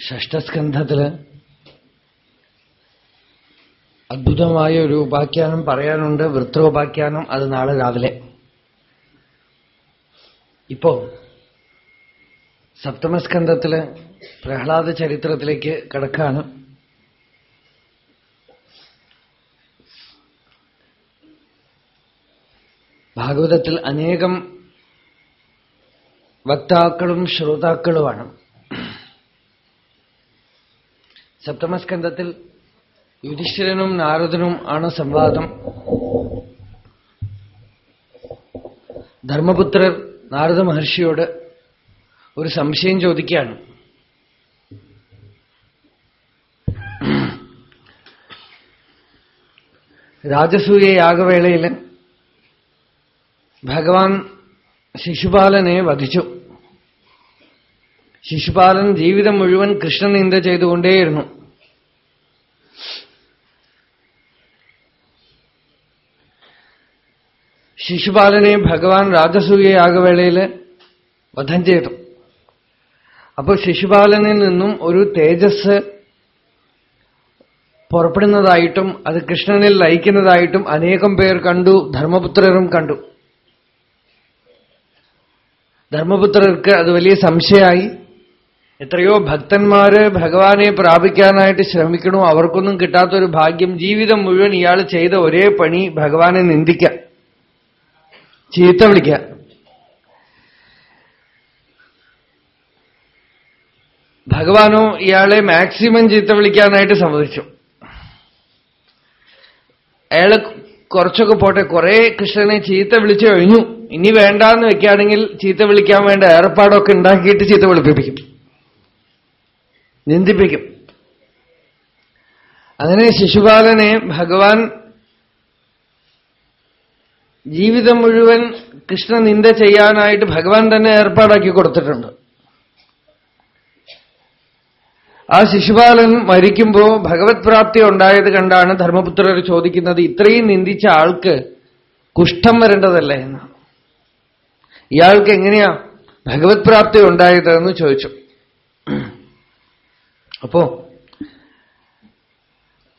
ഷഷ്ടസ്കന്ധത്തിൽ അദ്ഭുതമായ ഒരു ഉപാഖ്യാനം പറയാനുണ്ട് വൃത്രോപാഖ്യാനം അത് നാളെ രാവിലെ. ഇപ്പോ സപ്തമസ്കന്ധത്തിൽ പ്രഹ്ലാദ ചരിത്രത്തിലേക്ക് കടക്കാണ്. ഭാഗവതത്തിൽ അനേകം വക്താക്കളും ശ്രോതാക്കളുമാണ്. സപ്തമസ്കന്ധത്തിൽ യുധിഷ്ഠിരനും നാരദനും ആണ് സംവാദം. ധർമ്മപുത്രർ നാരദ മഹർഷിയോട് ഒരു സംശയം ചോദിക്കുകയാണ്. രാജസൂയ യാഗവേളയിൽ ഭഗവാൻ ശിശുപാലനെ വധിച്ചു. ശിശുപാലൻ ജീവിതം മുഴുവൻ കൃഷ്ണൻ നിന്ദ ചെയ്തുകൊണ്ടേയിരുന്നു. ശിശുപാലനെ ഭഗവാൻ രാജസൂയയാകവേളയിൽ വധം ചെയ്തു. അപ്പോൾ ശിശുപാലനിൽ നിന്നും ഒരു തേജസ് പുറപ്പെടുന്നതായിട്ടും അത് കൃഷ്ണനിൽ ലയിക്കുന്നതായിട്ടും അനേകം പേർ കണ്ടു ധർമ്മപുത്രരും കണ്ടു. ധർമ്മപുത്രർക്ക് അത് വലിയ സംശയമായി. എത്രയോ ഭക്തന്മാര് ഭഗവാനെ പ്രാപിക്കാനായിട്ട് ശ്രമിക്കണു. അവർക്കൊന്നും കിട്ടാത്തൊരു ഭാഗ്യം. ജീവിതം മുഴുവൻ ഇയാൾ ചെയ്ത ഒരേ പണി ഭഗവാനെ നിന്ദിക്ക. ചീത്ത വിളിക്ക. ഭഗവാനോ ഇയാളെ മാക്സിമം ചീത്ത വിളിക്കാനായിട്ട് സമ്മതിച്ചു. അയാൾ കുറച്ചൊക്കെ പോട്ടെ. കുറെ കൃഷ്ണനെ ചീത്ത വിളിച്ചു കഴിഞ്ഞു. ഇനി വേണ്ടാന്ന് വെക്കുകയാണെങ്കിൽ ചീത്ത വിളിക്കാൻ വേണ്ട ഏർപ്പാടൊക്കെ ഉണ്ടാക്കിയിട്ട് ചീത്ത വിളിപ്പിക്കും. നിന്ദിപ്പിക്കും. അങ്ങനെ ശിശുപാലനെ ഭഗവാൻ ജീവിതം മുഴുവൻ കൃഷ്ണ നിന്ദ ചെയ്യാനായിട്ട് ഭഗവാൻ തന്നെ ഏർപ്പാടാക്കി കൊടുത്തിട്ടുണ്ട്. ആ ശിശുപാലൻ മരിക്കുമ്പോ ഭഗവത് പ്രാപ്തി ഉണ്ടായത് കണ്ടാണ് ധർമ്മപുത്രർ ചോദിക്കുന്നത് ഇത്രയും നിന്ദിച്ച ആൾക്ക് കുഷ്ഠം വരേണ്ടതല്ലേ എന്ന്. ഇയാൾക്ക് എങ്ങനെയാ ഭഗവത് പ്രാപ്തി ഉണ്ടായത് എന്ന് ചോദിച്ചു. അപ്പോ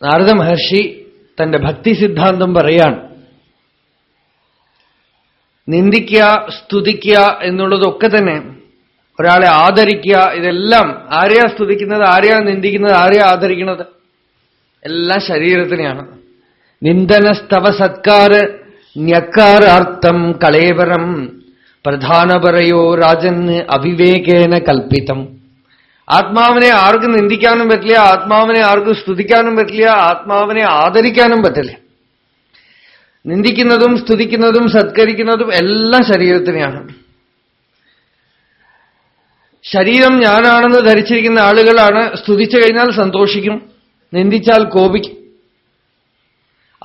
നാരദ മഹർഷി തന്റെ ഭക്തി സിദ്ധാന്തം പറയാണ് നിന്ദിക്കുക സ്തുതിക്കുക എന്നുള്ളതൊക്കെ തന്നെ ഒരാളെ ആദരിക്കുക ഇതെല്ലാം ആരെയാ സ്തുതിക്കുന്നത് ആരെയാ നിന്ദിക്കുന്നത് ആരെയാ ആദരിക്കുന്നത്? എല്ലാം ശരീരത്തിനെയാണ്. നിന്ദനസ്തവ സത്കാര ന്യക്കാരാർത്ഥം കളേവരം പ്രധാനപരയോ രാജന് അവിവേകേന കൽപ്പിതം. ആത്മാവിനെ ആർക്കും നിന്ദിക്കാനും പറ്റില്ല ആത്മാവിനെ ആർക്കും സ്തുതിക്കാനും പറ്റില്ല ആത്മാവിനെ ആദരിക്കാനും പറ്റില്ല. നിന്ദിക്കുന്നതും സ്തുതിക്കുന്നതും സത്കരിക്കുന്നതും എല്ലാം ശരീരത്തിനെയാണ്. ശരീരം ഞാനാണെന്ന് ധരിച്ചിരിക്കുന്ന ആളുകളാണ് സ്തുതിച്ചു കഴിഞ്ഞാൽ സന്തോഷിക്കും നിന്ദിച്ചാൽ കോപിക്കും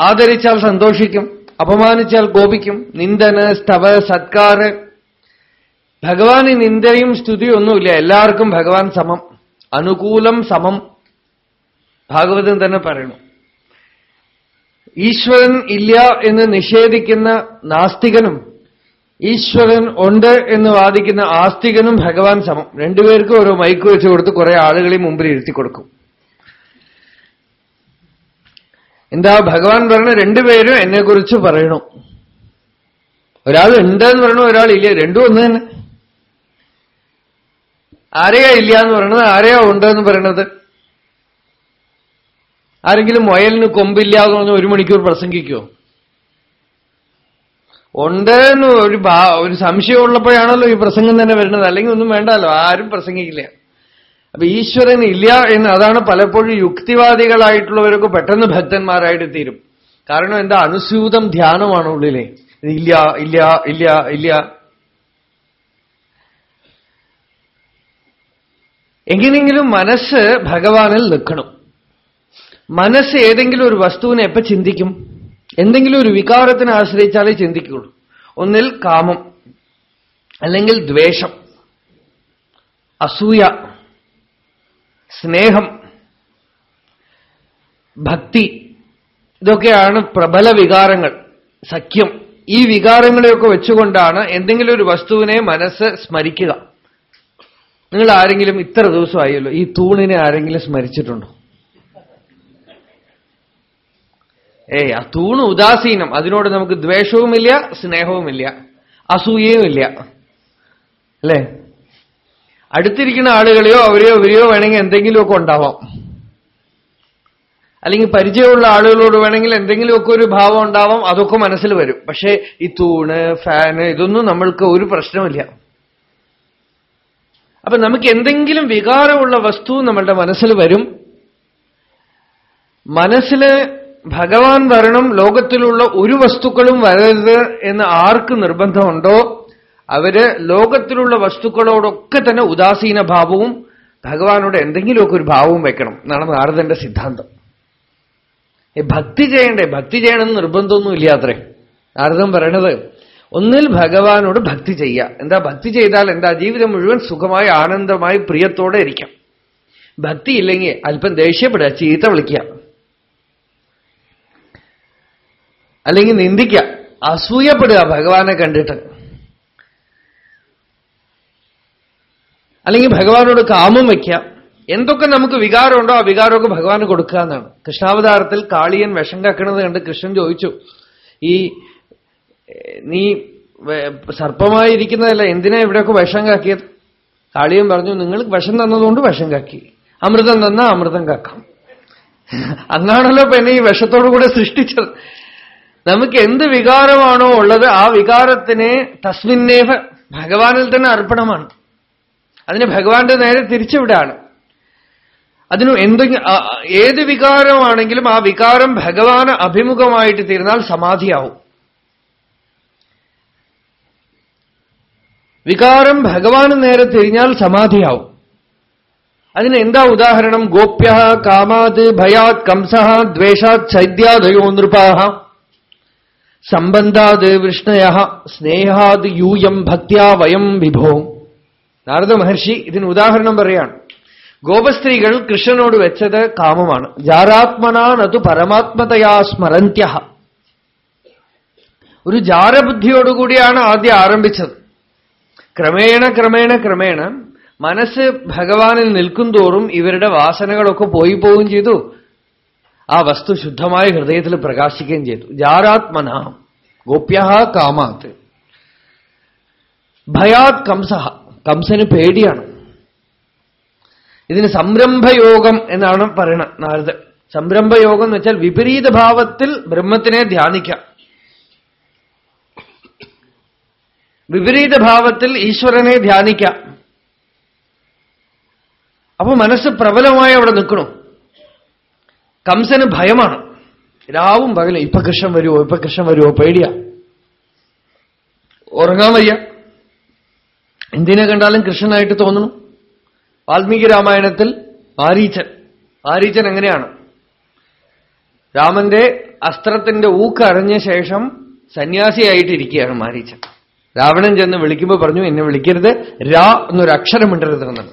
ആദരിച്ചാൽ സന്തോഷിക്കും അപമാനിച്ചാൽ കോപിക്കും നിന്ദന സ്തവ സത്കാര് ഭഗവാന് നിന്ദയും സ്തുതിയും ഒന്നുമില്ല. എല്ലാവർക്കും ഭഗവാൻ സമം. അനുകൂലം സമം. ഭാഗവതം തന്നെ പറയണു. ഈശ്വരൻ ഇല്ല എന്ന് നിഷേധിക്കുന്ന നാസ്തികനും ഈശ്വരൻ ഉണ്ട് എന്ന് വാദിക്കുന്ന ആസ്തികനും ഭഗവാൻ സമം. രണ്ടുപേർക്കും ഓരോ മൈക്ക് വെച്ച് കൊടുത്ത് കുറെ ആളുകളെ മുമ്പിൽ ഇരുത്തി കൊടുക്കും. എന്താ ഭഗവാൻ പറഞ്ഞ രണ്ടുപേരും എന്നെക്കുറിച്ച് പറയണു. ഒരാൾ ഉണ്ടെന്ന് പറയണു ഒരാൾ ഇല്ല രണ്ടും ഒന്ന് തന്നെ. ആരെയാ ഇല്ല എന്ന് പറയണത്? ആരെയാ ഉണ്ട് എന്ന് പറയണത്? ആരെങ്കിലും മുയലിന് കൊമ്പില്ല എന്ന് പറഞ്ഞ് ഒരു മണിക്കൂർ പ്രസംഗിക്കോ? ഉണ്ട് എന്ന് ഒരു ഒരു സംശയം ഉള്ളപ്പോഴാണല്ലോ ഈ പ്രസംഗം തന്നെ വരുന്നത്. അല്ലെങ്കിൽ ഒന്നും വേണ്ടല്ലോ. ആരും പ്രസംഗിക്കില്ല. അപ്പൊ ഈശ്വരൻ ഇല്ല എന്ന് അതാണ് പലപ്പോഴും യുക്തിവാദികളായിട്ടുള്ളവരൊക്കെ പെട്ടെന്ന് ഭക്തന്മാരായിട്ട് തീരും. കാരണം എന്താ? അനുസ്യൂതം ധ്യാനമാണ് ഉള്ളിലെ. ഇല്ല ഇല്ല ഇല്ല ഇല്ല. എങ്ങനെയെങ്കിലും മനസ്സ് ഭഗവാനിൽ നിൽക്കണം. മനസ്സ് ഏതെങ്കിലും ഒരു വസ്തുവിനെ എപ്പോ ചിന്തിക്കും? എന്തെങ്കിലും ഒരു വികാരത്തിനെ ആശ്രയിച്ചാലേ ചിന്തിക്കുള്ളൂ. ഒന്നിൽ കാമം അല്ലെങ്കിൽ ദ്വേഷം അസൂയ സ്നേഹം ഭക്തി ഇതൊക്കെയാണ് പ്രബല വികാരങ്ങൾ. സഖ്യം. ഈ വികാരങ്ങളെയൊക്കെ വെച്ചുകൊണ്ടാണ് എന്തെങ്കിലും ഒരു വസ്തുവിനെ മനസ്സ് സ്മരിക്കുക. നിങ്ങൾ ആരെങ്കിലും ഇത്ര ദിവസമായല്ലോ ഈ തൂണിനെ ആരെങ്കിലും സ്മരിച്ചിട്ടുണ്ടോ? ഏയ് ആ തൂണ് ഉദാസീനം. അതിനോട് നമുക്ക് ദ്വേഷവുമില്ല സ്നേഹവുമില്ല അസൂയയുമില്ല. അല്ലേ? അടുത്തിരിക്കുന്ന ആളുകളെയോ അവരെയോ ഇവരെയോ വേണമെങ്കിൽ എന്തെങ്കിലുമൊക്കെ ഉണ്ടാവാം. അല്ലെങ്കിൽ പരിചയമുള്ള ആളുകളോട് വേണമെങ്കിൽ എന്തെങ്കിലുമൊക്കെ ഒരു ഭാവം ഉണ്ടാവാം അതൊക്കെ മനസ്സിൽ വരും. പക്ഷേ ഈ തൂണ് ഫാന് ഇതൊന്നും നമ്മൾക്ക് ഒരു പ്രശ്നമില്ല അപ്പൊ നമുക്ക് എന്തെങ്കിലും വികാരമുള്ള വസ്തു നമ്മളുടെ മനസ്സിൽ വരും. മനസ്സിൽ ഭഗവാൻ വരണം ലോകത്തിലുള്ള ഒരു വസ്തുക്കളും വരരുത് എന്ന് ആർക്ക് നിർബന്ധമുണ്ടോ? അവർ ലോകത്തിലുള്ള വസ്തുക്കളോടൊക്കെ തന്നെ ഉദാസീന ഭാവവും ഭഗവാനോട് എന്തെങ്കിലുമൊക്കെ ഒരു ഭാവവും വെക്കണം. എന്നാണ് നാരദന്റെ സിദ്ധാന്തം. ഭക്തി ചെയ്യണ്ടേ? ഭക്തി ചെയ്യണമെന്ന് നിർബന്ധമൊന്നും ഇല്ലാത്രേ നാരദം പറയണത് ഒന്നിൽ ഭഗവാനോട് ഭക്തി ചെയ്യുക. എന്താ ഭക്തി ചെയ്താൽ എന്താ? ജീവിതം മുഴുവൻ സുഖമായി ആനന്ദമായി പ്രിയത്തോടെ ഇരിക്കാം. ഭക്തി ഇല്ലെങ്കിൽ അല്പം ദേഷ്യപ്പെടുക ചീത്ത വിളിക്കുക. അല്ലെങ്കിൽ നിന്ദിക്കുക. അസൂയപ്പെടുക ഭഗവാനെ കണ്ടിട്ട്. അല്ലെങ്കിൽ ഭഗവാനോട് കാമം വയ്ക്കുക. എന്തൊക്കെ നമുക്ക് വികാരമുണ്ടോ ആ വികാരമൊക്കെ ഭഗവാന് കൊടുക്കുക എന്നാണ്. കൃഷ്ണാവതാരത്തിൽ കാളിയൻ വിഷം കണ്ട് കൃഷ്ണൻ ചോദിച്ചു ഈ നീ സർപ്പമായിരിക്കുന്നതല്ല എന്തിനാ ഇവിടെയൊക്കെ വിഷം കാക്കിയത്? കാളിയൻ പറഞ്ഞു നിങ്ങൾ വിഷം തന്നതുകൊണ്ട് വിഷം കാക്കി. അമൃതം തന്നാ അമൃതം കാക്കാം. അന്നാണല്ലോ പിന്നെ ഈ വിഷത്തോടു കൂടെ സൃഷ്ടിച്ചത്. നമുക്ക് എന്ത് വികാരമാണോ ഉള്ളത് ആ വികാരത്തിനെ തസ്മിന്നേവ ഭഗവാനിൽ തന്നെ അർപ്പണമാണ്. അതിന് ഭഗവാന്റെ നേരെ തിരിച്ചുവിടാണ്. അതിന് എന്തെങ്കിലും ഏത് വികാരമാണെങ്കിലും ആ വികാരം ഭഗവാന് അഭിമുഖമായിട്ട് തീർന്നാൽ സമാധിയാവും. വികാരം ഭഗവാന് നേരെ തിരിഞ്ഞാൽ സമാധിയാവും. അതിന് എന്താ ഉദാഹരണം? ഗോപ്യ കാമാത് ഭയാത് കംസ ദ്വേഷാത് ചൈദ്യാദയോ നൃപാഹ. സംബന്ധാത് വിഷ്ണയ സ്നേഹാത് യൂയം ഭക്യാ വയം വിഭോ. നാരദ മഹർഷി ഇതിന് ഉദാഹരണം പറയാണ് ഗോപസ്ത്രീകൾ കൃഷ്ണനോട് വെച്ചത് കാമമാണ്. ജാരാത്മനാനതു പരമാത്മതയാ സ്മരന്ത്യ ഒരു ജാരബുദ്ധിയോടുകൂടിയാണ് ആദ്യം ആരംഭിച്ചത്. ക്രമേണ ക്രമേണ ക്രമേണ മനസ്സ് ഭഗവാനിൽ നിൽക്കും തോറും ഇവരുടെ വാസനകളൊക്കെ പോയി പോവുകയും ചെയ്തു. ആ വസ്തു ശുദ്ധമായ ഹൃദയത്തിൽ പ്രകാശിക്കുകയും ചെയ്തു. ജാരാത്മന ഗോപ്യ കാമാത്. ഭയാത് കംസ. കംസന് പേടിയാണ്. ഇതിന് സംരംഭയോഗം എന്നാണ് പറയണത് നാരദ സംരംഭയോഗം എന്ന് വെച്ചാൽ വിപരീത ഭാവത്തിൽ ബ്രഹ്മത്തിനെ ധ്യാനിക്കാം. വിപരീത ഭാവത്തിൽ ഈശ്വരനെ ധ്യാനിക്കാം. അപ്പൊ മനസ്സ് പ്രബലമായി അവിടെ നിൽക്കണം. കംസന് ഭയമാണ്. രാവും പകലും ഇപ്പൊ കൃഷ്ണൻ വരുമോ ഇപ്പൊ കൃഷ്ണൻ വരുമോ പേടിയാ. ഉറങ്ങാൻ വയ്യ. എന്തിനെ കണ്ടാലും കൃഷ്ണനായിട്ട് തോന്നുന്നു വാൽമീകി രാമായണത്തിൽ മാരീച്ചൻ മാരീച്ചൻ എങ്ങനെയാണ്? രാമന്റെ അസ്ത്രത്തിന്റെ ഊക്കറിഞ്ഞ ശേഷം സന്യാസിയായിട്ടിരിക്കുകയാണ് മാരീച്ചൻ രാവണൻ ചെന്ന് വിളിക്കുമ്പോൾ പറഞ്ഞു എന്നെ വിളിക്കരുത്. രാ എന്നൊരു അക്ഷരം ഇണ്ടരുതെന്നാണ്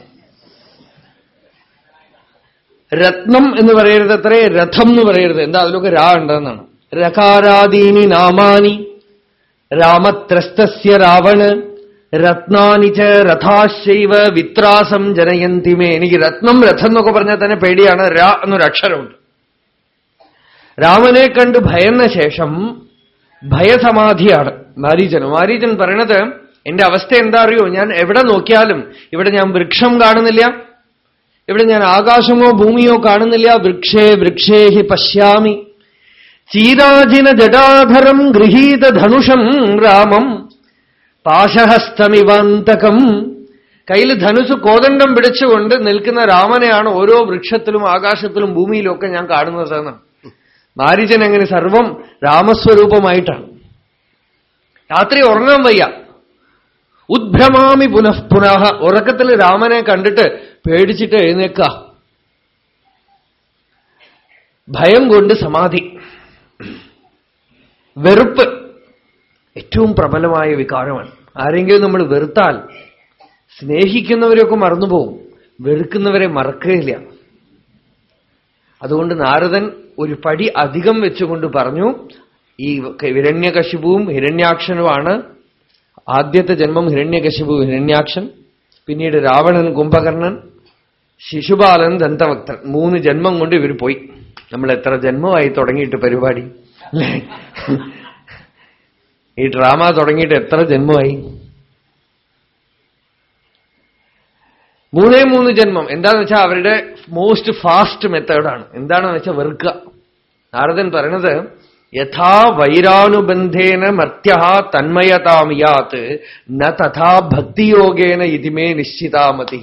രത്നം എന്ന് പറയരുത് അത്രേ രഥം എന്ന് പറയരുത്. എന്താ അതിലൊക്കെ രാ ഉണ്ടെന്നാണ്. രകാരാദീനി നാമാനി രാമത്രസ്തസ്യ രാവണ് രത്നാനി ച രഥാശൈവ വിത്രാസം ജനയന്തിമേ എനിക്ക് രത്നം രഥം എന്നൊക്കെ പറഞ്ഞാൽ തന്നെ പേടിയാണ്. രാ എന്നൊരു അക്ഷരമുണ്ട്. രാമനെ കണ്ട് ഭയന്ന ശേഷം ഭയസമാധിയാണ്. നാരീജൻ നാരീജൻ പറയണത് എന്റെ അവസ്ഥ എന്താ അറിയോ ഞാൻ എവിടെ നോക്കിയാലും ഇവിടെ ഞാൻ വൃക്ഷം കാണുന്നില്ല. ഇവിടെ ഞാൻ ആകാശമോ ഭൂമിയോ കാണുന്നില്ല. വൃക്ഷേ വൃക്ഷേ ഹി പശ്യാമി. ചീരാജിന ജടാധരം ഗൃഹീത ധനുഷം രാമം. പാശഹസ്തമിവാന്തകം. കയ്യിൽ ധനുസ് കോദണ്ഡം പിടിച്ചുകൊണ്ട് നിൽക്കുന്ന രാമനെയാണ് ഓരോ വൃക്ഷത്തിലും ആകാശത്തിലും ഭൂമിയിലും ഒക്കെ ഞാൻ കാണുന്നതെന്ന് മാരിജൻ അങ്ങനെ സർവം രാമസ്വരൂപമായിട്ടാണ്. രാത്രി ഉറങ്ങാൻ വയ്യ. ഉദ്ഭ്രമാമി പുനഃ പുനഃ ഉറക്കത്തിൽ രാമനെ കണ്ടിട്ട് പേടിച്ചിട്ട് എഴുന്നേക്ക ഭയം കൊണ്ട് സമാധി. വെറുപ്പ് ഏറ്റവും പ്രബലമായ വികാരമാണ്. ആരെങ്കിലും നമ്മൾ വെറുത്താൽ സ്നേഹിക്കുന്നവരെയൊക്കെ മറന്നുപോകും. വെറുക്കുന്നവരെ മറക്കുകയില്ല. അതുകൊണ്ട് നാരദൻ ഒരു പടി അധികം വെച്ചുകൊണ്ട് പറഞ്ഞു ഈ ഹിരണ്യകശിപുവും ഹിരണ്യാക്ഷനുമാണ് ആദ്യത്തെ ജന്മം ഹിരണ്യകശിപു ഹിരണ്യാക്ഷൻ പിന്നീട് രാവണൻ കുംഭകർണൻ ശിശുപാലൻ ദന്തഭക്തൻ മൂന്ന് ജന്മം കൊണ്ട് ഇവർ പോയി. നമ്മൾ എത്ര ജന്മമായി തുടങ്ങിയിട്ട് പരിപാടി അല്ലേ? ഈ ഡ്രാമ തുടങ്ങിയിട്ട് എത്ര ജന്മമായി? മൂന്നേ മൂന്ന് ജന്മം. എന്താന്ന് വെച്ചാൽ അവരുടെ മോസ്റ്റ് ഫാസ്റ്റ് മെത്തേഡാണ് എന്താണെന്ന് വെച്ചാൽ വെറുക്കുക നാരദൻ പറയണത് യഥാ വൈരാനുബന്ധേന മർത്യ തന്മയതാമിയാത്ത് ന തഥാ ഭക്തിയോഗേന ഇതിമേ നിശ്ചിതാമതി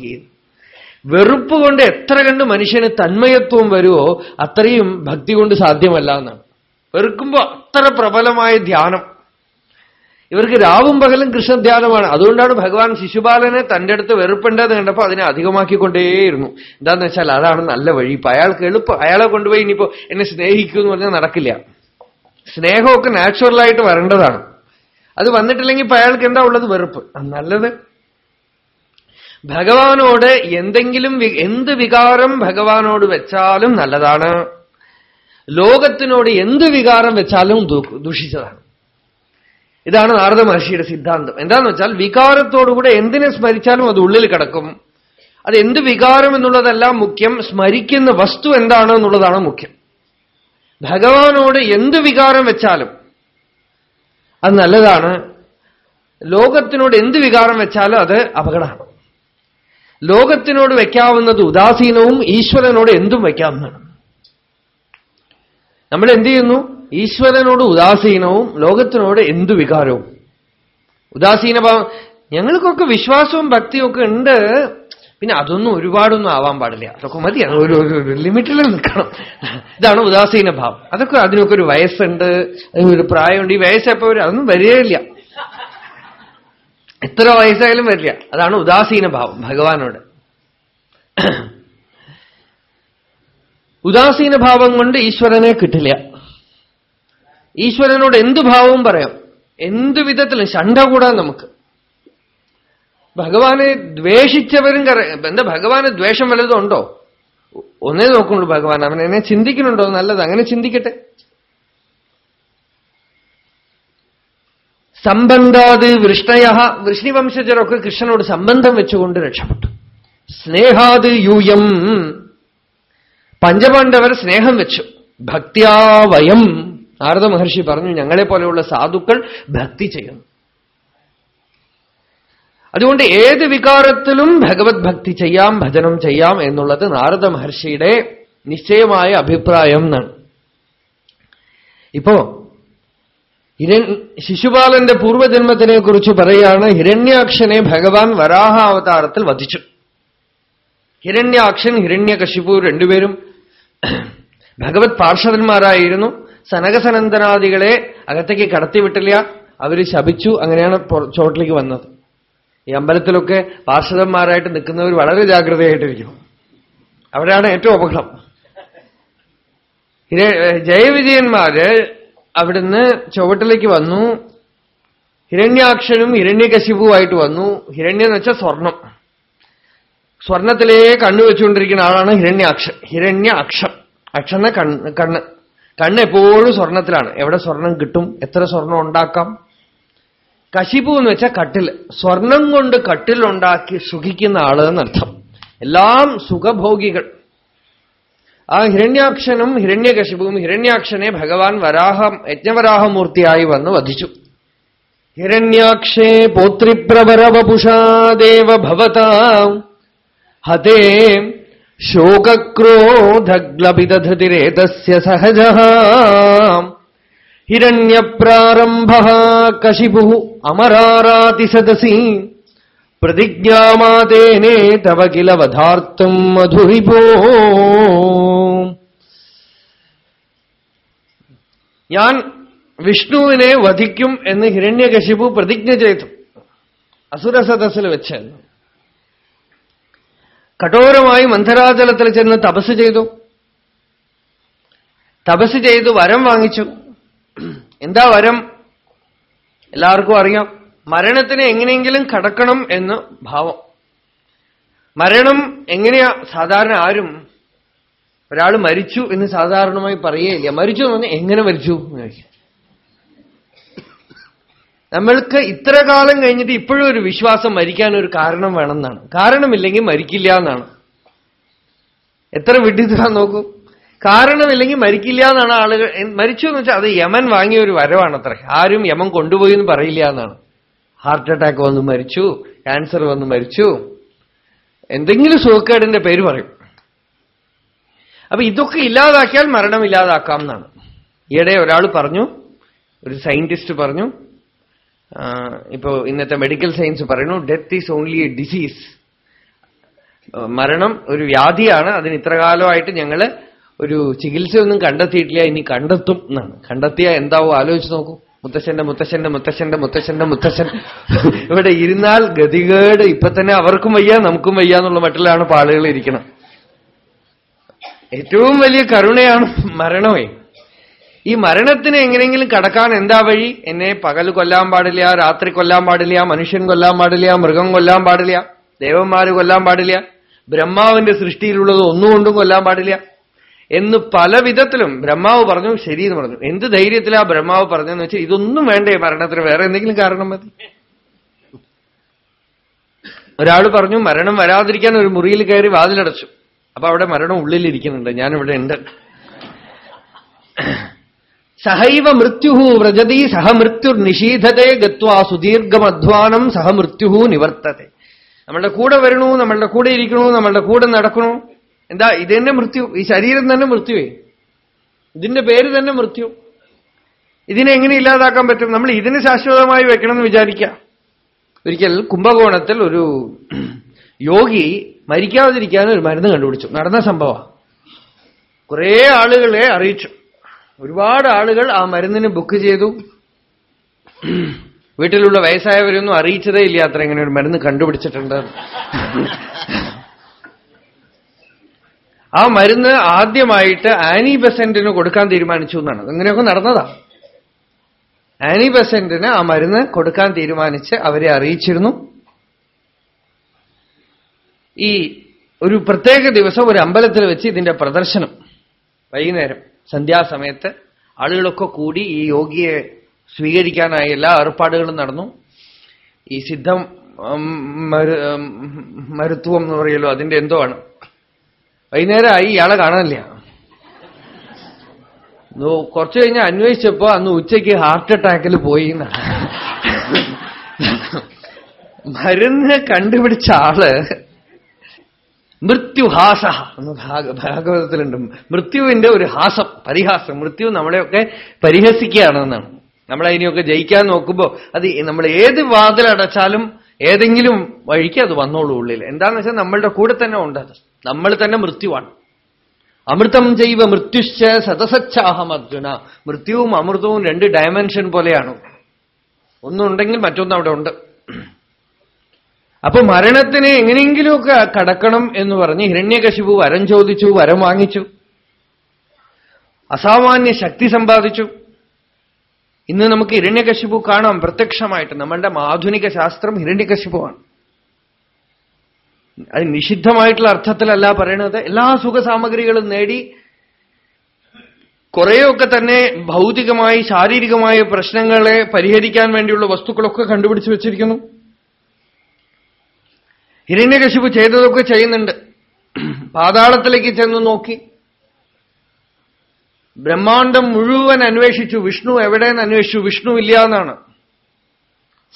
വെറുപ്പ് കൊണ്ട് എത്ര കണ്ട് മനുഷ്യന് തന്മയത്വം വരുമോ അത്രയും ഭക്തി കൊണ്ട് സാധ്യമല്ല എന്നാണ്. വെറുക്കുമ്പോ അത്ര പ്രബലമായ ധ്യാനം. ഇവർക്ക് രാവും പകലും കൃഷ്ണധ്യാനമാണ് അതുകൊണ്ടാണ് ഭഗവാൻ ശിശുപാലനെ തന്റെ അടുത്ത് വെറുപ്പുണ്ടെന്ന് കണ്ടപ്പോ അതിനെ അധികമാക്കിക്കൊണ്ടേയിരുന്നു. എന്താന്ന് വെച്ചാൽ അതാണ് നല്ല വഴി. ഇപ്പൊ അയാൾക്ക് എളുപ്പം. അയാളെ കൊണ്ടുപോയി ഇനിയിപ്പോ എന്നെ സ്നേഹിക്കൂ എന്ന് പറഞ്ഞാൽ നടക്കില്ല. സ്നേഹമൊക്കെ നാച്ചുറലായിട്ട് വരേണ്ടതാണ്. അത് വന്നിട്ടില്ലെങ്കിൽ ഇപ്പൊ അയാൾക്ക് എന്താ ഉള്ളത്? വെറുപ്പ്. നല്ലത്. ഭഗവാനോട് എന്തെങ്കിലും എന്ത് വികാരം ഭഗവാനോട് വെച്ചാലും നല്ലതാണ്. ലോകത്തിനോട് എന്ത് വികാരം വെച്ചാലും ദുഷിച്ചതാണ്. ഇതാണ് നാരദ മഹർഷിയുടെ സിദ്ധാന്തം. എന്താന്ന് വെച്ചാൽ വികാരത്തോടുകൂടെ എന്തിനെ സ്മരിച്ചാലും അത് ഉള്ളിൽ കിടക്കും. അത് എന്ത് വികാരം എന്നുള്ളതല്ല മുഖ്യം സ്മരിക്കുന്ന വസ്തു എന്താണ് എന്നുള്ളതാണ് മുഖ്യം. ഭഗവാനോട് എന്ത് വികാരം വെച്ചാലും അത് നല്ലതാണ്. ലോകത്തിനോട് എന്ത് വികാരം വെച്ചാലും അത് അപകടമാണ്. ലോകത്തിനോട് വയ്ക്കാവുന്നത് ഉദാസീനവും ഈശ്വരനോട് എന്തും വയ്ക്കാവുന്നതാണ് നമ്മൾ എന്ത് ചെയ്യുന്നു? ഈശ്വരനോട് ഉദാസീനവും ലോകത്തിനോട് എന്തു വികാരവും? ഉദാസീനഭാവം ഞങ്ങൾക്കൊക്കെ വിശ്വാസവും ഭക്തിയൊക്കെ ഉണ്ട്. പിന്നെ അതൊന്നും ഒരുപാടൊന്നും ആവാൻ പാടില്ല. അതൊക്കെ മതി. ഒരു ഒരു ലിമിറ്റിൽ നിൽക്കണം. ഇതാണ് ഉദാസീന ഭാവം. അതൊക്കെ അതിനൊക്കെ ഒരു വയസ്സുണ്ട്. ഒരു പ്രായമുണ്ട്. ഈ വയസ്സെപ്പോ അതൊന്നും വരികയില്ല. എത്ര വയസ്സായാലും വരില്ല. അതാണ് ഉദാസീന ഭാവം ഭഗവാനോട്. ഉദാസീന ഭാവം കൊണ്ട് ഈശ്വരനെ കിട്ടില്ല. ഈശ്വരനോട് എന്തു ഭാവവും പറയാം. എന്തു വിധത്തിലും ശണ്ട കൂടാൻ നമുക്ക്. ഭഗവാനെ ദ്വേഷിച്ചവരും എന്താ ഭഗവാന് ദ്വേഷം വല്ലതും ഒന്നേ നോക്കുള്ളൂ ഭഗവാൻ. അവൻ എന്നെ ചിന്തിക്കുന്നുണ്ടോ? നല്ലത്. അങ്ങനെ ചിന്തിക്കട്ടെ. സംബന്ധാത് വൃഷ്ണയ വൃഷ്ണിവംശജരൊക്കെ കൃഷ്ണനോട് സംബന്ധം വെച്ചുകൊണ്ട് രക്ഷപ്പെട്ടു. സ്നേഹാത് യൂയം. പഞ്ചപാണ്ഡവർ സ്നേഹം വെച്ചു. ഭക്തിയാവയം നാരദ മഹർഷി പറഞ്ഞു ഞങ്ങളെ പോലെയുള്ള സാധുക്കൾ ഭക്തി ചെയ്യുന്നു. അതുകൊണ്ട് ഏത് വികാരത്തിലും ഭഗവത് ഭക്തി ചെയ്യാം ഭജനം ചെയ്യാം എന്നുള്ളത് നാരദ മഹർഷിയുടെ നിശ്ചയമായ അഭിപ്രായം എന്നാണ്. ഇപ്പോ ഹിരൺ ശിശുപാലന്റെ പൂർവജന്മത്തിനെ കുറിച്ച് പറയാണ് ഹിരണ്യാക്ഷനെ ഭഗവാൻ വരാഹ അവതാരത്തിൽ വധിച്ചു. ഹിരണ്യാക്ഷൻ ഹിരണ്യകശിപു രണ്ടുപേരും ഭഗവത് പാർഷദന്മാരായിരുന്നു സനകസനന്ദനാദികളെ അകത്തേക്ക് കടത്തിവിട്ടില്ല അവർ ശപിച്ചു. അങ്ങനെയാണ് ചോട്ടിലേക്ക് വന്നത്. ഈ അമ്പലത്തിലൊക്കെ പാർഷദന്മാരായിട്ട് നിൽക്കുന്നവർ വളരെ ജാഗ്രതയായിട്ടിരിക്കും അവരാണ് ഏറ്റവും അപകടം. ജയവിജയന്മാര് അവിടുന്ന് ചുവട്ടിലേക്ക് വന്നു. ഹിരണ്യാക്ഷനും ഹിരണ്യകശിപുവായിട്ട് വന്നു. ഹിരണ്യം എന്ന് വെച്ചാൽ സ്വർണം. സ്വർണത്തിലേ കണ്ണു വെച്ചുകൊണ്ടിരിക്കുന്ന ആളാണ് ഹിരണ്യാക്ഷൻ. ഹിരണ്യ അക്ഷം അക്ഷന കണ്ണ് കണ്ണ്. കണ്ണ് എപ്പോഴും സ്വർണത്തിലാണ്. എവിടെ സ്വർണം കിട്ടും? എത്ര സ്വർണം ഉണ്ടാക്കാം? കശിപ്പു എന്ന് വെച്ചാൽ കട്ടിൽ. സ്വർണം കൊണ്ട് കട്ടിലുണ്ടാക്കി സുഖിക്കുന്ന ആൾ എന്നർത്ഥം. എല്ലാം സുഖഭോഗികൾ. ആ ഹിരണ്യാക്ഷനും ഹിരണ്യകശിപുവും ഹിരണ്യാക്ഷനെ ഭഗവാൻ വരാഹ യജ്ഞവരാഹമൂർത്തിയായി വന്ന് വധിച്ചു. ഹിരണ്യാക്ഷേ പോത്രിപ്രവരവപുഷാദേവ ഭവതാ. ഹതേ ശോകക്രോധഗ്ലപിതധൃതിരേതസ്യ സഹജ ഹിരണ്യപ്രാരംഭ കശിപു അമരാരാതി സദസി പ്രതിജ്ഞാമാതേനേ തവ കില വധാർത്ഥം മധുരിപോ. ഞാൻ വിഷ്ണുവിനെ വധിക്കും എന്ന് ഹിരണ്യകശിപു പ്രതിജ്ഞ ചെയ്തു. അസുരസദസ്സിൽ വെച്ച്. കഠോരമായി മന്ധരാചലത്തിൽ ചെന്ന് തപസ് ചെയ്തു. തപസ് ചെയ്തു വരം വാങ്ങിച്ചു. എന്താ വരം? എല്ലാവർക്കും അറിയാം. മരണത്തിന് എങ്ങനെയെങ്കിലും കടക്കണം എന്ന് ഭാവം. മരണം എങ്ങനെയാ? സാധാരണ ആരും ഒരാൾ മരിച്ചു എന്ന് സാധാരണമായി പറയുകയില്ല മരിച്ചു എന്ന് പറഞ്ഞാൽ എങ്ങനെ മരിച്ചു എന്ന് ചോദിക്കും. നമ്മൾക്ക് ഇത്ര കാലം കഴിഞ്ഞിട്ട് ഇപ്പോഴും ഒരു വിശ്വാസം മരിക്കാൻ ഒരു കാരണം വേണമെന്നാണ്. കാരണമില്ലെങ്കിൽ മരിക്കില്ല എന്നാണ്. എത്ര വിഡിതാ നോക്കൂ. കാരണമില്ലെങ്കിൽ മരിക്കില്ല എന്നാണ് ആളുകൾ മരിച്ചു എന്ന് വെച്ചാൽ അത് യമൻ വാങ്ങിയ ഒരു വരവാണത്രേ. ആരും യമൻ കൊണ്ടുപോയി എന്ന് പറയില്ല എന്നാണ്. ഹാർട്ട് അറ്റാക്ക് വന്ന് മരിച്ചു ക്യാൻസർ വന്ന് മരിച്ചു. എന്തെങ്കിലും സുഖക്കേടിന്റെ പേര് പറയും. അപ്പൊ ഇതൊക്കെ ഇല്ലാതാക്കിയാൽ മരണം ഇല്ലാതാക്കാം എന്നാണ്. ഈയിടെ ഒരാൾ പറഞ്ഞു ഒരു സയന്റിസ്റ്റ് പറഞ്ഞു ഇപ്പോ ഇന്നത്തെ മെഡിക്കൽ സയൻസ് പറയുന്നു death is only a disease മരണം ഒരു വ്യാധിയാണ് അതിന് ഇത്ര കാലമായിട്ട് ഞങ്ങൾ ഒരു ചികിത്സയൊന്നും കണ്ടെത്തിയിട്ടില്ല ഇനി കണ്ടെത്തും എന്നാണ്. കണ്ടെത്തിയ എന്താവോ? ആലോചിച്ച് നോക്കൂ. മുത്തശ്ശന്റെ മുത്തശ്ശന്റെ മുത്തശ്ശന്റെ മുത്തശ്ശന്റെ മുത്തശ്ശൻ. ഇവിടെ ഇരുന്നാൽ ഗതികേട്. ഇപ്പൊ തന്നെ അവർക്കും വയ്യ നമുക്കും വയ്യ എന്നുള്ള മട്ടിലാണ് പാളുകൾ ഇരിക്കണം ഏറ്റവും വലിയ കരുണയാണ് മരണമേ. ഈ മരണത്തിന് എങ്ങനെയെങ്കിലും കടക്കാൻ എന്താ വഴി? എന്നെ പകൽ കൊല്ലാൻ പാടില്ല രാത്രി കൊല്ലാൻ പാടില്ല മനുഷ്യൻ കൊല്ലാൻ പാടില്ല മൃഗം കൊല്ലാൻ പാടില്ല ദേവന്മാര് കൊല്ലാൻ പാടില്ല ബ്രഹ്മാവിന്റെ സൃഷ്ടിയിലുള്ളത് ഒന്നുകൊണ്ടും കൊല്ലാൻ പാടില്ല എന്ന് പല വിധത്തിലും ബ്രഹ്മാവ് പറഞ്ഞു ശരി എന്ന് പറഞ്ഞു. എന്ത് ധൈര്യത്തിലാ ബ്രഹ്മാവ് പറഞ്ഞെന്ന് വെച്ചാൽ ഇതൊന്നും വേണ്ടേ മരണത്തിന് വേറെ എന്തെങ്കിലും കാരണം മതി. ഒരാൾ പറഞ്ഞു മരണം വരാതിരിക്കാൻ ഒരു മുറിയിൽ കയറി വാതിലടച്ചു. അപ്പൊ അവിടെ മരണം ഉള്ളിലിരിക്കുന്നുണ്ട് ഞാനിവിടെ ഉണ്ട്. സഹൈവ മൃത്യു വ്രജതി സഹ മൃത്യുർ നിഷീധത്തെ ഗത്വാ സുദീർഘമധ്വാനം സഹ മൃത്യു നിവർത്തത്തെ നമ്മളുടെ കൂടെ വരണു നമ്മളുടെ കൂടെ ഇരിക്കണു നമ്മളുടെ കൂടെ നടക്കണു. എന്താ ഇതെന്നെ മൃത്യു ഈ ശരീരം തന്നെ മൃത്യുവേ. ഇതിന്റെ പേര് തന്നെ മൃത്യു. ഇതിനെ എങ്ങനെ ഇല്ലാതാക്കാൻ പറ്റും? നമ്മൾ ഇതിന് ശാശ്വതമായി വെക്കണമെന്ന് വിചാരിക്കാം. ഒരിക്കൽ കുംഭകോണത്തിൽ ഒരു യോഗി മരിക്കാതിരിക്കാൻ ഒരു മരുന്ന് കണ്ടുപിടിച്ചു. നടന്ന സംഭവം കുറേ ആളുകളെ അറിയിച്ചു. ഒരുപാട് ആളുകൾ ആ മരുന്നിന് ബുക്ക് ചെയ്തു. വീട്ടിലുള്ള വയസ്സായവരൊന്നും അറിയിച്ചതേ ഇല്ല. അത്ര ഇങ്ങനെ ഒരു മരുന്ന് കണ്ടുപിടിച്ചിട്ടുണ്ട്. ആ മരുന്ന് ആദ്യമായിട്ട് ആനി ബെസന്റിന് കൊടുക്കാൻ തീരുമാനിച്ചു എന്നാണ്. അങ്ങനെയൊക്കെ നടന്നതാ. ആനി ബെസന്റിന് ആ മരുന്ന് കൊടുക്കാൻ തീരുമാനിച്ച് അവരെ അറിയിച്ചിരുന്നു. ഈ ഒരു പ്രത്യേക ദിവസം ഒരു അമ്പലത്തിൽ വെച്ച് ഇതിന്റെ പ്രദർശനം. വൈകുന്നേരം. സന്ധ്യാസമയത്ത് ആളുകളൊക്കെ കൂടി ഈ യോഗിയെ സ്വീകരിക്കാനായി എല്ലാ ഏർപ്പാടുകളും നടന്നു. ഈ സിദ്ധം മരുത്വം എന്ന് പറയല്ലോ അതിന്റെ എന്തോ ആണ്. വൈകുന്നേരമായി ഇയാളെ കാണാനില്ല. കുറച്ചു കഴിഞ്ഞ് അന്വേഷിച്ചപ്പോ അന്ന് ഉച്ചയ്ക്ക് ഹാർട്ട് അറ്റാക്കിൽ പോയി മരുന്ന് കണ്ടുപിടിച്ച ആൾ മൃത്യുഹാസ എന്ന് ഭാഗവതത്തിലുണ്ട്. മൃത്യുവിന്റെ ഒരു ഹാസം പരിഹാസം. മൃത്യു നമ്മളെയൊക്കെ പരിഹസിക്കുകയാണെന്നാണ്. നമ്മളതിനെയൊക്കെ ജയിക്കാൻ നോക്കുമ്പോൾ അത് നമ്മൾ ഏത് വാതിലടച്ചാലും ഏതെങ്കിലും വഴിക്ക് അത് വന്നോളൂ ഉള്ളിൽ എന്താണെന്ന് വെച്ചാൽ നമ്മളുടെ കൂടെ തന്നെ ഉണ്ട് അത്. നമ്മൾ തന്നെ മൃത്യുവാണ്. അമൃതം ചെയ്വ മൃത്യുശ്ച സതസച്ചാഹം അർജുന. മൃത്യുവും അമൃതവും രണ്ട് ഡയമെൻഷൻ പോലെയാണ്. ഒന്നുണ്ടെങ്കിൽ മറ്റൊന്ന് അവിടെ ഉണ്ട്. അപ്പൊ മരണത്തിനെ എങ്ങനെയെങ്കിലുമൊക്കെ കടക്കണം എന്ന് പറഞ്ഞ് ഹിരണ്യകശിപു വരം ചോദിച്ചു വരം വാങ്ങിച്ചു. അസാമാന്യ ശക്തി സമ്പാദിച്ചു. ഇന്ന് നമുക്ക് ഹിരണ്യകശിപു കാണാം പ്രത്യക്ഷമായിട്ട്. നമ്മളുടെ ആധുനിക ശാസ്ത്രം ഹിരണ്യകശിപുവാണ്. അത് നിഷിദ്ധമായിട്ടുള്ള അർത്ഥത്തിലല്ല പറയണത്. എല്ലാ സുഖ സാമഗ്രികളും നേടി കുറേയൊക്കെ തന്നെ ഭൗതികമായി ശാരീരികമായ പ്രശ്നങ്ങളെ പരിഹരിക്കാൻ വേണ്ടിയുള്ള വസ്തുക്കളൊക്കെ കണ്ടുപിടിച്ചു വച്ചിരിക്കുന്നു. ഹിരണ്യകശിപു ചെയ്തതൊക്കെ ചെയ്യുന്നുണ്ട്. പാതാളത്തിലേക്ക് ചെന്ന് നോക്കി. ബ്രഹ്മാണ്ടം മുഴുവൻ അന്വേഷിച്ചു. വിഷ്ണു എവിടെയെന്ന് അന്വേഷിച്ചു. വിഷ്ണു ഇല്ല എന്നാണ്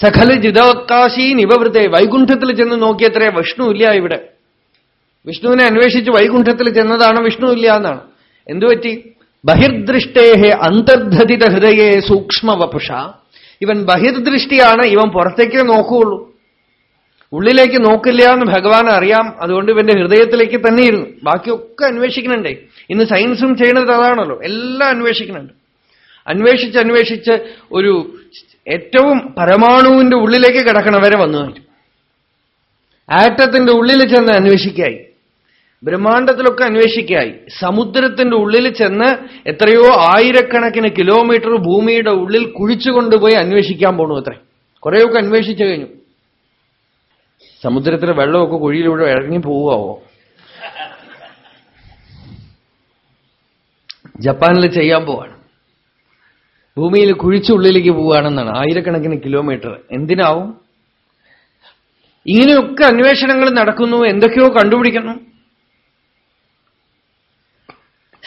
സഖൽ ജിതവക്കാശി നിവവൃത്തെ വൈകുണ്ഠത്തിൽ ചെന്ന് നോക്കിയത്രേ വിഷ്ണു ഇല്ല ഇവിടെ. വിഷ്ണുവിനെ അന്വേഷിച്ച് വൈകുണ്ഠത്തിൽ ചെന്നതാണ് വിഷ്ണു ഇല്ല എന്നാണ് എന്തുപറ്റി ബഹിർദൃഷ്ടേഹെ അന്തർധതിത ഹൃദയെ സൂക്ഷ്മവപുഷ. ഇവൻ ബഹിർദൃഷ്ടിയാണ്. ഇവൻ പുറത്തേക്കേ നോക്കുകയുള്ളൂ. ഉള്ളിലേക്ക് നോക്കില്ല എന്ന് ഭഗവാൻ അറിയാം. അതുകൊണ്ട് ഇവന്റെ ഹൃദയത്തിലേക്ക് തന്നെ ഇരുന്നു ബാക്കിയൊക്കെ അന്വേഷിക്കുന്നുണ്ടേ. ഇന്ന് സയൻസും ചെയ്യണത് അതാണല്ലോ. എല്ലാം അന്വേഷിക്കുന്നുണ്ട്. അന്വേഷിച്ച് അന്വേഷിച്ച് ഒരു ഏറ്റവും പരമാണുവിന്റെ ഉള്ളിലേക്ക് കിടക്കണവരെ വന്നു കഴിഞ്ഞു ആറ്റത്തിന്റെ ഉള്ളിൽ ചെന്ന് അന്വേഷിക്കായി. ബ്രഹ്മാണ്ടത്തിലൊക്കെ അന്വേഷിക്കായി. സമുദ്രത്തിന്റെ ഉള്ളിൽ ചെന്ന് എത്രയോ ആയിരക്കണക്കിന് കിലോമീറ്റർ ഭൂമിയുടെ ഉള്ളിൽ കുഴിച്ചുകൊണ്ടുപോയി അന്വേഷിക്കാൻ പോണു അത്രേ. കുറേയൊക്കെ അന്വേഷിച്ചു കഴിഞ്ഞു. സമുദ്രത്തിലെ വെള്ളമൊക്കെ കുഴിയിലൂടെ ഇറങ്ങി പോവാവോ ജപ്പാനിൽ ചെയ്യാൻ പോവാണ്. ഭൂമിയിൽ കുഴിച്ചുള്ളിലേക്ക് പോവുകയാണെന്നാണ് ആയിരക്കണക്കിന് കിലോമീറ്റർ. എന്തിനാവും? ഇങ്ങനെയൊക്കെ അന്വേഷണങ്ങൾ നടക്കുന്നു. എന്തൊക്കെയോ കണ്ടുപിടിക്കുന്നു.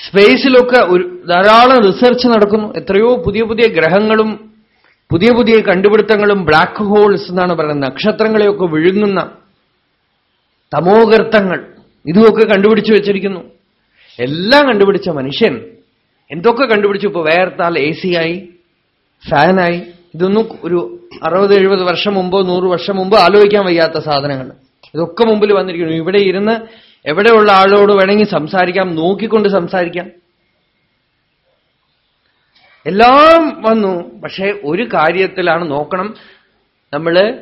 സ്പേസിലൊക്കെ ഒരു ധാരാളം റിസർച്ച് നടക്കുന്നു. എത്രയോ പുതിയ പുതിയ ഗ്രഹങ്ങളും പുതിയ പുതിയ കണ്ടുപിടുത്തങ്ങളും ബ്ലാക്ക് ഹോൾസ് എന്നാണ് പറയുന്നത്. നക്ഷത്രങ്ങളെയൊക്കെ വിഴുങ്ങുന്ന തമോഗർത്തങ്ങൾ. ഇതുമൊക്കെ കണ്ടുപിടിച്ചു വെച്ചിരിക്കുന്നു. എല്ലാം കണ്ടുപിടിച്ച മനുഷ്യൻ എന്തൊക്കെ കണ്ടുപിടിച്ചു? ഇപ്പൊ വേർത്താൽ എ ആയി ഫാനായി ഇതൊന്നും ഒരു അറുപത് എഴുപത് വർഷം മുമ്പോ നൂറ് വർഷം മുമ്പോ ആലോചിക്കാൻ വയ്യാത്ത സാധനങ്ങൾ. ഇതൊക്കെ മുമ്പിൽ വന്നിരിക്കുന്നു. ഇവിടെ ഇരുന്ന് എവിടെയുള്ള ആളോട് വേണമെങ്കിൽ സംസാരിക്കാം നോക്കിക്കൊണ്ട് സംസാരിക്കാം. എല്ലാം വന്നു. പക്ഷേ ഒരു കാര്യത്തിലാണ് നോക്കണം. നമ്മൾ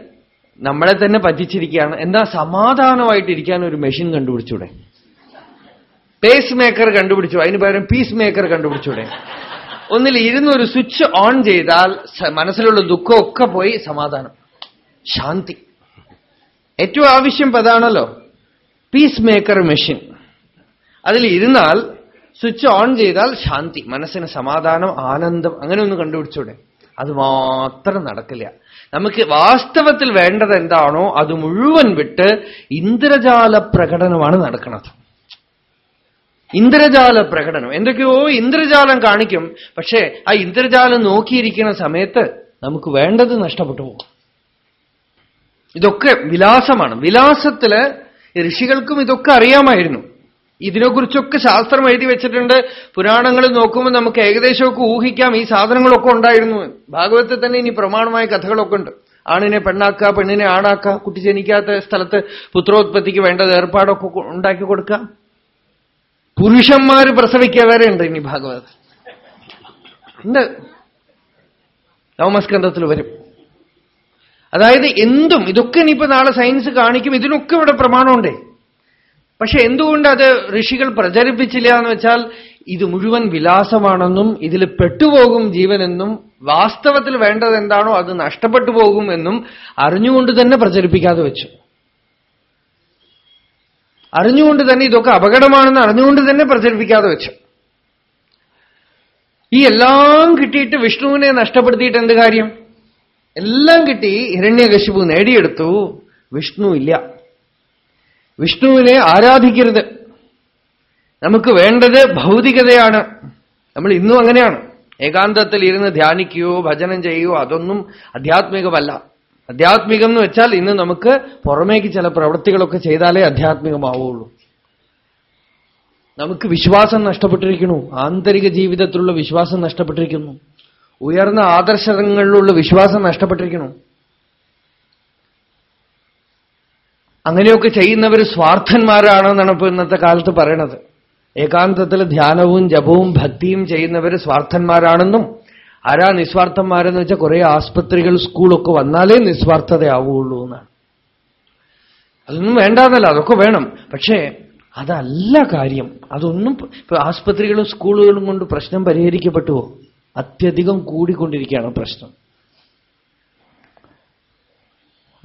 നമ്മളെ തന്നെ പറ്റിച്ചിരിക്കുകയാണ്. എന്താ സമാധാനമായിട്ടിരിക്കാൻ ഒരു മെഷീൻ കണ്ടുപിടിച്ചൂടെ? പേസ് മേക്കർ കണ്ടുപിടിച്ചു. അതിന് പകരം പീസ് മേക്കർ കണ്ടുപിടിച്ചൂടെ? ഒന്നിൽ ഇരുന്ന് ഒരു സ്വിച്ച് ഓൺ ചെയ്താൽ മനസ്സിലുള്ള ദുഃഖമൊക്കെ പോയി സമാധാനം. ശാന്തി. ഏറ്റവും ആവശ്യം അതാണല്ലോ. പീസ് മേക്കർ മെഷീൻ അതിൽ ഇരുന്നാൽ സ്വിച്ച് ഓൺ ചെയ്താൽ ശാന്തി മനസ്സിന് സമാധാനം ആനന്ദം അങ്ങനെ ഒന്ന് കണ്ടുപിടിച്ചൂടെ? അത് മാത്രം നടക്കില്ല. നമുക്ക് വാസ്തവത്തിൽ വേണ്ടത് എന്താണോ അത് മുഴുവൻ വിട്ട് ഇന്ദ്രജാല പ്രകടനമാണ് നടക്കുന്നത്. ഇന്ദ്രജാല പ്രകടനം. എന്തൊക്കെയോ ഇന്ദ്രജാലം കാണിക്കും. പക്ഷേ ആ ഇന്ദ്രജാലം നോക്കിയിരിക്കുന്ന സമയത്ത് നമുക്ക് വേണ്ടത് നഷ്ടപ്പെട്ടു പോകും. ഇതൊക്കെ വിലാസമാണ്. വിലാസത്തിൽ ഋഷികൾക്കും ഇതൊക്കെ അറിയാമായിരുന്നു. ഇതിനെക്കുറിച്ചൊക്കെ ശാസ്ത്രം എഴുതി വെച്ചിട്ടുണ്ട്. പുരാണങ്ങൾ നോക്കുമ്പോൾ നമുക്ക് ഏകദേശമൊക്കെ ഊഹിക്കാം. ഈ സാധനങ്ങളൊക്കെ ഉണ്ടായിരുന്നു. ഭാഗവതത്തിൽ തന്നെ ഇനി പ്രമാണമായ കഥകളൊക്കെ ഉണ്ട്. ആണിനെ പെണ്ണാക്കുക പെണ്ണിനെ ആണാക്കുക കുട്ടി ജനിക്കാത്ത സ്ഥലത്ത് പുത്രോത്പത്തിക്ക് വേണ്ടത് ഏർപ്പാടൊക്കെ ഉണ്ടാക്കി കൊടുക്കുക പുരുഷന്മാര് പ്രസവിക്കവരെ ഉണ്ട് ഇനി ഭാഗവത ഉണ്ട്. നവമസ്കന്ധത്തിൽ വരും. അതായത് എന്തും ഇതൊക്കെ ഇനിയിപ്പോ നാളെ സയൻസ് കാണിക്കും. ഇതിനൊക്കെ ഇവിടെ പ്രമാണമുണ്ടേ. പക്ഷെ എന്തുകൊണ്ട് അത് ഋഷികൾ പ്രചരിപ്പിച്ചില്ല എന്ന് വെച്ചാൽ ഇത് മുഴുവൻ വിലാസമാണെന്നും ഇതിൽ പെട്ടുപോകും ജീവനെന്നും വാസ്തവത്തിൽ വേണ്ടത് എന്താണോ അത് നഷ്ടപ്പെട്ടു പോകും എന്നും അറിഞ്ഞുകൊണ്ട് തന്നെ പ്രചരിപ്പിക്കാതെ വെച്ചു. അറിഞ്ഞുകൊണ്ട് തന്നെ ഇതൊക്കെ അപകടമാണെന്ന് അറിഞ്ഞുകൊണ്ട് തന്നെ പ്രചരിപ്പിക്കാതെ വെച്ചു. ഈ എല്ലാം കിട്ടിയിട്ട് വിഷ്ണുവിനെ നഷ്ടപ്പെടുത്തിയിട്ട് എന്ത് കാര്യം? എല്ലാം കിട്ടി ഹിരണ്യകശിപു നേടിയെടുത്തു. വിഷ്ണു ഇല്ല. വിഷ്ണുവിനെ ആരാധിക്കരുത്. നമുക്ക് വേണ്ടത് ഭൗതികതയാണ്. നമ്മൾ ഇന്നും അങ്ങനെയാണ്. ഏകാന്തത്തിൽ ഇരുന്ന് ധ്യാനിക്കുകയോ ഭജനം ചെയ്യുകയോ അതൊന്നും അധ്യാത്മികമല്ല. അധ്യാത്മികം എന്ന് വെച്ചാൽ ഇന്ന് നമുക്ക് പുറമേക്ക് ചില പ്രവൃത്തികളൊക്കെ ചെയ്താലേ അധ്യാത്മികമാവുള്ളൂ. നമുക്ക് വിശ്വാസം നഷ്ടപ്പെട്ടിരിക്കുന്നു. ആന്തരിക ജീവിതത്തിലുള്ള വിശ്വാസം നഷ്ടപ്പെട്ടിരിക്കുന്നു. ഉയർന്ന ആദർശങ്ങളിലുള്ള വിശ്വാസം നഷ്ടപ്പെട്ടിരിക്കുന്നു. അങ്ങനെയൊക്കെ ചെയ്യുന്നവർ സ്വാർത്ഥന്മാരാണെന്നാണ് ഇപ്പൊ ഇന്നത്തെ കാലത്ത് പറയണത്. ഏകാന്തത്തിൽ ധ്യാനവും ജപവും ഭക്തിയും ചെയ്യുന്നവർ സ്വാർത്ഥന്മാരാണെന്നും ആരാ നിസ്വാർത്ഥന്മാരെന്ന് വെച്ചാൽ കുറെ ആസ്പത്രികൾ സ്കൂളൊക്കെ വന്നാലേ നിസ്വാർത്ഥതയാവുള്ളൂ എന്നാണ്. അതൊന്നും വേണ്ടാന്നല്ല അതൊക്കെ വേണം. പക്ഷേ അതല്ല കാര്യം. അതൊന്നും ഇപ്പൊ ആസ്പത്രികളും സ്കൂളുകളും കൊണ്ട് പ്രശ്നം പരിഹരിക്കപ്പെട്ടുവോ? അത്യധികം കൂടിക്കൊണ്ടിരിക്കുകയാണ് പ്രശ്നം.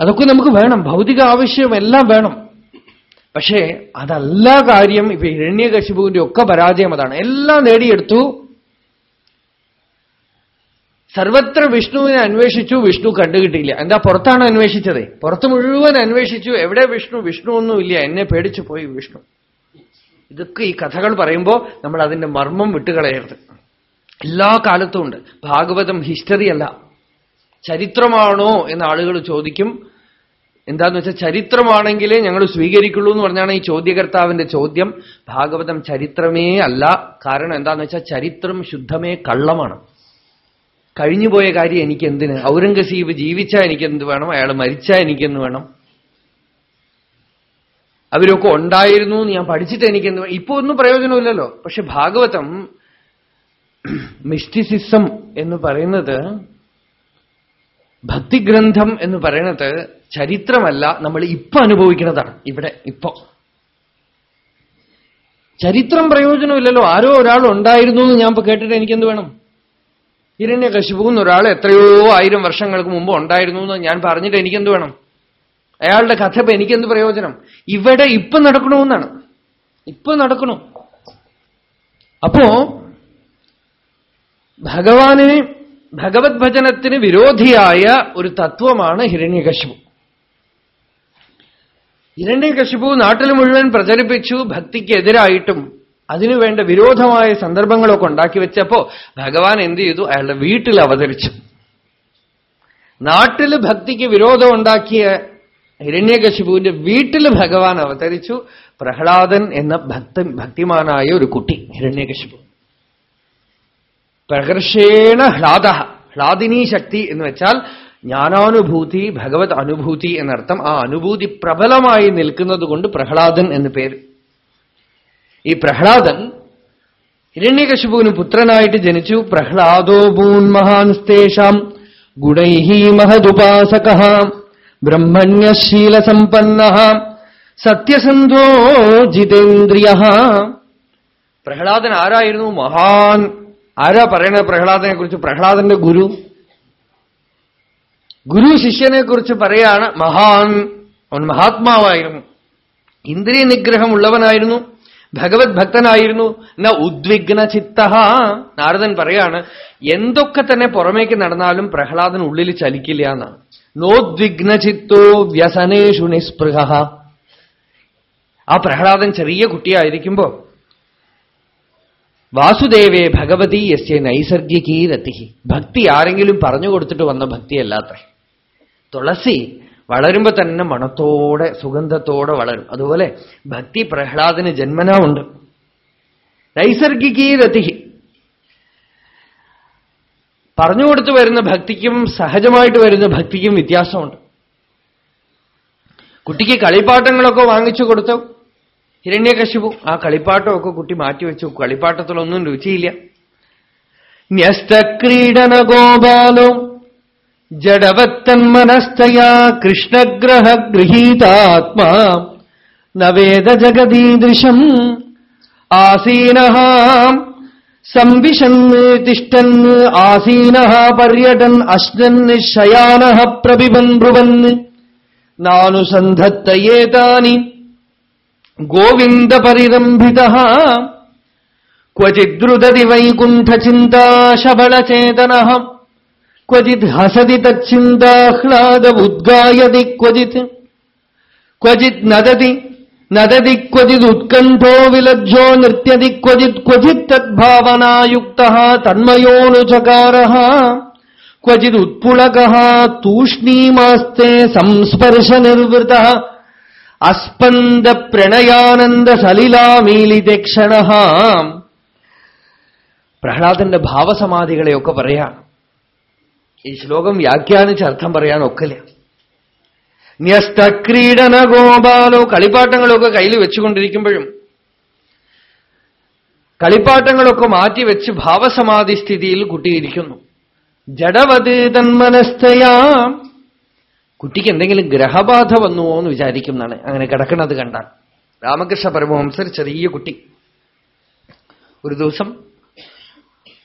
അതൊക്കെ നമുക്ക് വേണം. ഭൗതിക ആവശ്യമെല്ലാം വേണം. പക്ഷേ അതല്ല കാര്യം ഇപ്പൊ ഇരണ്യകശിപുവിന്റെ ഒക്കെ പരാജയം അതാണ്. എല്ലാം നേടിയെടുത്തു. സർവത്ര വിഷ്ണുവിനെ അന്വേഷിച്ചു വിഷ്ണു കണ്ടുകിട്ടിയില്ല. എന്താ പുറത്താണ് അന്വേഷിച്ചത്? പുറത്ത് മുഴുവൻ അന്വേഷിച്ചു. എവിടെ വിഷ്ണു? വിഷ്ണു ഒന്നുമില്ല. എന്നെ പേടിച്ചു പോയി വിഷ്ണു. ഇതൊക്കെ ഈ കഥകൾ പറയുമ്പോൾ നമ്മൾ അതിന്റെ മർമ്മം വിട്ടുകളയരുത്. എല്ലാ കാലത്തും ഉണ്ട്. ഭാഗവതം ഹിസ്റ്ററി അല്ല. ചരിത്രമാണോ എന്ന് ആളുകൾ ചോദിക്കും. എന്താന്ന് വെച്ചാൽ ചരിത്രമാണെങ്കിലേ ഞങ്ങൾ സ്വീകരിക്കുള്ളൂ എന്ന് പറഞ്ഞാണ് ഈ ചോദ്യകർത്താവിന്റെ ചോദ്യം. ഭാഗവതം ചരിത്രമേ അല്ല. കാരണം എന്താന്ന് വെച്ചാൽ ചരിത്രം ശുദ്ധമേ കള്ളമാണ്. കഴിഞ്ഞുപോയ കാര്യം എനിക്ക് എന്തിന് ഔറംഗസീബ് ജീവിച്ചാൽ എനിക്ക് എന്ത് വേണം? അയാൾ മരിച്ചാൽ എനിക്കെന്ത് വേണം? അവരൊക്കെ ഉണ്ടായിരുന്നു എന്ന് ഞാൻ പഠിച്ചിട്ട് എനിക്കെന്ത് ഇപ്പൊ ഒന്നും പ്രയോജനമില്ലല്ലോ. പക്ഷെ ഭാഗവതം മിസ്റ്റിസിസം എന്ന് പറയുന്നത് ഭക്തിഗ്രന്ഥം എന്ന് പറയണത് ചരിത്രമല്ല നമ്മൾ ഇപ്പൊ അനുഭവിക്കുന്നതാണ്. ഇവിടെ ഇപ്പോ. ചരിത്രം പ്രയോജനമില്ലല്ലോ. ആരോ ഒരാൾ ഉണ്ടായിരുന്നു എന്ന് ഞാൻ ഇപ്പൊ കേട്ടിട്ട് എനിക്കെന്ത് വേണം? ഹിരണ്യകശിപു ഒരാൾ എത്രയോ ആയിരം വർഷങ്ങൾക്ക് മുമ്പ് ഉണ്ടായിരുന്നു എന്ന് ഞാൻ പറഞ്ഞിട്ട് എനിക്കെന്ത് വേണം? അയാളുടെ കഥ ഇപ്പൊ എനിക്കെന്ത് പ്രയോജനം? ഇവിടെ ഇപ്പൊ നടക്കണമെന്നാണ്. ഇപ്പൊ നടക്കണം. അപ്പോ ഭഗവാനെ ഭഗവത് ഭജനത്തിന് വിരോധിയായ ഒരു തത്വമാണ് ഹിരണ്യകശിപു. ഹിരണ്യകശിപു നാട്ടിൽ മുഴുവൻ പ്രചരിപ്പിച്ചു ഭക്തിക്കെതിരായിട്ടും അതിനുവേണ്ട വിരോധമായ സന്ദർഭങ്ങളൊക്കെ ഉണ്ടാക്കി വെച്ചപ്പോ ഭഗവാൻ എന്ത് ചെയ്തു? അയാളുടെ വീട്ടിൽ അവതരിച്ചു. നാട്ടിൽ ഭക്തിക്ക് വിരോധം ഉണ്ടാക്കിയ ഹിരണ്യകശിപുവിന്റെ വീട്ടിൽ ഭഗവാൻ അവതരിച്ചു. പ്രഹ്ലാദൻ എന്ന ഭക്ത ഭക്തിമാനായ ഒരു കുട്ടി ഹിരണ്യകശിപു. പ്രകർഷേണ ഹ്ലാദ. ഹ്ലാദിനീ ശക്തി എന്ന് വെച്ചാൽ ജ്ഞാനാനുഭൂതി ഭഗവത് അനുഭൂതി എന്നർത്ഥം ആ അനുഭൂതി പ്രബലമായി നിൽക്കുന്നത് കൊണ്ട് പ്രഹ്ലാദൻ എന്ന് പേര്. ഈ പ്രഹ്ലാദൻ ഹിരണ്യകശുപുവിന് പുത്രനായിട്ട് ജനിച്ചു. പ്രഹ്ലാദോ ഭൂന്മഹാൻസ്തേഷാം ഗുണൈഹി മഹദുപാസക ബ്രഹ്മണ്യശീലസമ്പന്ന സത്യസന്ധോ ജിതേന്ദ്രിയ. പ്രഹ്ലാദൻ ആരായിരുന്നു? മഹാൻ ആരാ പറയണത് പ്രഹ്ലാദനെ കുറിച്ച്? പ്രഹ്ലാദന്റെ ഗുരു. ഗുരു ശിഷ്യനെ കുറിച്ച് പറയാണ് മഹാൻ. അവൻ മഹാത്മാവായിരുന്നു. ഇന്ദ്രിയ നിഗ്രഹമുള്ളവനായിരുന്നു. ഭഗവത് ഭക്തനായിരുന്നു. ന ഉദ്വിഗ്ന ചിത്ത നാരദൻ പറയാണ് എന്തൊക്കെ തന്നെ പുറമേക്ക് നടന്നാലും പ്രഹ്ലാദൻ ഉള്ളിൽ ചലിക്കില്ല എന്നാണ്. നോദ്വിഗ്ന ചിത്തോ വ്യസനേഷു നിസ്പൃഹ. ആ പ്രഹ്ലാദൻ ചെറിയ കുട്ടിയായിരിക്കുമ്പോ വാസുദേവേ ഭഗവതി യസ്യ നൈസർഗികീ ഭക്തി ആരെങ്കിലും പറഞ്ഞു കൊടുത്തിട്ട് വന്ന ഭക്തിയല്ലാത്രേ തുളസി വളരുമ്പോ തന്നെ മണത്തോടെ സുഗന്ധത്തോടെ വളരും. അതുപോലെ ഭക്തി പ്രഹ്ലാദിന് ജന്മനാ ഉണ്ട് നൈസർഗികീ രതി. പറഞ്ഞു കൊടുത്തു വരുന്ന ഭക്തിക്കും സഹജമായിട്ട് വരുന്ന ഭക്തിക്കും വ്യത്യാസമുണ്ട്. കുട്ടിക്ക് കളിപ്പാട്ടങ്ങളൊക്കെ വാങ്ങിച്ചു കൊടുത്തു? ഹിരണ്യകശിപു ആ കളിപ്പാട്ടമൊക്കെ കുട്ടി മാറ്റിവെച്ചു കളിപ്പാട്ടത്തിലൊന്നും രുചിയില്ല. ന്യസ്തക്രീഡന ഗോപാലോ ജഡവത്തന്മനസ്തയാ കൃഷ്ണഗ്രഹ ഗൃഹീതാത്മാ നവേദ ജഗദീദൃശം ആസീന സംവിശന്ന് തിഷ്ടൻ ആസീന പര്യടൻ അശ്നൻ ശയാന പ്രഭിവൻ ബ്രുവൻ നാനുസന്ധത്തയേതാനി ഗോവിന്ദപരിരംഭിത. ക്വചിദ്രുദതി വൈകുണ്ഠചിന്താശബളചേതന ക്വചിത്. ഹസതി തച്ചിന്താഹ്ലാദ ഉദ്ഗായതി ക്വചിത് ക്വചിത് നദതി നദതി ക്വചിത് ഉത്കണ്ഠോ വിലജ്ജോ നൃത്യതി ക്വചിത് ക്വചിത് തദ്ഭാവനായുക്ത തന്മയോനുചകാര ക്വചിത് ഉത്പുളക തൂഷ്ണീമാസ്തേ സംസ്പർശ നിർവൃത അസ്പന്ദ പ്രണയാനന്ദ സലിലാമീലിത ക്ഷണ പ്രഹ്ലാദന്റെ ഭാവസമാധികളെയൊക്കെ പറയാം. ഈ ശ്ലോകം വ്യാഖ്യാനിച്ച് അർത്ഥം പറയാൻ ഒക്കില്ല ന്യസ്തക്രീഡന ഗോപാലോ കളിപ്പാട്ടങ്ങളൊക്കെ കയ്യിൽ വെച്ചുകൊണ്ടിരിക്കുമ്പോഴും കളിപ്പാട്ടങ്ങളൊക്കെ മാറ്റിവെച്ച് ഭാവസമാധി സ്ഥിതിയിൽ കുട്ടിയിരിക്കുന്നു. ജഡവത് തന്മനസ്ഥയാം. കുട്ടിക്ക് എന്തെങ്കിലും ഗ്രഹബാധ വന്നുവോ എന്ന് വിചാരിക്കുന്നതാണ് അങ്ങനെ കിടക്കുന്നത് കണ്ടാൽ. രാമകൃഷ്ണ പരമഹംസർ ചെറിയ കുട്ടി. ഒരു ദിവസം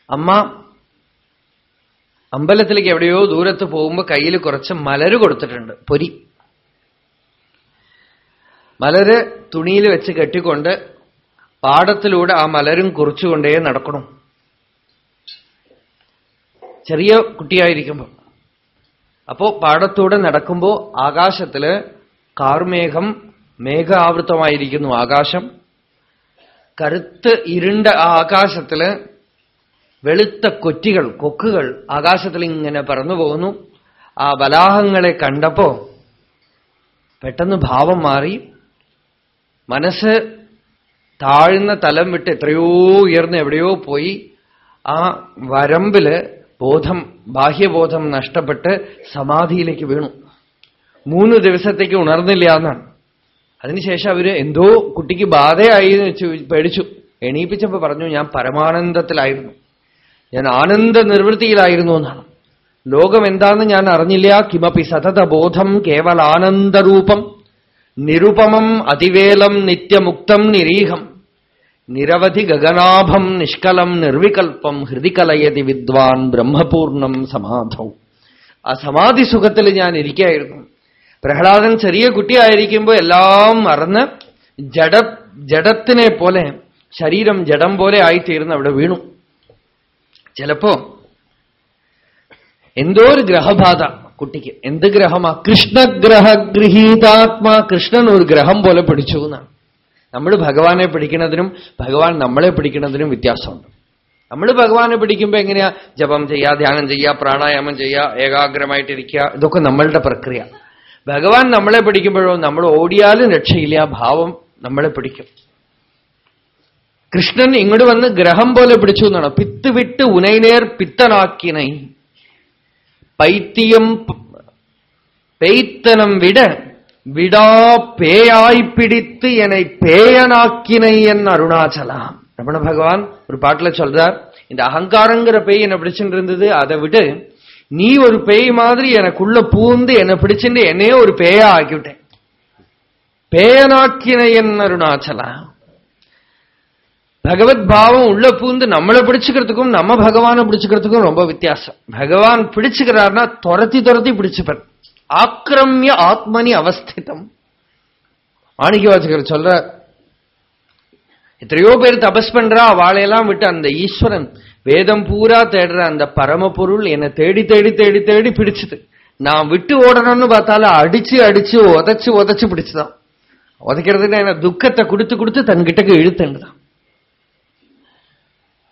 അമ്മ അമ്പലത്തിലേക്ക് എവിടെയോ ദൂരത്ത് പോകുമ്പോൾ കയ്യിൽ കുറച്ച് മലര് കൊടുത്തിട്ടുണ്ട്. പൊരി. മലര് തുണിയിൽ വെച്ച് കെട്ടിക്കൊണ്ട് പാടത്തിലൂടെ ആ മലരും കുറിച്ചുകൊണ്ടേ നടക്കണം. ചെറിയ കുട്ടിയായിരിക്കുമ്പോൾ അപ്പോ പാടത്തൂടെ നടക്കുമ്പോ ആകാശത്തിൽ കാർമേഘം മേഘ ആവൃത്തമായിരിക്കുന്നു ആകാശം. കരുത്ത് ഇരുണ്ട ആകാശത്തിൽ വെളുത്ത കൊറ്റികൾ കൊക്കുകൾ ആകാശത്തിൽ ഇങ്ങനെ പറന്നു പോകുന്നു. ആ വലാഹങ്ങളെ കണ്ടപ്പോ പെട്ടെന്ന് ഭാവം മാറി. മനസ്സ് താഴ്ന്ന തലം വിട്ട് എത്രയോ ഉയർന്ന് എവിടെയോ പോയി. ആ വരമ്പിൽ ബോധം ബാഹ്യബോധം നഷ്ടപ്പെട്ട് സമാധിയിലേക്ക് വീണു. മൂന്ന് ദിവസത്തേക്ക് ഉണർന്നില്ല എന്നാണ്. അതിനുശേഷം അവർ എന്തോ കുട്ടിക്ക് ബാധയായി എന്ന് വെച്ച് പേടിച്ചു. എണീപ്പിച്ചപ്പോ പറഞ്ഞു ഞാൻ പരമാനന്ദത്തിലായിരുന്നു. ഞാൻ ആനന്ദ നിർവൃത്തിയിലായിരുന്നു എന്നാണ്. ലോകം എന്താണെന്ന് ഞാൻ അറിഞ്ഞില്ല. കിമപി സതതബോധം കേവലാനന്ദരൂപം നിരുപമം അതിവേലം നിത്യമുക്തം നിരീഹം. നിരവധി ഗഗനാഭം നിഷ്കലം നിർവികൽപ്പം ഹൃദികലയതി വിദ്വാൻ ബ്രഹ്മപൂർണം സമാധൗ. ആ സമാധി സുഖത്തിൽ ഞാൻ ഇരിക്കായിരുന്നു പ്രഹ്ലാദൻ ചെറിയ കുട്ടിയായിരിക്കുമ്പോൾ എല്ലാം മറന്ന് ജഡ ജഡത്തിനെ പോലെ ശരീരം ജഡം പോലെ ആയിത്തീർന്ന് അവിടെ വീണു. ചിലപ്പോ എന്തോ ഒരു ഗ്രഹബാധ കുട്ടിക്ക്. എന്ത് ഗ്രഹമാ? കൃഷ്ണഗ്രഹ ഗൃഹീതാത്മാ കൃഷ്ണൻ ഒരു ഗ്രഹം പോലെ പിടിച്ചു എന്നാണ്. നമ്മൾ ഭഗവാനെ പിടിക്കുന്നതിനും ഭഗവാൻ നമ്മളെ പിടിക്കുന്നതിനും വ്യത്യാസമുണ്ട്. നമ്മൾ ഭഗവാനെ പിടിക്കുമ്പോൾ എങ്ങനെയാ? ജപം ചെയ്യുക ധ്യാനം ചെയ്യുക പ്രാണായാമം ചെയ്യുക ഏകാഗ്രമായിട്ടിരിക്കുക ഇതൊക്കെ നമ്മളുടെ പ്രക്രിയ. ഭഗവാൻ നമ്മളെ പിടിക്കുമ്പോഴോ നമ്മൾ ഓടിയാലും രക്ഷയില്ല ഭാവം നമ്മളെ പിടിക്കും. കൃഷ്ണൻ ഇങ്ങോട്ട് വന്ന് ഗ്രഹം പോലെ പിടിച്ചു എന്നാണ്. പിത്ത് വിട്ട് ഉനൈനേർ പിത്തനാക്കിനൈ പൈത്തിയം പെയ്ത്തനം വിട விடா பேயாய் பிடித்து என்னை பேயனாக்கினை என் அருணாச்சலா ரமண பகவான் ஒரு பாட்டுல சொல்றார் இந்த அகங்காரங்கிற பேய் என்ன பிடிச்சுட்டு இருந்தது அதை விட்டு நீ ஒரு பேய் மாதிரி எனக்குள்ள பூந்து என்னை பிடிச்சுட்டு என்னையே ஒரு பேயா ஆக்கிவிட்டேன். பேயனாக்கின என் அருணாச்சலா பகவத் பாவம் உள்ள பூந்து நம்மளை பிடிச்சுக்கிறதுக்கும் நம்ம பகவானை பிடிச்சுக்கிறதுக்கும் ரொம்ப வித்தியாசம். பகவான் பிடிச்சுக்கிறார்னா துரத்தி துரத்தி பிடிச்சுப்பேன். ஆக்கிரமிய ஆத்மனி அவஸ்திதம். மாணிக்கவாசகர் சொல்ற எத்தனையோ பேர் தபஸ் பண்றா வாழையெல்லாம் விட்டு அந்த ஈஸ்வரன் வேதம் பூரா தேடுற அந்த பரம பொருள் என்னை தேடி தேடி தேடி தேடி பிடிச்சது. நான் விட்டு ஓடணும்னு பார்த்தாலும் அடிச்சு அடிச்சு உதச்சு உதச்சு பிடிச்சுதான். உதைக்கிறதுக்கு என்ன? துக்கத்தை கொடுத்து கொடுத்து தன்கிட்டக்கு இழுத்துண்டுதான்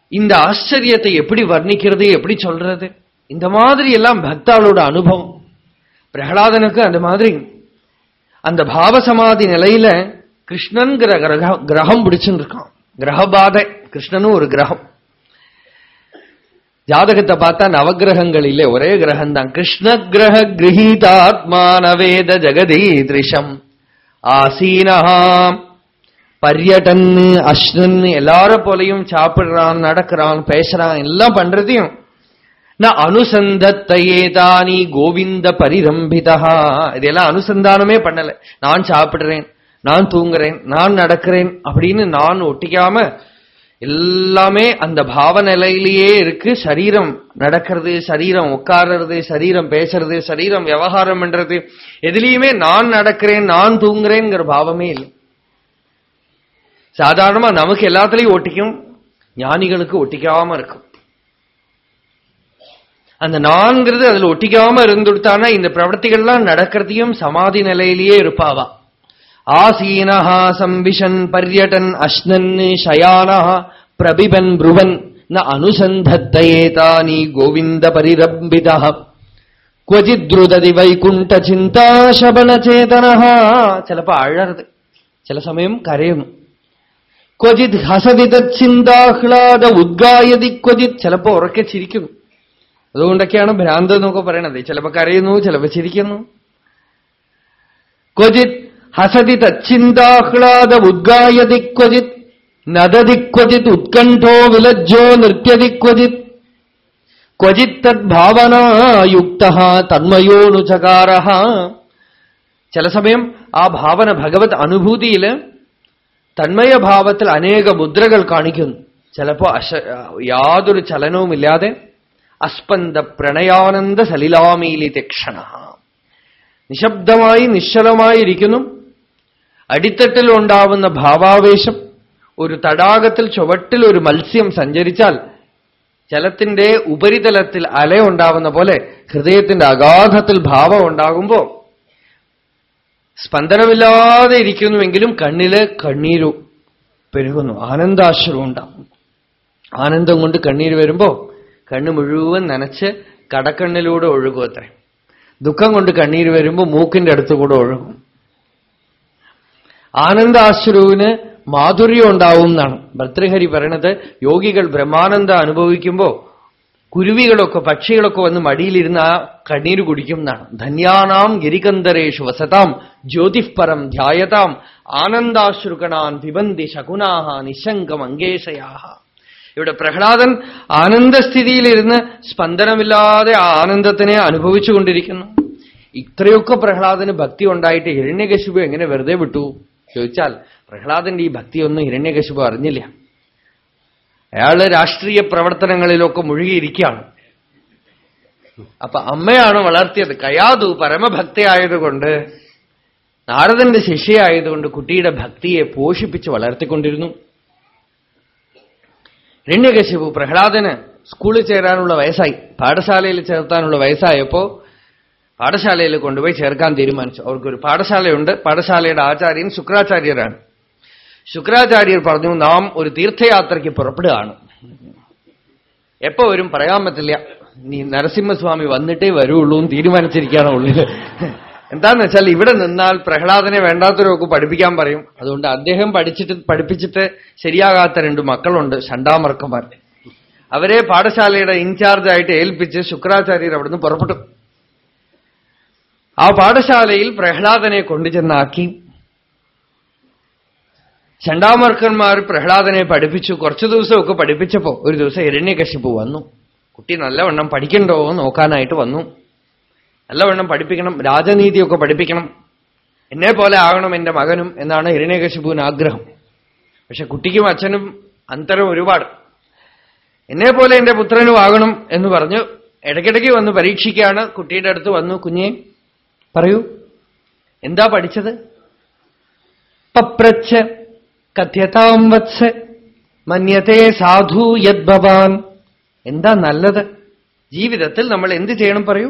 இந்த ஆச்சரியத்தை எப்படி வர்ணிக்கிறது எப்படி சொல்றது? இந்த மாதிரி எல்லாம் பக்தாளோட அனுபவம். பிரகலாதனுக்கு அந்த மாதிரி. அந்த பாவசமாதி நிலையில கிருஷ்ணன்கிற கிரகம் பிடிச்சுன்னு இருக்கான் கிரகபாதை. கிருஷ்ணனும் ஒரு கிரகம். ஜாதகத்தை பார்த்தா நவகிரகங்கள் இல்லை ஒரே கிரகம் தான் கிருஷ்ண கிரக கிரகீதாத்மானவேத ஜெகதீதிருஷம். ஆசீனஹாம். பரியட்டன் அஸ்னன் எல்லாரும் போலையும் சாப்பிடுறான் நடக்கிறான் பேசுறான் எல்லாம் பண்றதையும் நான் அனுசந்தத்தையேதானி கோவிந்த பரிரம்பிதா இதெல்லாம் அனுசந்தானமே பண்ணல. நான் சாப்பிடுறேன் நான் தூங்குறேன் நான் நடக்கிறேன் அப்படின்னு நான் ஒட்டிக்காம எல்லாமே அந்த பாவ நிலையிலேயே இருக்கு. சரீரம் நடக்கிறது சரீரம் உட்கார்றது சரீரம் பேசுறது சரீரம் விவகாரம் பண்றது. எதுலையுமே நான் நடக்கிறேன் நான் தூங்குறேங்கிற பாவமே இல்லை. சாதாரணமா நமக்கு எல்லாத்துலயும் ஒட்டிக்கும் ஞானிகளுக்கு ஒட்டிக்காம இருக்கும். அந்த நான்கிறது அதுல ஒட்டிக்காம இருந்துடுத்தானா இந்த பிரவர்த்திகள்லாம் நடக்கிறதையும் சமாதி நிலையிலேயே இருப்பாவா ஆசீனஹா சம்பிஷன் பரியடன் அஷ்ணன் ஷயானஹா பிரபிபன் புருவன் ந அனுசந்தத்தையேதானி கோவிந்த பரிரம்பிதா வைகுண்ட சிந்தாசபன ചിന്താശബലചേതന ചിലപ്പോ അഴറത് சில சமயம் கரையணும் ക്വചിത് ഹസതി തച്ചിന്താഹ്ലാദ உத்காயதி ക്വചിത് ചിലപ്പോ ഉറക്കെ சிரிக்கணும் അതുകൊണ്ടൊക്കെയാണ് ഭ്രാന്ത് എന്നൊക്കെ പറയണത്. ചിലപ്പോ കരയുന്നു ചിലപ്പോ ചിരിക്കുന്നു. ക്വചിത് ഹസതി തച്ചിന്താഹ്ലാദ ഉദ്ഗായതി ക്വചിത് നദതി ക്വചിത് ഉത്കണ്ഠോ വിലജ്ജോ നൃത്യതി ക്വചിത്. ക്വചിത് തദ്ഭാവനായുക്ത തന്മയോണുചകാര ചില സമയം ആ ഭാവന ഭഗവത് അനുഭൂതിയിൽ തന്മയഭാവത്തിൽ അനേക മുദ്രകൾ കാണിക്കുന്നു. ചിലപ്പോ അശ യാതൊരു ചലനവുമില്ലാതെ അസ്പന്ദ പ്രണയാനന്ദ സലിലാമീലി തെക്ഷണ. നിശബ്ദമായി നിശ്ചലമായിരിക്കുന്നു. അടിത്തട്ടിൽ ഉണ്ടാവുന്ന ഭാവാവേശം ഒരു തടാകത്തിൽ ചുവട്ടിൽ ഒരു മത്സ്യം സഞ്ചരിച്ചാൽ ജലത്തിന്റെ ഉപരിതലത്തിൽ അല ഉണ്ടാവുന്ന പോലെ ഹൃദയത്തിന്റെ അഗാധത്തിൽ ഭാവം ഉണ്ടാകുമ്പോൾ സ്പന്ദനമില്ലാതെ ഇരിക്കുന്നുവെങ്കിലും കണ്ണിൽ കണ്ണീരു പെരുകുന്നു. ആനന്ദാശ്രവും ഉണ്ടാകും ആനന്ദം കൊണ്ട് കണ്ണീര് വരുമ്പോ കണ്ണ് മുഴുവൻ നനച്ച് കടക്കണ്ണിലൂടെ ഒഴുകും അത്രേ. ദുഃഖം കൊണ്ട് കണ്ണീര് വരുമ്പോൾ മൂക്കിന്റെ അടുത്ത് കൂടെ ഒഴുകും. ആനന്ദാശ്രുവിന് മാധുര്യം ഉണ്ടാവും എന്നാണ്. ഭർത്തൃഹരി പറയണത് യോഗികൾ ബ്രഹ്മാനന്ദ അനുഭവിക്കുമ്പോ കുരുവികളൊക്കെ പക്ഷികളൊക്കെ വന്ന് മടിയിലിരുന്ന് ആ കണ്ണീര് കുടിക്കും എന്നാണ്. ധന്യാനാം ഗിരികന്ധരേഷു വസതാം ജ്യോതിഃപരം ധ്യായതാം ആനന്ദാശ്രുകണാൻ പിബന്തി ശകുനാഹ നിശങ്കം അങ്കേശയാഹ ഇവിടെ പ്രഹ്ലാദൻ ആനന്ദസ്ഥിതിയിലിരുന്ന് സ്പന്ദനമില്ലാതെ ആനന്ദത്തിനെ അനുഭവിച്ചുകൊണ്ടിരിക്കുന്നു. ഇത്രയൊക്കെ പ്രഹ്ലാദന് ഭക്തി ഉണ്ടായിട്ട് ഹിരണ്യകശിപു എങ്ങനെ വെറുതെ വിട്ടു? ചോദിച്ചാൽ പ്രഹ്ലാദന്റെ ഈ ഭക്തിയൊന്നും ഹിരണ്യകശിപു അറിഞ്ഞില്ല. അയാൾ രാഷ്ട്രീയ പ്രവർത്തനങ്ങളിലൊക്കെ മുഴുകിയിരിക്കുകയാണ്. അപ്പൊ അമ്മയാണ് വളർത്തിയത്. കയാതു പരമഭക്തയായതുകൊണ്ട് നാരദന്റെ ശിഷ്യയായതുകൊണ്ട് കുട്ടിയുടെ ഭക്തിയെ പോഷിപ്പിച്ച് വളർത്തിക്കൊണ്ടിരുന്നു. ഹിരണ്യകശിപു പ്രഹ്ലാദന് സ്കൂളിൽ ചേരാനുള്ള വയസ്സായി. പാഠശാലയിൽ ചേർത്താനുള്ള വയസ്സായപ്പോ പാഠശാലയിൽ കൊണ്ടുപോയി ചേർക്കാൻ തീരുമാനിച്ചു. അവർക്കൊരു പാഠശാലയുണ്ട്. പാഠശാലയുടെ ആചാര്യൻ ശുക്രാചാര്യരാണ്. ശുക്രാചാര്യർ പറഞ്ഞു നാം ഒരു തീർത്ഥയാത്രയ്ക്ക് പുറപ്പെടുകയാണ്. എപ്പോ വരും? പറയാൻ പറ്റില്ല. നീ നരസിംഹസ്വാമി വന്നിട്ടേ വരുള്ളൂ എന്ന് തീരുമാനിച്ചിരിക്കുകയാണ് ഉള്ളിൽ എന്താന്ന് വെച്ചാൽ ഇവിടെ നിന്നാൽ പ്രഹ്ലാദനെ വേണ്ടാത്തവരൊക്കെ പഠിപ്പിക്കാൻ പറയും. അതുകൊണ്ട് അദ്ദേഹം പഠിച്ചിട്ട് പഠിപ്പിച്ചിട്ട് ശരിയാകാത്ത രണ്ട് മക്കളുണ്ട് ഷണ്ടാമർക്കന്മാർ അവരെ പാഠശാലയുടെ ഇൻചാർജായിട്ട് ഏൽപ്പിച്ച് ശുക്രാചാര്യർ അവിടുന്ന് പുറപ്പെട്ടു. ആ പാഠശാലയിൽ പ്രഹ്ലാദനെ കൊണ്ടുചെന്നാക്കി ചണ്ടാമർക്കന്മാർ പ്രഹ്ലാദനെ പഠിപ്പിച്ചു. കുറച്ചു ദിവസമൊക്കെ പഠിപ്പിച്ചപ്പോ ഒരു ദിവസം ഹിരണ്യകശിപ്പ് വന്നു. കുട്ടി നല്ലവണ്ണം പഠിക്കണ്ടോ നോക്കാനായിട്ട് വന്നു. നല്ലവണ്ണം പഠിപ്പിക്കണം രാജനീതിയൊക്കെ പഠിപ്പിക്കണം. എന്നെ പോലെ ആകണം എന്റെ മകനും എന്നാണ് ഹിരണ്യകശിപുവിന് ആഗ്രഹം. പക്ഷെ കുട്ടിക്കും അച്ഛനും അന്തരം ഒരുപാട്. എന്നെ പോലെ എന്റെ പുത്രനും ആകണം എന്ന് പറഞ്ഞു ഇടയ്ക്കിടയ്ക്ക് വന്ന് പരീക്ഷിക്കുകയാണ്. കുട്ടിയുടെ അടുത്ത് വന്നു കുഞ്ഞെ പറയൂ എന്താ പഠിച്ചത്? പപ്രച്ഛ കഥ്യതാം വത്സ് മന്യത്തെ സാധു യദ്ഭവാൻ. എന്താ നല്ലത്? ജീവിതത്തിൽ നമ്മൾ എന്ത് ചെയ്യണം പറയൂ.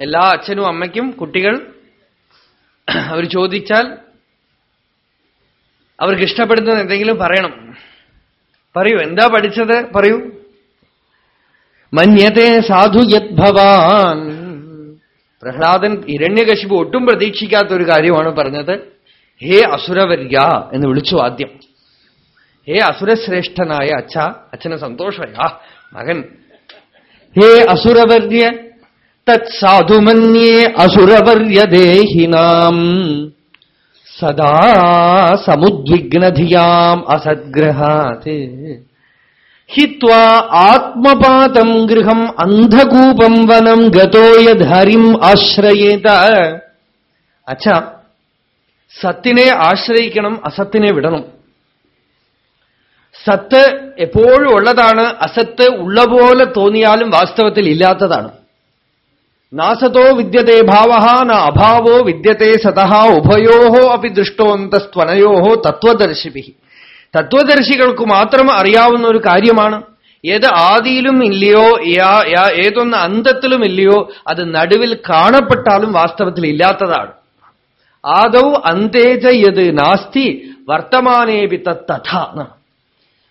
എല്ലാ അച്ഛനും അമ്മയ്ക്കും കുട്ടികൾ അവർ ചോദിച്ചാൽ അവർക്ക് ഇഷ്ടപ്പെടുന്നത് എന്തെങ്കിലും പറയണം. പറയൂ എന്താ പഠിച്ചത്? പറയൂ. മന്യത്തെ സാധു യത് ഭവാൻ. പ്രഹ്ലാദൻ ഇരണ്യകശിപ്പ് ഒട്ടും പ്രതീക്ഷിക്കാത്ത ഒരു കാര്യമാണ് പറഞ്ഞത്. ഹേ അസുരവര്യ എന്ന് വിളിച്ചു ആദ്യം. ഹേ അസുരശ്രേഷ്ഠനായ അച്ഛ അച്ഛന് സന്തോഷമായി ആ മകൻ. ഹേ അസുരവര്യ തത്സാധുമന്യേ അസുരവര്യദേഹിനാം സദാ സമുദ്വിഗ്നധിയാം അസദ്ഗ്രഹാത് ഹിത്വാ ആത്മപാതം ഗൃഹം അന്ധകൂപം വനം ഗതോ യദ്ഹരിം ആശ്രയേത അച്ഛ സത്തിനെ ആശ്രയിക്കണം അസത്തിനെ വിടണം। സത്ത് എപ്പോഴും ഉള്ളതാണ് അസത്ത് ഉള്ള പോലെ തോന്നിയാലും വാസ്തവത്തിൽ ഇല്ലാത്തതാണ്। നാസതോ വിദ്യത്തെ ഭാവ ന അഭാവോ വിദ്യത്തെ സതഹ ഉഭയോ അപ്പി ദൃഷ്ടോന്തസ്ത്വനയോ തത്വദർശിഭി തത്വദർശികൾക്ക് മാത്രം അറിയാവുന്ന ഒരു കാര്യമാണ് ഏത് ആദിയിലും ഇല്ലയോ ഏതൊന്ന് അന്തത്തിലും ഇല്ലയോ അത് നടുവിൽ കാണപ്പെട്ടാലും വാസ്തവത്തിൽ ഇല്ലാത്തതാണ്. ആദൗ അന്തേജ യത് നാസ്തി വർത്തമാനേപി തഥ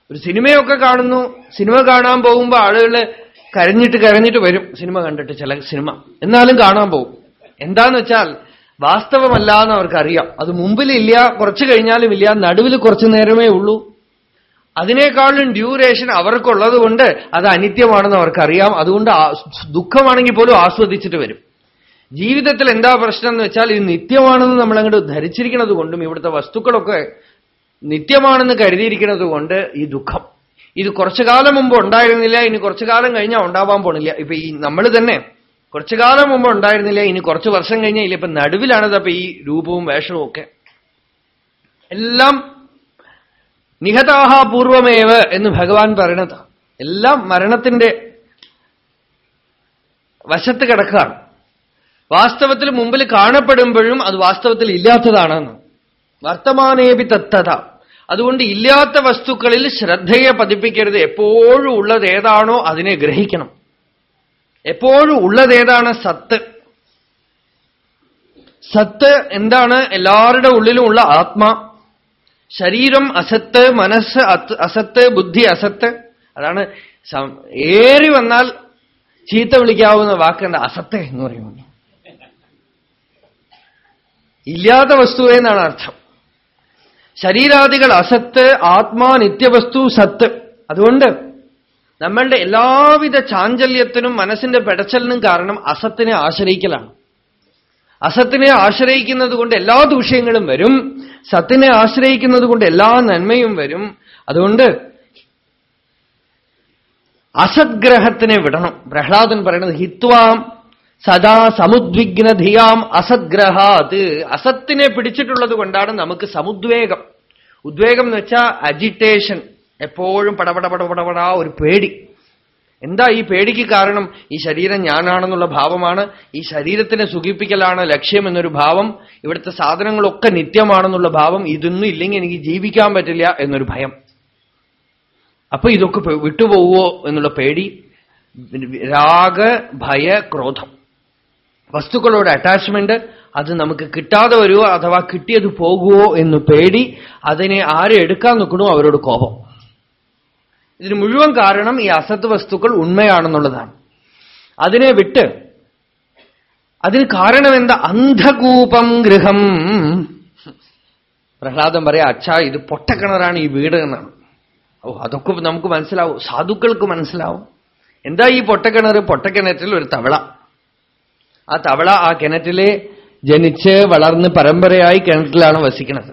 ഒരു സിനിമയൊക്കെ കാണുന്നു സിനിമ കാണാൻ പോകുമ്പോൾ ആളുകൾ കരഞ്ഞിട്ട് കരഞ്ഞിട്ട് വരും. സിനിമ കണ്ടിട്ട് ചില സിനിമ. എന്നാലും കാണാൻ പോകും. എന്താന്ന് വെച്ചാൽ വാസ്തവമല്ല എന്ന് അവർക്കറിയാം. അത് മുമ്പിലില്ല കുറച്ചു കഴിഞ്ഞാലും ഇല്ല നടുവിൽ കുറച്ചു നേരമേ ഉള്ളൂ. അതിനേക്കാളും ഡ്യൂറേഷൻ അവർക്കുള്ളത് കൊണ്ട് അത് അനിത്യമാണെന്ന് അവർക്കറിയാം. അതുകൊണ്ട് ദുഃഖമാണെങ്കിൽ പോലും ആസ്വദിച്ചിട്ട് വരും. ജീവിതത്തിൽ എന്താ പ്രശ്നം എന്ന് വെച്ചാൽ ഇത് നിത്യമാണെന്ന് നമ്മൾ അങ്ങോട്ട് ധരിച്ചിരിക്കുന്നത് കൊണ്ടും ഇവിടുത്തെ വസ്തുക്കളൊക്കെ നിത്യമാണെന്ന് കരുതിയിരിക്കുന്നത് കൊണ്ട് ഈ ദുഃഖം. ഇത് കുറച്ചു കാലം മുമ്പ് ഉണ്ടായിരുന്നില്ല ഇനി കുറച്ചു കാലം കഴിഞ്ഞാൽ ഉണ്ടാവാൻ പോണില്ല. ഇപ്പൊ ഈ നമ്മൾ തന്നെ കുറച്ചു കാലം മുമ്പ് ഉണ്ടായിരുന്നില്ല ഇനി കുറച്ച് വർഷം കഴിഞ്ഞാൽ ഇല്ല. ഇപ്പൊ നടുവിലാണത് അപ്പൊ ഈ രൂപവും വേഷവും ഒക്കെ. എല്ലാം നിഹതാഹ പൂർവമേവ് എന്ന് ഭഗവാൻ പറയണത്. എല്ലാം മരണത്തിന്റെ വശത്ത് കിടക്കുകയാണ്. വാസ്തവത്തിൽ മുമ്പിൽ കാണപ്പെടുമ്പോഴും അത് വാസ്തവത്തിൽ ഇല്ലാത്തതാണെന്ന്. വർത്തമാനേപി തത്തത. അതുകൊണ്ട് ഇല്ലാത്ത വസ്തുക്കളിൽ ശ്രദ്ധയെ പതിപ്പിക്കരുത്. എപ്പോഴും ഉള്ളത് ഏതാണോ അതിനെ ഗ്രഹിക്കണം. എപ്പോഴും ഉള്ളതേതാണ് സത്ത്. സത്ത് എന്താണ്? എല്ലാവരുടെ ഉള്ളിലും ഉള്ള ആത്മാ. ശരീരം അസത്ത് മനസ്സ് അസത്ത് ബുദ്ധി അസത്ത്. അതാണ് ഏറി വന്നാൽ ചീത്ത വിളിക്കാവുന്ന വാക്കെന്താ? അസത്ത് എന്ന് പറയുന്നു ഇല്ലാത്ത വസ്തുവേ എന്നാണ് അർത്ഥം. ശരീരാദികൾ അസത്ത് ആത്മാ നിത്യവസ്തു സത്ത്. അതുകൊണ്ട് നമ്മളുടെ എല്ലാവിധ ചാഞ്ചല്യത്തിനും മനസ്സിന്റെ പെടച്ചലിനും കാരണം അസത്തിനെ ആശ്രയിക്കലാണ്. അസത്തിനെ ആശ്രയിക്കുന്നത് കൊണ്ട് എല്ലാ ദൂഷ്യങ്ങളും വരും. സത്തിനെ ആശ്രയിക്കുന്നത് കൊണ്ട് എല്ലാ നന്മയും വരും. അതുകൊണ്ട് അസദ്ഗ്രഹത്തിനെ വിടണം. പ്രഹ്ലാദൻ പറയുന്നത് ഹിത്വാം സദാ സമുദ്വിഗ്നധിയാം അസദ്ഗ്രഹാത്. അസത്തിനെ പിടിച്ചിട്ടുള്ളത് കൊണ്ടാണ് നമുക്ക് സമുദ്വേഗം. ഉദ്വേഗം എന്ന് വെച്ചാൽ അജിറ്റേഷൻ എപ്പോഴും പടപട പടപടപട ഒരു പേടി. എന്താ ഈ പേടിക്ക് കാരണം? ഈ ശരീരം ഞാനാണെന്നുള്ള ഭാവമാണ്. ഈ ശരീരത്തിനെ സുഖിപ്പിക്കലാണ് ലക്ഷ്യം എന്നൊരു ഭാവം. ഇവിടുത്തെ സാധനങ്ങളൊക്കെ നിത്യമാണെന്നുള്ള ഭാവം. ഇതൊന്നും ഇല്ലെങ്കിൽ എനിക്ക് ജീവിക്കാൻ പറ്റില്ല എന്നൊരു ഭയം. അപ്പൊ ഇതൊക്കെ വിട്ടുപോവോ എന്നുള്ള പേടി. രാഗ ഭയ ക്രോധം. വസ്തുക്കളോട് അറ്റാച്ച്മെന്റ് അത് നമുക്ക് കിട്ടാതെ വരുമോ അഥവാ കിട്ടിയത് പോകുമോ എന്ന് പേടി അതിനെ ആരെ എടുക്കാൻ നിൽക്കണോ അവരോട് കോപം. ഇതിന് മുഴുവൻ കാരണം ഈ അസത് വസ്തുക്കൾ ഉണ്മയാണെന്നുള്ളതാണ്. അതിനെ വിട്ട് അതിന് കാരണം എന്താ? അന്ധകൂപം ഗൃഹം. പ്രഹ്ലാദം പറയാ അച്ഛാ ഇത് പൊട്ടക്കിണറാണ് ഈ വീട് എന്നാണ്. ഓ അതൊക്കെ നമുക്ക് മനസ്സിലാവും. സാധുക്കൾക്ക് മനസ്സിലാവും. എന്താ ഈ പൊട്ടക്കിണർ പൊട്ടക്കിണറ്റിൽ ഒരു തവള. ആ തവള ആ കിണറ്റിലെ ജനിച്ച് വളർന്ന് പരമ്പരയായി കിണറ്റിലാണ് വസിക്കുന്നത്.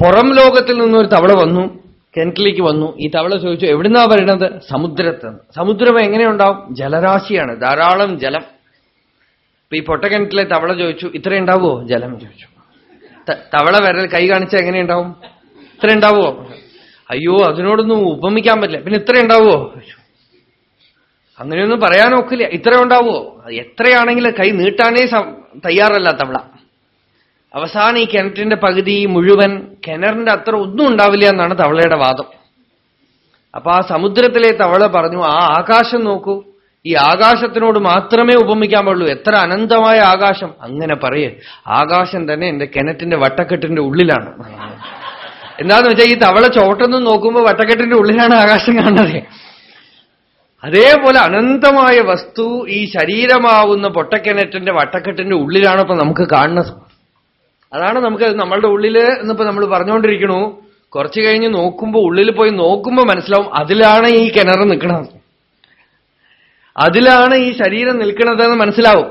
പുറം ലോകത്തിൽ നിന്നൊരു തവള വന്നു കിണറ്റിലേക്ക് വന്നു. ഈ തവള ചോദിച്ചു എവിടുന്നാ വരുന്നത് സമുദ്രത്തിൽ സമുദ്രം എങ്ങനെയുണ്ടാവും? ജലരാശിയാണ് ധാരാളം ജലം. ഇപ്പൊ ഈ പൊട്ടക്കിണറ്റിലെ തവള ചോദിച്ചു ഇത്ര ഉണ്ടാവുമോ ജലം ചോദിച്ചു. തവള വരൽ കൈ കാണിച്ചാൽ എങ്ങനെയുണ്ടാവും? ഇത്ര ഉണ്ടാവുമോ അയ്യോ അതിനോടൊന്നും ഉപമിക്കാൻ പറ്റില്ല. പിന്നെ ഇത്ര ഉണ്ടാവുമോ അങ്ങനെയൊന്നും പറയാൻ ഒക്കില്ല. ഇത്ര ഉണ്ടാവുമോ എത്രയാണെങ്കിലും കൈ നീട്ടാനേ തയ്യാറല്ല തവള. അവസാനം ഈ കിണറ്റിന്റെ പകുതി മുഴുവൻ കിണറിന്റെ അത്ര ഒന്നും ഉണ്ടാവില്ല എന്നാണ് തവളയുടെ വാദം. അപ്പൊ ആ സമുദ്രത്തിലെ തവള പറഞ്ഞു ആ ആകാശം നോക്കൂ. ഈ ആകാശത്തിനോട് മാത്രമേ ഉപമിക്കാൻ പാടുള്ളൂ. എത്ര അനന്തമായ ആകാശം. അങ്ങനെ പറയേ ആകാശം തന്നെ എന്റെ കിണറ്റിന്റെ വട്ടക്കെട്ടിന്റെ ഉള്ളിലാണ്. എന്താന്ന് വെച്ചാൽ ഈ തവള ചോട്ടൊന്നും നോക്കുമ്പോൾ വട്ടക്കെട്ടിന്റെ ഉള്ളിലാണ് ആകാശം കാണുന്നത്. അതേപോലെ അനന്തമായ വസ്തു ഈ ശരീരമാവുന്ന പൊട്ടക്കിണറ്റിന്റെ വട്ടക്കെട്ടിന്റെ ഉള്ളിലാണ് ഇപ്പൊ നമുക്ക് കാണുന്നത്. അതാണ് നമുക്ക് നമ്മളുടെ ഉള്ളിൽ എന്നിപ്പോ നമ്മൾ പറഞ്ഞുകൊണ്ടിരിക്കണു കുറച്ചു കഴിഞ്ഞ് നോക്കുമ്പോ ഉള്ളിൽ പോയി നോക്കുമ്പോ മനസ്സിലാവും അതിലാണ് ഈ കിണർ നിൽക്കുന്നത് അതിലാണ് ഈ ശരീരം നിൽക്കുന്നതെന്ന് മനസ്സിലാവും.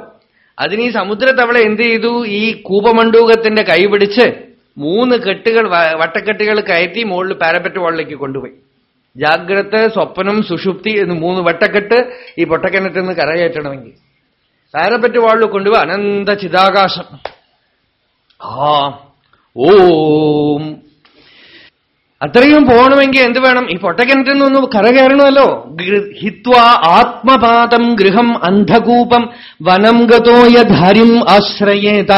അതിന് ഈ സമുദ്രത്തവള എന്ത് ചെയ്തു? ഈ കൂപമണ്ഡൂകത്തിന്റെ കൈ പിടിച്ച് മൂന്ന് കെട്ടുകൾ വട്ടക്കെട്ടുകൾ കയറ്റി മുകളിൽ പാരപ്പറ്റ് വാളിലേക്ക് കൊണ്ടുപോയി. ജാഗ്രത സ്വപ്നം സുഷുപ്തി എന്ന് മൂന്ന് വട്ടക്കെട്ട് ഈ പൊട്ടക്കിണറ്റിൽ നിന്ന് കരകയറ്റണമെങ്കിൽ. പാരപ്പറ്റ് വാളിൽ കൊണ്ടുപോയി അനന്ത ചിതാകാശം. ആ ഓം. അത്രയും പോകണമെങ്കിൽ എന്ത് വേണം? ഈ പൊട്ടക്കിണറ്റിൽ നിന്ന് കരകയറണമല്ലോ. ഹിത്വ ആത്മപാതം ഗൃഹം അന്ധകൂപം വനം ഗതോയ ധാരിം ആശ്രയേത.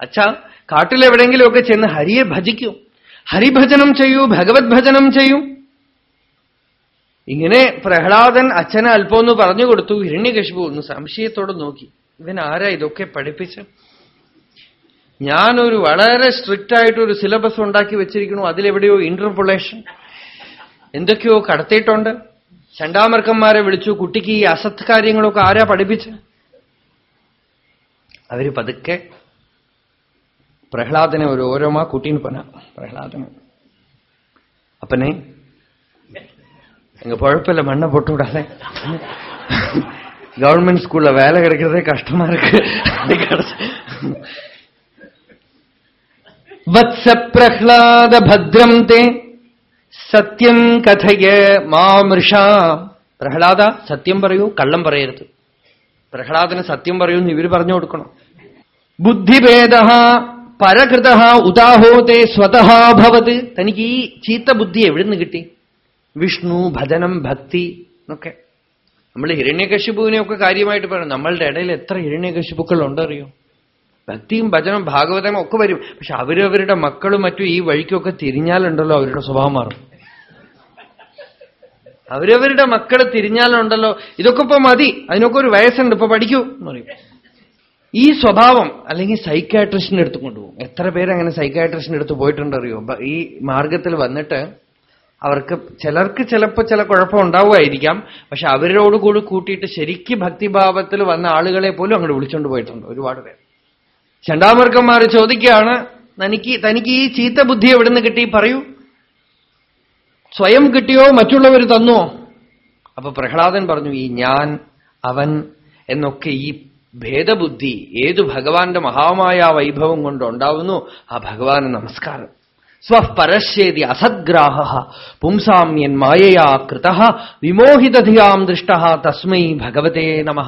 അച്ഛാ കാട്ടിലെവിടെങ്കിലുമൊക്കെ ചെന്ന് ഹരിയെ ഭജിക്കൂ. ഹരിഭജനം ചെയ്യൂ ഭഗവത് ഭജനം ചെയ്യൂ. ഇങ്ങനെ പ്രഹ്ലാദൻ അച്ഛന് അല്പമെന്ന് പറഞ്ഞു കൊടുത്തു. ഹിരണ്യകശിപു ഒന്ന് സംശയത്തോടെ നോക്കി. ഇവൻ ആരാ ഇതൊക്കെ പഠിപ്പിച്ച്? ഞാനൊരു വളരെ സ്ട്രിക്റ്റ് ആയിട്ട് ഒരു സിലബസ് ഉണ്ടാക്കി വെച്ചിരിക്കുന്നു. അതിലെവിടെയോ ഇന്റർപൊളേഷൻ എന്തൊക്കെയോ കടത്തിയിട്ടുണ്ട്. ചണ്ടാമർക്കന്മാരെ വിളിച്ചു. കുട്ടിക്ക് ഈ അസത് കാര്യങ്ങളൊക്കെ ആരാ പഠിപ്പിച്ച്? അവർ പതുക്കെ പ്രഹ്ലാദനെ ഒരു ഓരോമാ കൂട്ടിന് പന. പ്രഹ്ലാദനെ. അപ്പനെ எங்க பொழப்பில் மண்ணை போட்டு விடாத கவர்மெண்ட் ஸ்கூல்ல வேலை கிடைக்கிறதே கஷ்டமா இருக்கு വത്സ പ്രഹ്ലാദ ഭദ്രം തേ സത്യം കഥയ മാമൃഷ പ്രഹ്ലാദ സത്യം പറയൂ കള്ളം പറയരുത് പ്രഹ്ലാദന് സത്യം പറയൂ എന്ന് ഇവര് പറഞ്ഞു കൊടുക്കണം ബുദ്ധിഭേദ പരകൃത ഉദാഹോത്തെ സ്വതഹാഭവത് തനിക്ക് ഈ ചീത്ത ബുദ്ധി എവിടുന്ന് കിട്ടി വിഷ്ണു ഭജനം ഭക്തി എന്നൊക്കെ. നമ്മൾ ഹിരണ്യകശിപുവിനെയൊക്കെ കാര്യമായിട്ട് പറയണം നമ്മളുടെ ഇടയിൽ എത്ര ഹിരണ്യകശിപുക്കൾ ഉണ്ടറിയോ ഭക്തിയും ഭജനം ഭാഗവതം ഒക്കെ വരും. പക്ഷെ അവരവരുടെ മക്കളും മറ്റും ഈ വഴിക്കൊക്കെ തിരിഞ്ഞാലുണ്ടല്ലോ അവരുടെ സ്വഭാവം മാറും. അവരവരുടെ മക്കൾ തിരിഞ്ഞാലുണ്ടല്ലോ. ഇതൊക്കെ ഇപ്പൊ മതി. അതിനൊക്കെ ഒരു വയസ്സുണ്ട്. ഇപ്പൊ പഠിക്കൂ എന്ന് പറയും. ഈ സ്വഭാവം അല്ലെങ്കിൽ സൈക്കാട്രിസ്റ്റിന്റെ അടുത്ത് കൊണ്ടുപോകും. എത്ര പേരങ്ങനെ സൈക്കാട്രിസ്റ്റിന്റെ അടുത്ത് പോയിട്ടുണ്ടറിയോ? ഈ മാർഗത്തിൽ വന്നിട്ട് അവർക്ക് ചിലർക്ക് ചിലപ്പോൾ ചില കുഴപ്പം ഉണ്ടാവുമായിരിക്കാം. പക്ഷെ അവരോടുകൂടി കൂട്ടിയിട്ട് ശരിക്ക് ഭക്തിഭാവത്തിൽ വന്ന ആളുകളെ പോലും അങ്ങോട്ട് വിളിച്ചുകൊണ്ട് പോയിട്ടുണ്ട് ഒരുപാട് പേർ ചണ്ടാമർക്കന്മാർ ചോദിക്കുകയാണ് തനിക്ക് തനിക്ക് ഈ ചീത്ത ബുദ്ധി എവിടുന്ന് കിട്ടി? പറയൂ. സ്വയം കിട്ടിയോ? മറ്റുള്ളവർ തന്നോ? അപ്പൊ പ്രഹ്ലാദൻ പറഞ്ഞു ഈ ഞാൻ അവൻ എന്നൊക്കെ ഈ ഭേദബുദ്ധി ഏതു ഭഗവാന്റെ മഹാമായ വൈഭവം കൊണ്ടുണ്ടാവുന്നു ആ ഭഗവാന് നമസ്കാരം. സ്വപരശ്യേതി അസദ്ഗ്രാഹ പുംസാമ്യൻ മായയാ കൃത വിമോഹിതധിയാം ദൃഷ്ട തസ്മൈ ഭഗവതേ നമ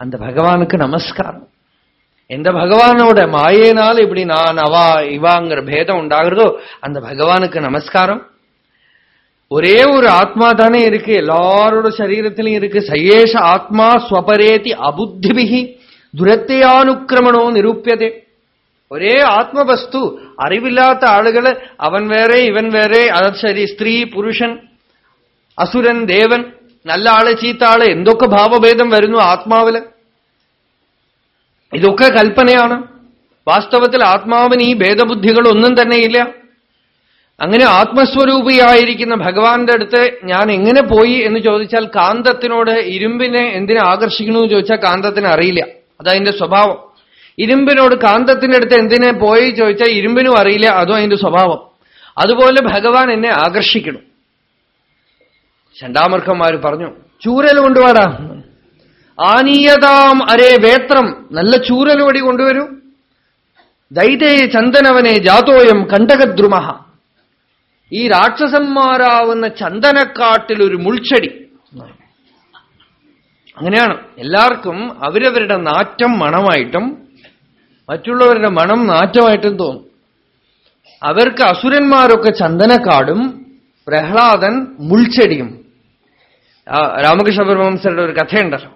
அந்த பகவானுக்கு நமஸ்காரம் எந்த பகவானோட மாயேனால இப்படி நான் அவா இவாங்கிற பேதம் உண்டாகிறதோ அந்த பகவானுக்கு நமஸ்காரம் ஒரே ஒரு ஆத்மா தானே இருக்கு எல்லாரோட சரீரத்திலையும் இருக்கு சயேஷ ஆத்மா ஸ்வபரேதி அபுத்திபிகி துரத்தையானுக்கிரமணோ நிரூபியதே ഒരേ ആത്മവസ്തു അറിവില്ലാത്ത ആളുകൾ അവൻ വേറെ ഇവൻ വേറെ അത് ശരി സ്ത്രീ പുരുഷൻ അസുരൻ ദേവൻ നല്ല ആൾ ചീത്ത ആൾ എന്തൊക്കെ ഭാവഭേദം വരുന്നു ആത്മാവിൽ? ഇതൊക്കെ കൽപ്പനയാണ്. വാസ്തവത്തിൽ ആത്മാവിന് ഈ ഭേദബുദ്ധികളൊന്നും തന്നെയില്ല അങ്ങനെ ആത്മസ്വരൂപിയായിരിക്കുന്ന ഭഗവാന്റെ അടുത്ത് ഞാൻ എങ്ങനെ പോയി എന്ന് ചോദിച്ചാൽ കാന്തത്തിനോട് ഇരുമ്പിനെ എന്തിനെ ആകർഷിക്കണമെന്ന് ചോദിച്ചാൽ കാന്തത്തിന് അറിയില്ല. അതതിന്റെ സ്വഭാവം. ഇരുമ്പിനോട് കാന്തത്തിന്റെ അടുത്ത് എന്തിനെ പോയി ചോദിച്ചാൽ ഇരുമ്പിനും അറിയില്ല അതും അതിന്റെ സ്വഭാവം. അതുപോലെ ഭഗവാൻ എന്നെ ആകർഷിക്കണം. ചണ്ടാമർക്കന്മാർ പറഞ്ഞു ചൂരൽ കൊണ്ടുവാടാ. ആനീയതാം അരേ വേത്രം നല്ല ചൂരലോടി കൊണ്ടുവരൂ. ദൈതേ ചന്ദനവനെ ജാതോയം കണ്ടകദ്രുമ. ഈ രാക്ഷസന്മാരാവുന്ന ചന്ദനക്കാട്ടിൽ ഒരു മുൾച്ചെടി. അങ്ങനെയാണ്. എല്ലാവർക്കും അവരവരുടെ നാറ്റം മണമായിട്ടും മറ്റുള്ളവരുടെ മണം നാറ്റമായിട്ടും തോന്നും. അവർക്ക് അസുരന്മാരൊക്കെ ചന്ദനക്കാടും പ്രഹ്ലാദൻ മുൾച്ചെടിയും. രാമകൃഷ്ണ ഒരു കഥയുണ്ടല്ലോ.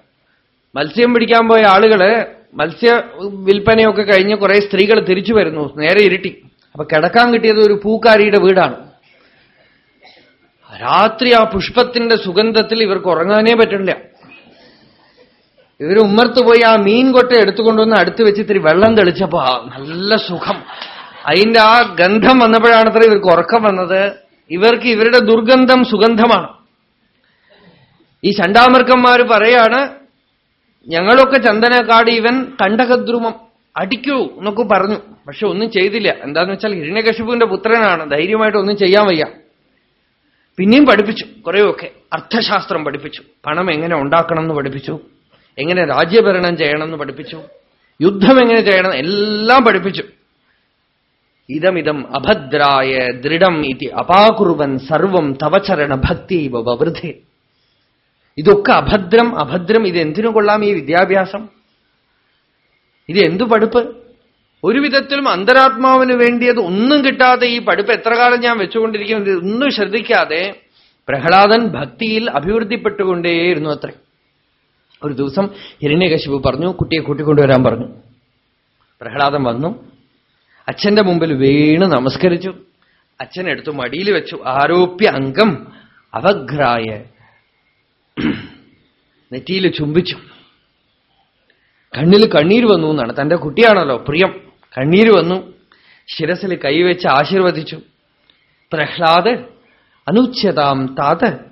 മത്സ്യം പിടിക്കാൻ പോയ ആളുകൾ മത്സ്യ വിൽപ്പനയൊക്കെ കഴിഞ്ഞ് കുറെ സ്ത്രീകൾ തിരിച്ചു വരുന്നു നേരെ ഇരുട്ടി. അപ്പൊ കിടക്കാൻ കിട്ടിയത് ഒരു പൂക്കാരിയുടെ വീടാണ്. രാത്രി ആ പുഷ്പത്തിന്റെ സുഗന്ധത്തിൽ ഇവർക്ക് ഉറങ്ങാനേ പറ്റില്ല ഇവർ ഉമ്മർത്ത് പോയി ആ മീൻ കൊട്ട എടുത്തുകൊണ്ടുവന്ന് അടുത്ത് വെച്ച് ഇത്തിരി വെള്ളം തെളിച്ചപ്പോ നല്ല സുഖം. അതിന്റെ ആ ഗന്ധം വന്നപ്പോഴാണത്ര ഇവർക്ക് ഉറക്കം വന്നത്. ഇവർക്ക് ഇവരുടെ ദുർഗന്ധം സുഗന്ധമാണ്. ഈ ചണ്ടാമർക്കന്മാർ പറയാണ് ഞങ്ങളൊക്കെ ചന്ദനക്കാട് ഇവൻ കണ്ടകദ്രുമം അടിക്കൂ എന്നൊക്കെ പറഞ്ഞു. പക്ഷെ ഒന്നും ചെയ്തില്ല. എന്താന്ന് വെച്ചാൽ ഹിരണ്യകശിപുവിന്റെ പുത്രനാണ്. ധൈര്യമായിട്ട് ഒന്നും ചെയ്യാൻ വയ്യ. പിന്നെയും പഠിപ്പിച്ചു. കുറേയൊക്കെ അർത്ഥശാസ്ത്രം പഠിപ്പിച്ചു. പണം എങ്ങനെ ഉണ്ടാക്കണം എന്ന് പഠിപ്പിച്ചു. എങ്ങനെ രാജ്യഭരണം ചെയ്യണം എന്ന് പഠിപ്പിച്ചു? യുദ്ധം എങ്ങനെ ചെയ്യണം? എല്ലാം പഠിപ്പിച്ചു. ഇതമിതം അഭദ്രായ ദൃഢം ഇതി അപാകുറുവൻ സർവം തവചരണ ഭക്തി വവൃദ്ധേ ഇതൊക്കെ അഭദ്രം അഭദ്രം ഇത് എന്തിനു കൊള്ളാം ഈ വിദ്യാഭ്യാസം? ഇത് എന്തു പഠിപ്പ്? ഒരു വിധത്തിലും അന്തരാത്മാവിന് വേണ്ടിയത് ഒന്നും കിട്ടാതെ ഈ പഠിപ്പ് എത്ര കാലം ഞാൻ വെച്ചുകൊണ്ടിരിക്കും ഒന്നും ശ്രദ്ധിക്കാതെ പ്രഹ്ലാദൻ ഭക്തിയിൽ അഭിവൃദ്ധിപ്പെട്ടുകൊണ്ടേയിരുന്നു അത്രേ. ഒരു ദിവസം ഹിരണ്യകശിപു പറഞ്ഞു കുട്ടിയെ കൂട്ടിക്കൊണ്ടുവരാൻ പറഞ്ഞു. പ്രഹ്ലാദൻ വന്നു. അച്ഛന്റെ മുമ്പിൽ വീണ് നമസ്കരിച്ചു. അച്ഛൻ എടുത്തു മടിയിൽ വെച്ചു. ആരോപ്യ അംഗം അവഗ്രായ നെറ്റിയിൽ ചുംബിച്ചു. കണ്ണിൽ കണ്ണീര് വന്നു എന്നാണ്. തന്റെ കുട്ടിയാണല്ലോ പ്രിയം. കണ്ണീര് വന്നു. ശിരസിൽ കൈവച്ച് ആശീർവദിച്ചു. പ്രഹ്ലാദ് അനുച്ഛതാം താത്.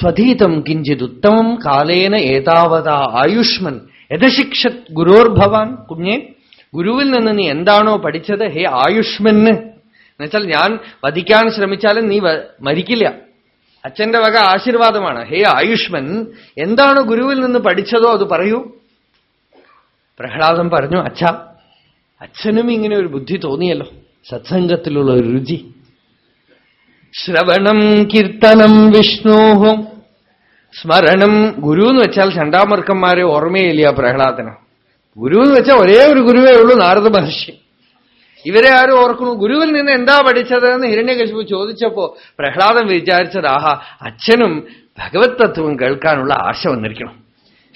സ്വധീതം കിഞ്ചിതുത്തമം കാലേന ഏതാവതാ ആയുഷ്മൻ. യഥശിക്ഷത് ഗുരോർഭവാൻ കുഞ്ഞെ ഗുരുവിൽ നിന്ന് നീ എന്താണോ പഠിച്ചത്? ഹേ ആയുഷ്മന്. എന്നുവെച്ചാൽ ഞാൻ വധിക്കാൻ ശ്രമിച്ചാലും നീ മരിക്കില്ല. അച്ഛന്റെ വക ആശീർവാദമാണ്. ഹേ ആയുഷ്മൻ എന്താണ് ഗുരുവിൽ നിന്ന് പഠിച്ചതോ അത് പറയൂ. പ്രഹ്ലാദം പറഞ്ഞു അച്ഛ അച്ഛനും ഇങ്ങനെ ഒരു ബുദ്ധി തോന്നിയല്ലോ. സത്സംഗത്തിലുള്ള ഒരു രുചി. ശ്രവണം കീർത്തനം വിഷ്ണോഹം. സ്മരണം ഗുരു എന്ന് വെച്ചാൽ ചണ്ടാമർക്കന്മാരെ ഓർമ്മയില്ല പ്രഹ്ലാദന്. ഗുരു എന്ന് വെച്ചാൽ ഒരേ ഒരു ഗുരുവേ ഉള്ളൂ നാരദ മഹർഷി. ഇവരെ ആരും ഓർക്കുന്നു. ഗുരുവിൽ നിന്ന് എന്താ പഠിച്ചതെന്ന് ഹിരണ്യകശിപു ചോദിച്ചപ്പോ പ്രഹ്ലാദൻ വിചാരിച്ചത് ആഹാ അച്ഛനും ഭഗവത് തത്വം കേൾക്കാനുള്ള ആശ വന്നിരിക്കണം.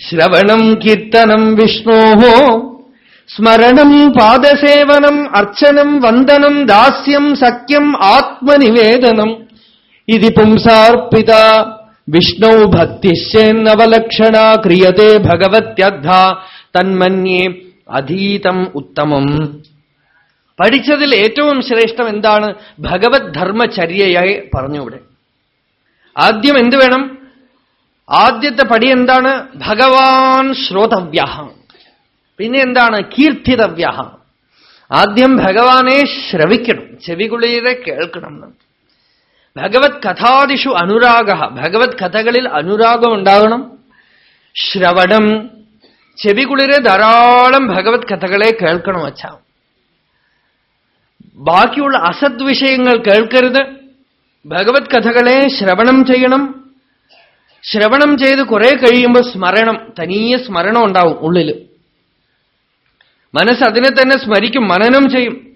ശ്രവണം കീർത്തനം വിഷ്ണോഹോ. സ്മരണം പാദസേവനം അർച്ചനം വന്ദനം ദാസ്യം സഖ്യം ആത്മനിവേദനം. ഇതി പുംസാർപ്പിത വിഷ്ണു ഭക്തിശ്ചേന്നവലക്ഷണ ക്രിയതേ ഭഗവത്യദ്ധ. തന്മന്യേ അധീതം ഉത്തമം. പഠിച്ചതിൽ ഏറ്റവും ശ്രേഷ്ഠം എന്താണ്? ഭഗവത് ധർമ്മചര്യയായി പറഞ്ഞു ഇവിടെ ആദ്യം എന്ത് വേണം? ആദ്യത്തെ പടി എന്താണ്? ഭഗവാൻ ശ്രോതവ്യ പിന്നെ എന്താണ് കീർത്തിതവ്യ ആദ്യം ഭഗവാനെ ശ്രവിക്കണം. ചെവികുളിയെ കേൾക്കണം. ഭഗവത് കഥാദിഷു അനുരാഗ ഭഗവത് കഥകളിൽ അനുരാഗം ഉണ്ടാകണം. ശ്രവണം. ചെവികുളിരെ ധാരാളം ഭഗവത് കഥകളെ കേൾക്കണം അച്ഛ. ബാക്കിയുള്ള അസത് വിഷയങ്ങൾ കേൾക്കരുത്. ഭഗവത് കഥകളെ ശ്രവണം ചെയ്യണം. ശ്രവണം ചെയ്ത് കുറെ കഴിയുമ്പോൾ സ്മരണം തനിയെ സ്മരണം ഉണ്ടാവും ഉള്ളിൽ മനസ്സ് അതിനെ തന്നെ സ്മരിക്കും മനനം ചെയ്യും.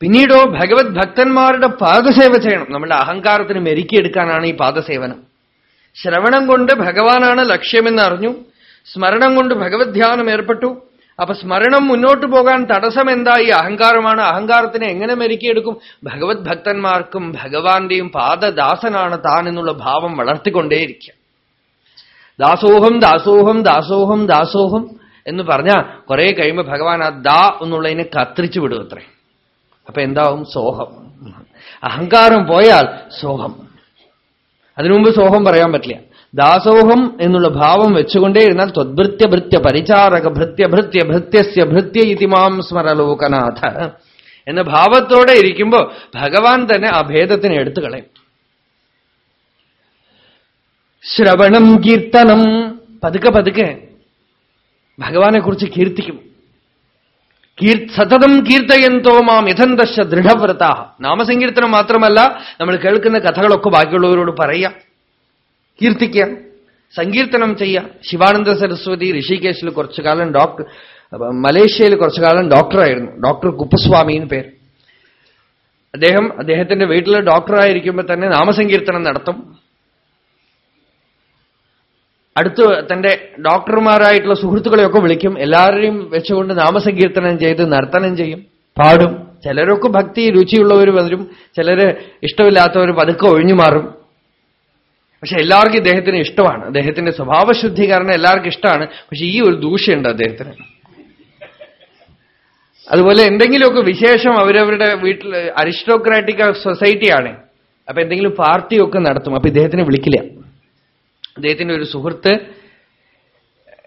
പിന്നീടോ ഭഗവത് ഭക്തന്മാരുടെ പാദസേവ ചെയ്യണം. നമ്മുടെ അഹങ്കാരത്തിന് മെരുക്കിയെടുക്കാനാണ് ഈ പാദസേവനം. ശ്രവണം കൊണ്ട് ഭഗവാനാണ് ലക്ഷ്യമെന്ന് അറിഞ്ഞു. സ്മരണം കൊണ്ട് ഭഗവത് ധ്യാനം ഏർപ്പെട്ടു. അപ്പൊ സ്മരണം മുന്നോട്ട് പോകാൻ തടസ്സം എന്താ? ഈ അഹങ്കാരമാണ്. അഹങ്കാരത്തിനെ എങ്ങനെ മെരുക്കിയെടുക്കും? ഭഗവത് ഭക്തന്മാർക്കും ഭഗവാന്റെയും പാദദാസനാണ് താൻ എന്നുള്ള ഭാവം വളർത്തിക്കൊണ്ടേയിരിക്കുക. ദാസോഹം ദാസോഹം ദാസോഹം ദാസോഹം. എന്ന് പറഞ്ഞാൽ കുറെ കഴിയുമ്പോൾ ഭഗവാൻ ആ ദാ എന്നുള്ളതിനെ കത്തിരിച്ചു വിടും അത്രേ അപ്പൊ എന്താവും? സോഹം. അഹങ്കാരം പോയാൽ സോഹം. അതിനുമുമ്പ് സോഹം പറയാൻ പറ്റില്ല. ദാസോഹം എന്നുള്ള ഭാവം വെച്ചുകൊണ്ടേ ഇരുന്നാൽ ത്വദ്ഭൃത്യ ഭൃത്യ പരിചാരക ഭൃത്യ ഭൃത്യ ഭൃത്യസ്യ ഭൃത്യ ഇതിമാം സ്മരലോകനാഥ എന്ന ഭാവത്തോടെ ഇരിക്കുമ്പോ ഭഗവാൻ തന്നെ ആ ഭേദത്തിനെ എടുത്തു കളയും. ശ്രവണം കീർത്തനം പതുക്കെ പതുക്കെ ഭഗവാനെ കുറിച്ച് കീർത്തിക്കും സതതം കീർത്തയന്തോ മാം യഥന്തശ ദൃഢവ്രത. നാമസങ്കീർത്തനം മാത്രമല്ല നമ്മൾ കേൾക്കുന്ന കഥകളൊക്കെ ബാക്കിയുള്ളവരോട് പറയാം. കീർത്തിക്കുക സങ്കീർത്തനം ചെയ്യുക. ശിവാനന്ദ സരസ്വതി ഋഷികേശിൽ കുറച്ചു കാലം ഡോക്ടർ മലേഷ്യയിൽ കുറച്ചു കാലം ഡോക്ടറായിരുന്നു. ഡോക്ടർ കുപ്പസ്വാമിന്ന് പേര്. അദ്ദേഹം അദ്ദേഹത്തിന്റെ വീട്ടിൽ ഡോക്ടറായിരിക്കുമ്പോൾ തന്നെ നാമസങ്കീർത്തനം നടത്തും. അടുത്ത് തന്റെ ഡോക്ടർമാരായിട്ടുള്ള സുഹൃത്തുക്കളെയൊക്കെ വിളിക്കും. എല്ലാവരെയും വെച്ചുകൊണ്ട് നാമസങ്കീർത്തനം ചെയ്ത് നർത്തനം ചെയ്യും. പാടും. ചിലരൊക്കെ ഭക്തി രുചിയുള്ളവർ വരും. ചിലര് ഇഷ്ടമില്ലാത്തവർ പതുക്കെ ഒഴിഞ്ഞു മാറും. പക്ഷെ എല്ലാവർക്കും ഇദ്ദേഹത്തിന് ഇഷ്ടമാണ്. അദ്ദേഹത്തിന്റെ സ്വഭാവശുദ്ധി കാരണം എല്ലാവർക്കും ഇഷ്ടമാണ്. പക്ഷെ ഈ ഒരു ദൂഷ്യമുണ്ട് അദ്ദേഹത്തിന്. അതുപോലെ എന്തെങ്കിലുമൊക്കെ വിശേഷം അവരവരുടെ വീട്ടിൽ അരിസ്റ്റോക്രാറ്റിക് സൊസൈറ്റിയാണ്. അപ്പൊ എന്തെങ്കിലും പാർട്ടിയൊക്കെ നടത്തും. അപ്പൊ ഇദ്ദേഹത്തിനെ വിളിക്കില്ല. അദ്ദേഹത്തിന്റെ ഒരു സുഹൃത്ത്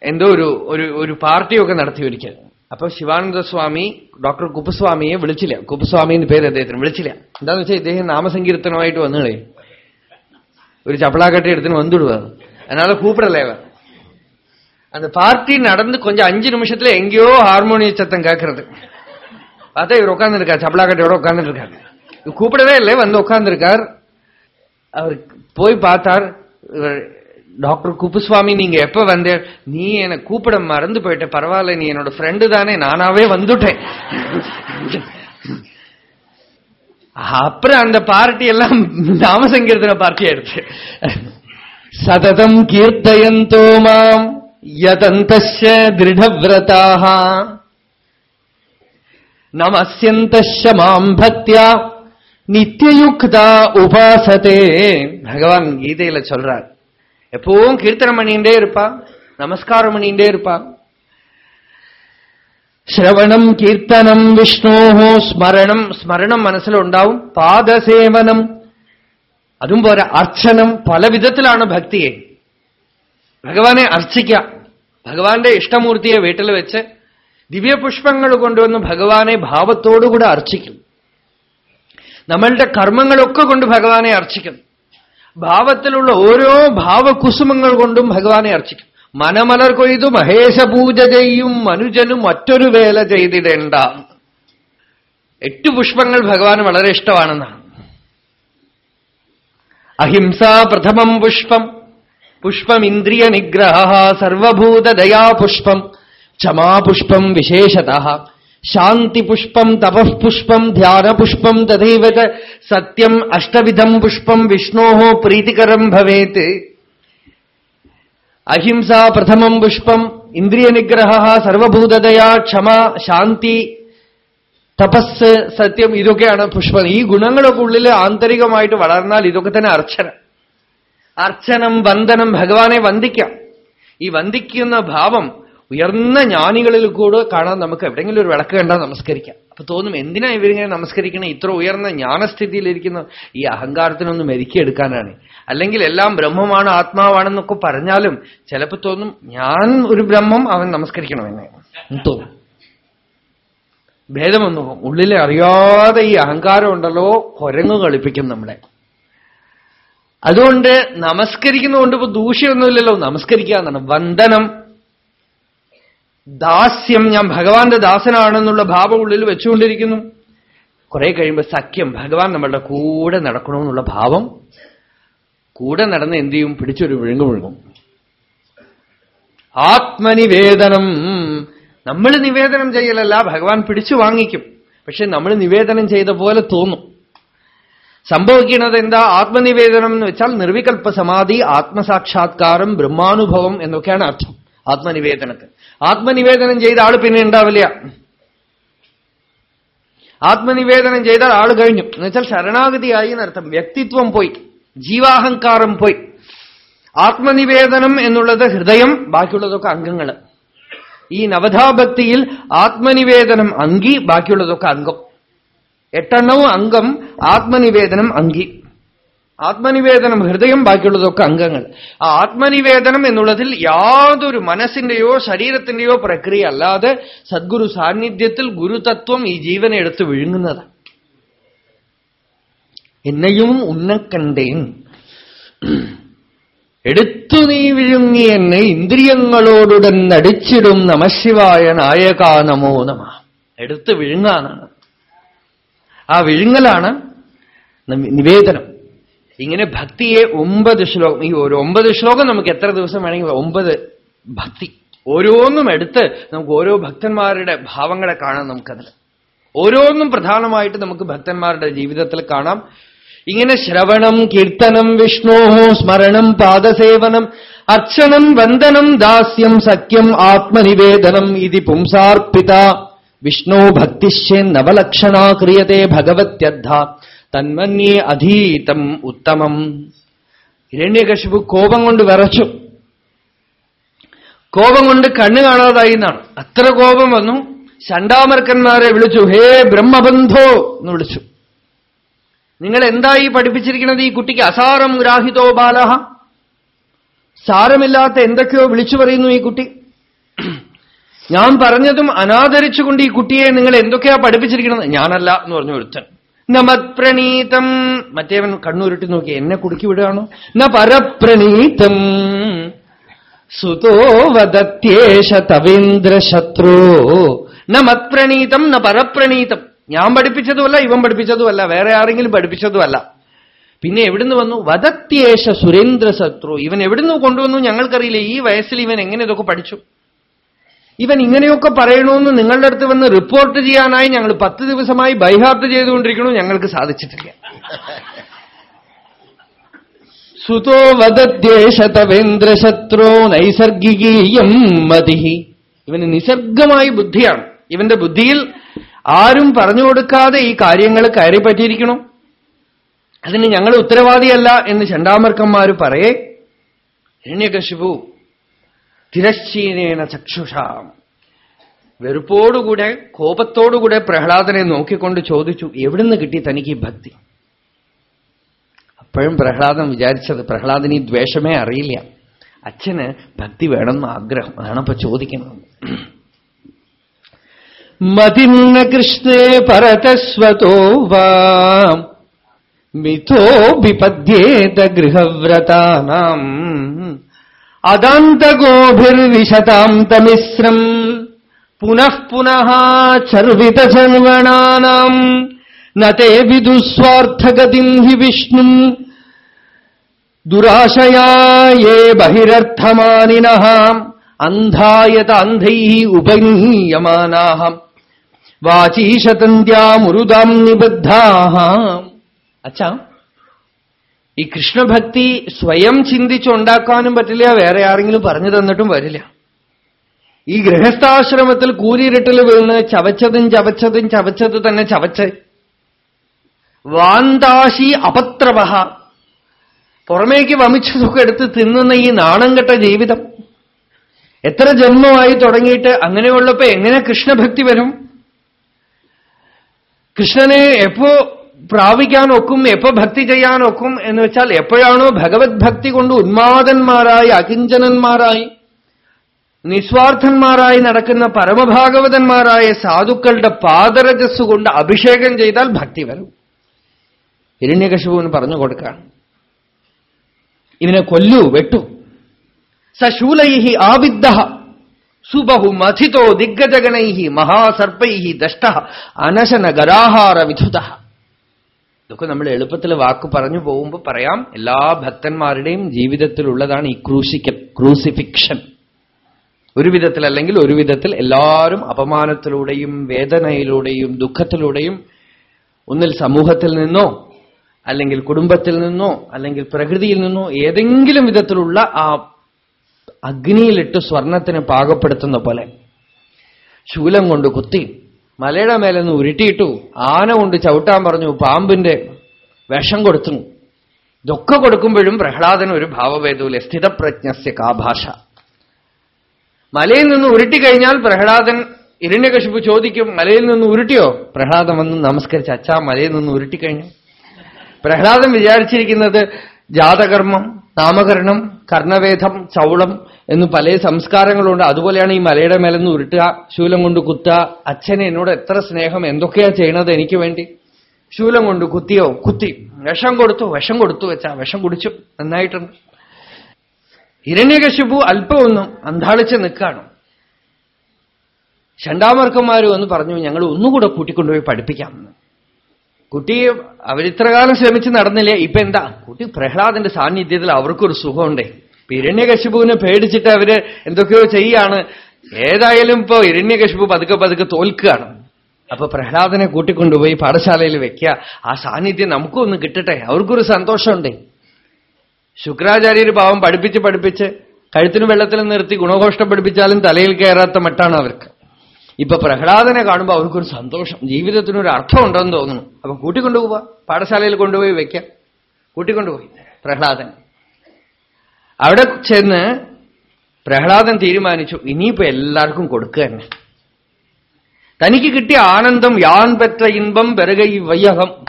എന്തോ ഒരു ഒരു ഒരു പാർട്ടിയൊക്കെ നടത്തി ഒരിക്കൽ അപ്പൊ ശിവാനന്ദ സ്വാമി ഡോക്ടർ കുപ്പസ്വാമിയെ വിളിച്ചില്ല കുപ്പസ്വാമി എന്ന് പേര് അദ്ദേഹത്തിന് വിളിച്ചില്ല എന്താന്ന് വെച്ചാൽ ഇദ്ദേഹം നാമസങ്കീർത്തനമായിട്ട് വന്നുകളേ ഒരു ചപ്പളാക്കട്ടി എടുത്തിന് வந்துடுவார் அதனால கூப்பிடல அந்த பார்ட்டி நடந்து கொஞ்சம் அஞ்சு நிமிஷத்துல எங்கேயோ ஹார்மோனிய சத்தம் கேட்கறது பார்த்தா இவர் உட்காந்துருக்கார் சப்பலாக்கட்டையோட உட்காந்துட்டு இருக்காரு கூப்பிடவே இல்லை வந்து உட்காந்துருக்கார் அவர் போய் பார்த்தார் டாக்டர் குப்புசுவாமி நீங்க எப்ப வந்த நீ என்னை கூப்பிட மறந்து போயிட்ட பரவாயில்ல நீ என்னோட ஃப்ரெண்டு தானே நானாவே வந்துட்டேன். அப்புறம் அந்த பார்ட்டி எல்லாம் நாமசங்கீர்த்தன பார்ட்டி ஆயிடுச்சு. சததம் கீர்த்தயந்தோ மாம் யதந்தஸ்ய திருடவிரதாக நமஸ்யந்தஸ்ய மாம் பக்தியா நித்தியயுக்தா உபாசதே. பகவான் கீதையில சொல்றார் எப்பவும் கீர்த்தனம் பண்ணிட்டே இருப்பா நமஸ்காரம் பண்ணிட்டே இருப்பா ശ്രവണം കീർത്തനം വിഷ്ണോഹോ സ്മരണം സ്മരണം മനസ്സിലുണ്ടാവും പാദസേവനം അതും പോരാ അർച്ചനം പല വിധത്തിലാണ് ഭക്തിയെ ഭഗവാനെ അർച്ചിക്കാം ഭഗവാന്റെ ഇഷ്ടമൂർത്തിയെ വീട്ടിൽ വെച്ച് ദിവ്യപുഷ്പങ്ങൾ കൊണ്ടുവന്ന് ഭഗവാനെ ഭാവത്തോടുകൂടെ അർച്ചിക്കും നമ്മളുടെ കർമ്മങ്ങളൊക്കെ കൊണ്ട് ഭഗവാനെ അർച്ചിക്കും ഭാവത്തിലുള്ള ഓരോ ഭാവകുസുമങ്ങൾ കൊണ്ടും ഭഗവാനെ അർച്ചിക്കും. മനമലർ കൊയ്തു മഹേശ പൂജ ചെയ്യും മനുജനും മറ്റൊരു വേല ചെയ്തിടേണ്ട. എട്ട് പുഷ്പങ്ങൾ ഭഗവാൻ വളരെ ഇഷ്ടമാണെന്നാണ്. അഹിംസ പ്രഥമം പുഷ്പം പുഷ്പം ഇന്ദ്രിയ നിഗ്രഹ സർവഭൂതദയാപുഷ്പം ക്ഷമാപുഷ്പം വിശേഷത. ശാന്തിപുഷ്പം തപഃപുഷ്പം ധ്യാനപുഷ്പം തഥൈവ സത്യം അഷ്ടവിധം പുഷ്പം വിഷ്ണോ പ്രീതികരം ഭവേത്. അഹിംസ പ്രഥമം പുഷ്പം ഇന്ദ്രിയനിഗ്രഹ സർവഭൂതതയാ ക്ഷമ ശാന്തി തപസ് സത്യം ഇതൊക്കെയാണ് പുഷ്പം. ഈ ഗുണങ്ങളൊക്കെ ഉള്ളിൽ ആന്തരികമായിട്ട് വളർന്നാൽ ഇതൊക്കെ തന്നെ അർച്ചന. അർച്ചനം വന്ദനം ഭഗവാനെ വന്ദിക്കാം. ഈ വന്ദിക്കുന്ന ഭാവം ഉയർന്ന ജ്ഞാനികളിൽ കൂടെ കാണാൻ നമുക്ക് എവിടെയെങ്കിലും ഒരു വിളക്ക് കണ്ടാൽ നമസ്കരിക്കാം. അപ്പൊ തോന്നും എന്തിനാ ഇവരിങ്ങനെ നമസ്കരിക്കണം? ഇത്ര ഉയർന്ന ജ്ഞാനസ്ഥിതിയിലിരിക്കുന്ന ഈ അഹങ്കാരത്തിനൊന്ന് മെരുക്കിയെടുക്കാനാണ്. അല്ലെങ്കിൽ എല്ലാം ബ്രഹ്മമാണ് ആത്മാവാണെന്നൊക്കെ പറഞ്ഞാലും ചിലപ്പോൾ തോന്നും ഞാൻ ഒരു ബ്രഹ്മം അവൻ നമസ്കരിക്കണം എന്നെ തോന്നും. ഭേദമൊന്നും ഉള്ളിലെ അറിയാതെ ഈ അഹങ്കാരം ഉണ്ടല്ലോ കുരങ്ങ് കളിപ്പിക്കും നമ്മളെ. അതുകൊണ്ട് നമസ്കരിക്കുന്നതുകൊണ്ട് ഇപ്പൊ ദൂഷ്യമൊന്നുമില്ലല്ലോ നമസ്കരിക്കുക എന്നാണ് വന്ദനം. ദാസ്യം ഞാൻ ഭഗവാന്റെ ദാസനാണെന്നുള്ള ഭാവം ഉള്ളിൽ വെച്ചുകൊണ്ടിരിക്കുന്നു. കുറെ കഴിയുമ്പോൾ സഖ്യം ഭഗവാൻ നമ്മളുടെ കൂടെ നടക്കണമെന്നുള്ള ഭാവം കൂടെ നടന്ന് എന്ത് ചെയ്യും? പിടിച്ചൊരു വിഴുങ്ങു വിഴുങ്ങും. ആത്മനിവേദനം. നമ്മൾ നിവേദനം ചെയ്യലല്ല ഭഗവാൻ പിടിച്ചു വാങ്ങിക്കും. പക്ഷെ നമ്മൾ നിവേദനം ചെയ്ത പോലെ തോന്നും. സംഭവിക്കുന്നത് എന്താ? ആത്മനിവേദനം എന്ന് വെച്ചാൽ നിർവികൽപ്പ സമാധി ആത്മസാക്ഷാത്കാരം ബ്രഹ്മാനുഭവം എന്നൊക്കെയാണ് അർത്ഥം. ആത്മനിവേദനത്തിന് ആത്മനിവേദനം ചെയ്ത ആൾ പിന്നെ ഉണ്ടാവില്ല. ആത്മനിവേദനം ചെയ്താൽ ആൾ കഴിഞ്ഞു. എന്നുവെച്ചാൽ ശരണാഗതിയായി എന്നർത്ഥം. വ്യക്തിത്വം പോയി. ജീവാഹങ്കാരം പോയി. ആത്മനിവേദനം എന്നുള്ളത് ഹൃദയം ബാക്കിയുള്ളതൊക്കെ അംഗങ്ങൾ ഈ നവധാഭക്തിയിൽ ആത്മനിവേദനം അങ്കി ബാക്കിയുള്ളതൊക്കെ അംഗം. എട്ടെണ്ണവും അംഗം ആത്മനിവേദനം അങ്കി. ആത്മനിവേദനം ഹൃദയം ബാക്കിയുള്ളതൊക്കെ അംഗങ്ങൾ. ആ ആത്മനിവേദനം എന്നുള്ളതിൽ യാതൊരു മനസ്സിന്റെയോ ശരീരത്തിന്റെയോ പ്രക്രിയ അല്ലാതെ സദ്ഗുരു സാന്നിധ്യത്തിൽ ഗുരുതത്വം ഈ ജീവനെ എടുത്ത് വിഴുങ്ങുന്നതാണ്. എന്നെയും ഉന്നക്കണ്ടേൻ എടുത്തു നീ വിഴുങ്ങി എന്നെ ഇന്ദ്രിയങ്ങളോടുടൻ നടിച്ചിടും നമശിവായ നായക നമോ നമ. എടുത്ത് വിഴുങ്ങാനാണ്. ആ വിഴുങ്ങലാണ് നിവേദനം. ഇങ്ങനെ ഭക്തിയെ ഒമ്പത് ശ്ലോകം ഈ ഒരു ഒമ്പത് ശ്ലോകം നമുക്ക് എത്ര ദിവസം വേണമെങ്കിൽ ഒമ്പത് ഭക്തി. ഓരോന്നും എടുത്ത് നമുക്ക് ഓരോ ഭക്തന്മാരുടെ ഭാവങ്ങളെ കാണാം നമുക്കതിൽ. ഓരോന്നും പ്രധാനമായിട്ട് നമുക്ക് ഭക്തന്മാരുടെ ജീവിതത്തിൽ കാണാം. ഇങ്ങനെ ശ്രവണം കീർത്തനം വിഷ്ണോ സ്മരണം പാദസേവനം അർച്ചനം വന്ദനം ദാസ്യം സഖ്യം ആത്മനിവേദനം ഇതി പുംസാർപ്പിത. വിഷ്ണോ ഭക്തിശ്ചേ നവലക്ഷണാ ക്രിയത്തെ ഭഗവത്യദ്ധ. തന്മന്യേ അധീതം ഉത്തമം. ഹിരണ്യകശിപു കോപം കൊണ്ട് വിറച്ചു. കോപം കൊണ്ട് കണ്ണു കാണാതായി എന്നാണ്. അത്ര കോപം വന്നു. ശണ്ടാമർക്കന്മാരെ വിളിച്ചു ഹേ ബ്രഹ്മബന്ധോ എന്ന് വിളിച്ചു. നിങ്ങൾ എന്തായി പഠിപ്പിച്ചിരിക്കുന്നത് ഈ കുട്ടിക്ക്? അസാരം ഗ്രാഹിതോ ബാലഹ. സാരമില്ലാത്ത എന്തൊക്കെയോ വിളിച്ചു പറയുന്നു ഈ കുട്ടി. ഞാൻ പറഞ്ഞതും അനാദരിച്ചുകൊണ്ട് ഈ കുട്ടിയെ നിങ്ങൾ എന്തൊക്കെയാ പഠിപ്പിച്ചിരിക്കുന്നത്? ഞാനല്ല എന്ന് പറഞ്ഞു ഒരുത്തൻ. നമത്പ്രണീതം മറ്റേവൻ കണ്ണുരുട്ടി നോക്കി എന്നെ കുടുക്കി വിടുകയാണോ? ന പരപ്രണീതം സുതോ വദത്യേഷ തവീന്ദ്രശത്രോ ന നമത്പ്രണീതം ന പരപ്രണീതം ഞാൻ പഠിപ്പിച്ചതുമല്ല ഇവൻ പഠിപ്പിച്ചതുമല്ല വേറെ ആരെങ്കിലും പഠിപ്പിച്ചതുമല്ല. പിന്നെ എവിടുന്ന് വന്നു? വദത്യേഷ സുരേന്ദ്ര ശത്രു ഇവൻ എവിടുന്ന് കൊണ്ടുവന്നു ഞങ്ങൾക്കറിയില്ല. ഈ വയസ്സിൽ ഇവൻ എങ്ങനെ ഇതൊക്കെ പഠിച്ചു? ഇവൻ ഇങ്ങനെയൊക്കെ പറയണമെന്ന് നിങ്ങളുടെ അടുത്ത് വന്ന് റിപ്പോർട്ട് ചെയ്യാനായി ഞങ്ങൾ പത്ത് ദിവസമായി ബൈഹാർട്ട് ചെയ്തുകൊണ്ടിരിക്കണു ഞങ്ങൾക്ക് സാധിച്ചിട്ടില്ല. സുതോ വദദ്വേഷതവേന്ദ്രശത്രോ നൈസർഗികീയം മതി. ഇവന് നിസർഗമായി ബുദ്ധിയാണ്. ഇവന്റെ ബുദ്ധിയിൽ ആരും പറഞ്ഞു കൊടുക്കാതെ ഈ കാര്യങ്ങൾ കയറി പറ്റിയിരിക്കണം അതിന് ഞങ്ങൾ ഉത്തരവാദിയല്ല എന്ന് ചണ്ടാമർക്കന്മാർ പറയേ. ഹിരണ്യകശിപു തിരശ്ചീനേന ചക്ഷുഷാം. വെറുപ്പോടുകൂടെ കോപത്തോടുകൂടെ പ്രഹ്ലാദനെ നോക്കിക്കൊണ്ട് ചോദിച്ചു എവിടുന്ന് കിട്ടി തനിക്ക് ഭക്തി? അപ്പോഴും പ്രഹ്ലാദൻ വിചാരിച്ചത് പ്രഹ്ലാദന് ഈ ദ്വേഷമേ അറിയില്ല. അച്ഛന് ഭക്തി വേണമെന്ന് ആഗ്രഹം. അതാണപ്പോ ചോദിക്കുന്നത്. മതിന്ന കൃഷ്ണേ പരതസ്വതോ വാ. മിഥോ വിപദ്യേത ഗൃഹവ്രതാനാം. അദാന്തഗോഭിർവിശതാം തമിശ്രം. പുനഃ പുനഃ ചർവിതസർവണാനാം നേ വിദുസ്വാർത്ഥഗതിം ഹി വിഷ്ണു. ദുരാശയായേ ബഹിരർത്ഥമാനിന അന്ധായത അന്ധൈ ഉപനീയമാനാ വാചീശതന്ത്യാമുരുദാം നിബദ്ധാ അച്ഛാ ഈ കൃഷ്ണഭക്തി സ്വയം ചിന്തിച്ചുണ്ടാക്കാനും പറ്റില്ല വേറെ ആരെങ്കിലും പറഞ്ഞു തന്നിട്ടും വരില്ല. ഈ ഗൃഹസ്ഥാശ്രമത്തിൽ കൂരിരുട്ടിൽ വീണ് ചവച്ചതും ചവച്ചതും ചവച്ചത് തന്നെ ചവച്ച്. വാന്താശി അപത്രവഹ. പുറമേക്ക് വമിച്ചതൊക്കെ എടുത്ത് തിന്നുന്ന ഈ നാണം കെട്ട ജീവിതം. എത്ര ജന്മമായി തുടങ്ങിയിട്ട് അങ്ങനെയുള്ളപ്പോ എങ്ങനെ കൃഷ്ണഭക്തി വരും? കൃഷ്ണനെ എപ്പോ പ്രാപിക്കാനൊക്കും എപ്പോ ഭക്തി ചെയ്യാനൊക്കും എന്ന് വെച്ചാൽ എപ്പോഴാണോ ഭഗവത് ഭക്തി കൊണ്ട് ഉന്മാദന്മാരായി അകിഞ്ചനന്മാരായി നിസ്വാർത്ഥന്മാരായി നടക്കുന്ന പരമഭാഗവതന്മാരായ സാധുക്കളുടെ പാദരജസ് കൊണ്ട് അഭിഷേകം ചെയ്താൽ ഭക്തി വരും. ഹിരണ്യകശുപുവിന് പറഞ്ഞു കൊടുക്കുക ഇവനെ കൊല്ലു വെട്ടു. സശൂലൈഹി ആവിദ്ധ സുബഹു മഥിതോ ദിഗ്ഗജഗണൈ മഹാസർപ്പൈ ദഷ്ട അനശന ഗരാഹാര വിധുത ഇതൊക്കെ നമ്മൾ എളുപ്പത്തിൽ വാക്ക് പറഞ്ഞു പോകുമ്പോൾ പറയാം. എല്ലാ ഭക്തന്മാരുടെയും ജീവിതത്തിലുള്ളതാണ് ഈ ക്രൂശിക്കൽ ക്രൂസിഫിക്ഷൻ. ഒരു വിധത്തിൽ അല്ലെങ്കിൽ ഒരു വിധത്തിൽ എല്ലാവരും അപമാനത്തിലൂടെയും വേദനയിലൂടെയും ദുഃഖത്തിലൂടെയും ഒന്നിൽ സമൂഹത്തിൽ നിന്നോ അല്ലെങ്കിൽ കുടുംബത്തിൽ നിന്നോ അല്ലെങ്കിൽ പ്രകൃതിയിൽ നിന്നോ ഏതെങ്കിലും വിധത്തിലുള്ള ആ അഗ്നിയിലിട്ട് സ്വർണത്തിന് പാകപ്പെടുത്തുന്ന പോലെ ശൂലം കൊണ്ട് കുത്തി മലയുടെ മേലെ നിന്ന് ഉരുട്ടിയിട്ടു ആന കൊണ്ട് ചവിട്ടാൻ പറഞ്ഞു പാമ്പിന്റെ വിഷം കൊടുത്തു. ഇതൊക്കെ കൊടുക്കുമ്പോഴും പ്രഹ്ലാദന് ഒരു ഭാവഭേദമില്ല സ്ഥിതപ്രജ്ഞസ്യ കാഭാഷ മലയിൽ നിന്ന് ഉരുട്ടിക്കഴിഞ്ഞാൽ പ്രഹ്ലാദൻ ഇരണ്യകശിപ്പ് ചോദിക്കും മലയിൽ നിന്ന് ഉരുട്ടിയോ? പ്രഹ്ലാദം വന്ന് നമസ്കരിച്ച് അച്ഛാ മലയിൽ നിന്ന് ഉരുട്ടിക്കഴിഞ്ഞു പ്രഹ്ലാദൻ വിചാരിച്ചിരിക്കുന്നത് ജാതകർമ്മം നാമകരണം കർണവേദം ചൗളം എന്ന് പല സംസ്കാരങ്ങളുണ്ട്. അതുപോലെയാണ് ഈ മലയുടെ മേലെന്ന് ഉരുട്ടുക ശൂലം കൊണ്ട് കുത്തുക. അച്ഛനെ എന്നോട് എത്ര സ്നേഹം എന്തൊക്കെയാ ചെയ്യണത് എനിക്ക് വേണ്ടി? ശൂലം കൊണ്ട് കുത്തിയോ? കുത്തി. വിഷം കൊടുത്തു വിഷം കൊടുത്തു വെച്ചാ വിഷം കുടിച്ചു. നന്നായിട്ടുണ്ട്. ഹിരണ്യകശിപു അല്പമൊന്നും അന്താളിച്ച് നിൽക്കാണ് ഷണ്ടാമർക്കന്മാരും എന്ന് പറഞ്ഞു ഞങ്ങൾ ഒന്നുകൂടെ കൂട്ടിക്കൊണ്ടുപോയി പഠിപ്പിക്കാമെന്ന് കുട്ടി അവരിത്രകാലം ശ്രമിച്ച് നടന്നില്ലേ? ഇപ്പൊ എന്താ? കുട്ടി പ്രഹ്ലാദന്റെ സാന്നിധ്യത്തിൽ അവർക്കൊരു സുഖമുണ്ടേ. ഇരണ്യകശിപുവിനെ പേടിച്ചിട്ട് അവർ എന്തൊക്കെയോ ചെയ്യാണ്. ഏതായാലും ഇപ്പോ ഇരണ്യകശിപു പതുക്കെ പതുക്കെ തോൽക്കുകയാണ്. അപ്പൊ പ്രഹ്ലാദനെ കൂട്ടിക്കൊണ്ടുപോയി പാഠശാലയിൽ വെക്കുക. ആ സാന്നിധ്യം നമുക്കും ഒന്ന് കിട്ടട്ടെ. അവർക്കൊരു സന്തോഷമുണ്ടേ. ശുക്രാചാര്യർ പാവം പഠിപ്പിച്ച് പഠിപ്പിച്ച് കഴുത്തിന് വെള്ളത്തിൽ നിർത്തി ഗുണഘോഷം പഠിപ്പിച്ചാലും തലയിൽ കയറാത്ത മട്ടാണ് അവർക്ക്. ഇപ്പൊ പ്രഹ്ലാദനെ കാണുമ്പോൾ അവർക്കൊരു സന്തോഷം ജീവിതത്തിനൊരു അർത്ഥമുണ്ടെന്ന് തോന്നുന്നു. അപ്പൊ കൂട്ടിക്കൊണ്ടുപോവാ. പാഠശാലയിൽ കൊണ്ടുപോയി വെക്കാം. കൂട്ടിക്കൊണ്ടുപോയി. പ്രഹ്ലാദൻ. അവിടെ ചെന്ന് പ്രഹ്ലാദൻ തീരുമാനിച്ചു ഇനിയിപ്പോ എല്ലാവർക്കും കൊടുക്കുക തന്നെ. തനിക്ക് കിട്ടിയ ആനന്ദം യാൻ പെറ്റ ഇൻപം പെരുകൈ വയ്യകം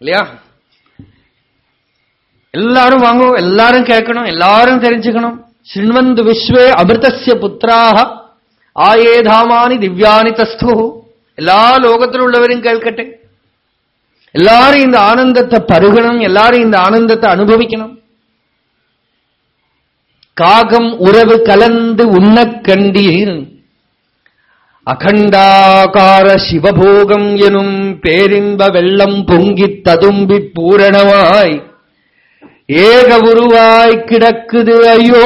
ഇല്ലയാ? എല്ലാരും വാങ്ങോ എല്ലാരും കേൾക്കണം എല്ലാരും തെരഞ്ഞെടുക്കണം ശൃണ്വന്ത് വിശ്വേ അമൃതസ്യ പുത്രാഹ. ആയേധാമാനി ദിവ്യാനി തസ്ഥു എല്ലാ ലോകത്തിലുള്ളവരും കേൾക്കട്ടെ எல்லாரும் இந்த ஆனந்தத்தை பருகணும் எல்லாரும் இந்த ஆனந்தத்தை அனுபவிக்கணும் காகம் உறவு கலந்து உண்ணக் கண்டீர் அகண்டாகார சிவபோகம் எனும் பேரின்ப வெள்ளம் பொங்கித் ததும்பி பூரணமாய் ஏக உருவாய் கிடக்குது ஐயோ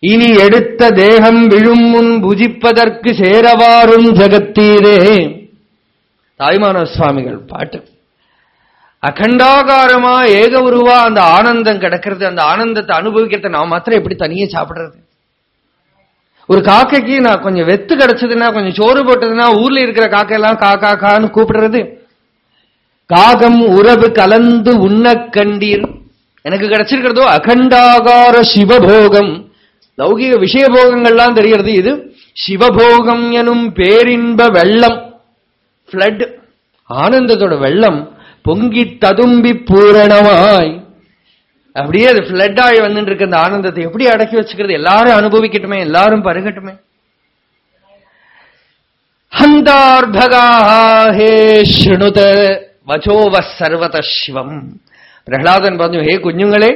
இனி எடுத்த தேகம் விழும் முன் புஜிப்பதற்கு சேரவாரும் ஜகத்தீரே. தாய்மான சுவாமிகள் பாட்டு. அகண்டாகாரமா ஏக உருவா அந்த ஆனந்தம் கிடக்கிறது. அந்த ஆனந்தத்தை அனுபவிக்கிறத நான் மாத்திரம் எப்படி தனியே சாப்பிடுறது? ஒரு காக்கைக்கு நான் கொஞ்சம் வெத்து கிடைச்சதுன்னா கொஞ்சம் சோறு போட்டதுன்னா ஊர்ல இருக்கிற காக்கையெல்லாம் காக்கா கான்னு கூப்பிடுறது. காகம் உறவு கலந்து உண்ண கண்டீர். எனக்கு கிடைச்சிருக்கிறதோ அகண்டாகார சிவபோகம். லௌகிக விஷயபோகங்கள்லாம் தெரியறது இது சிவபோகம் எனும் பேரின்ப வெள்ளம் ஃபிளட் ஆனந்தத்தோட வெள்ளம் பொங்கி ததும்பி பூரணமாய் அப்படியே அது ஃபிளட் ஆகி வந்துட்டு இருக்க அந்த ஆனந்தத்தை எப்படி அடக்கி வச்சுக்கிறது எல்லாரும் அனுபவிக்கட்டுமே எல்லாரும் பருகட்டுமே ഹന്താർഭഗാഹേ ശൃണുത വചോവ സർവത ശിവം പ്രഹ്ലാദൻ പറഞ്ഞു ഹേ കുഞ്ഞുങ്ങളെ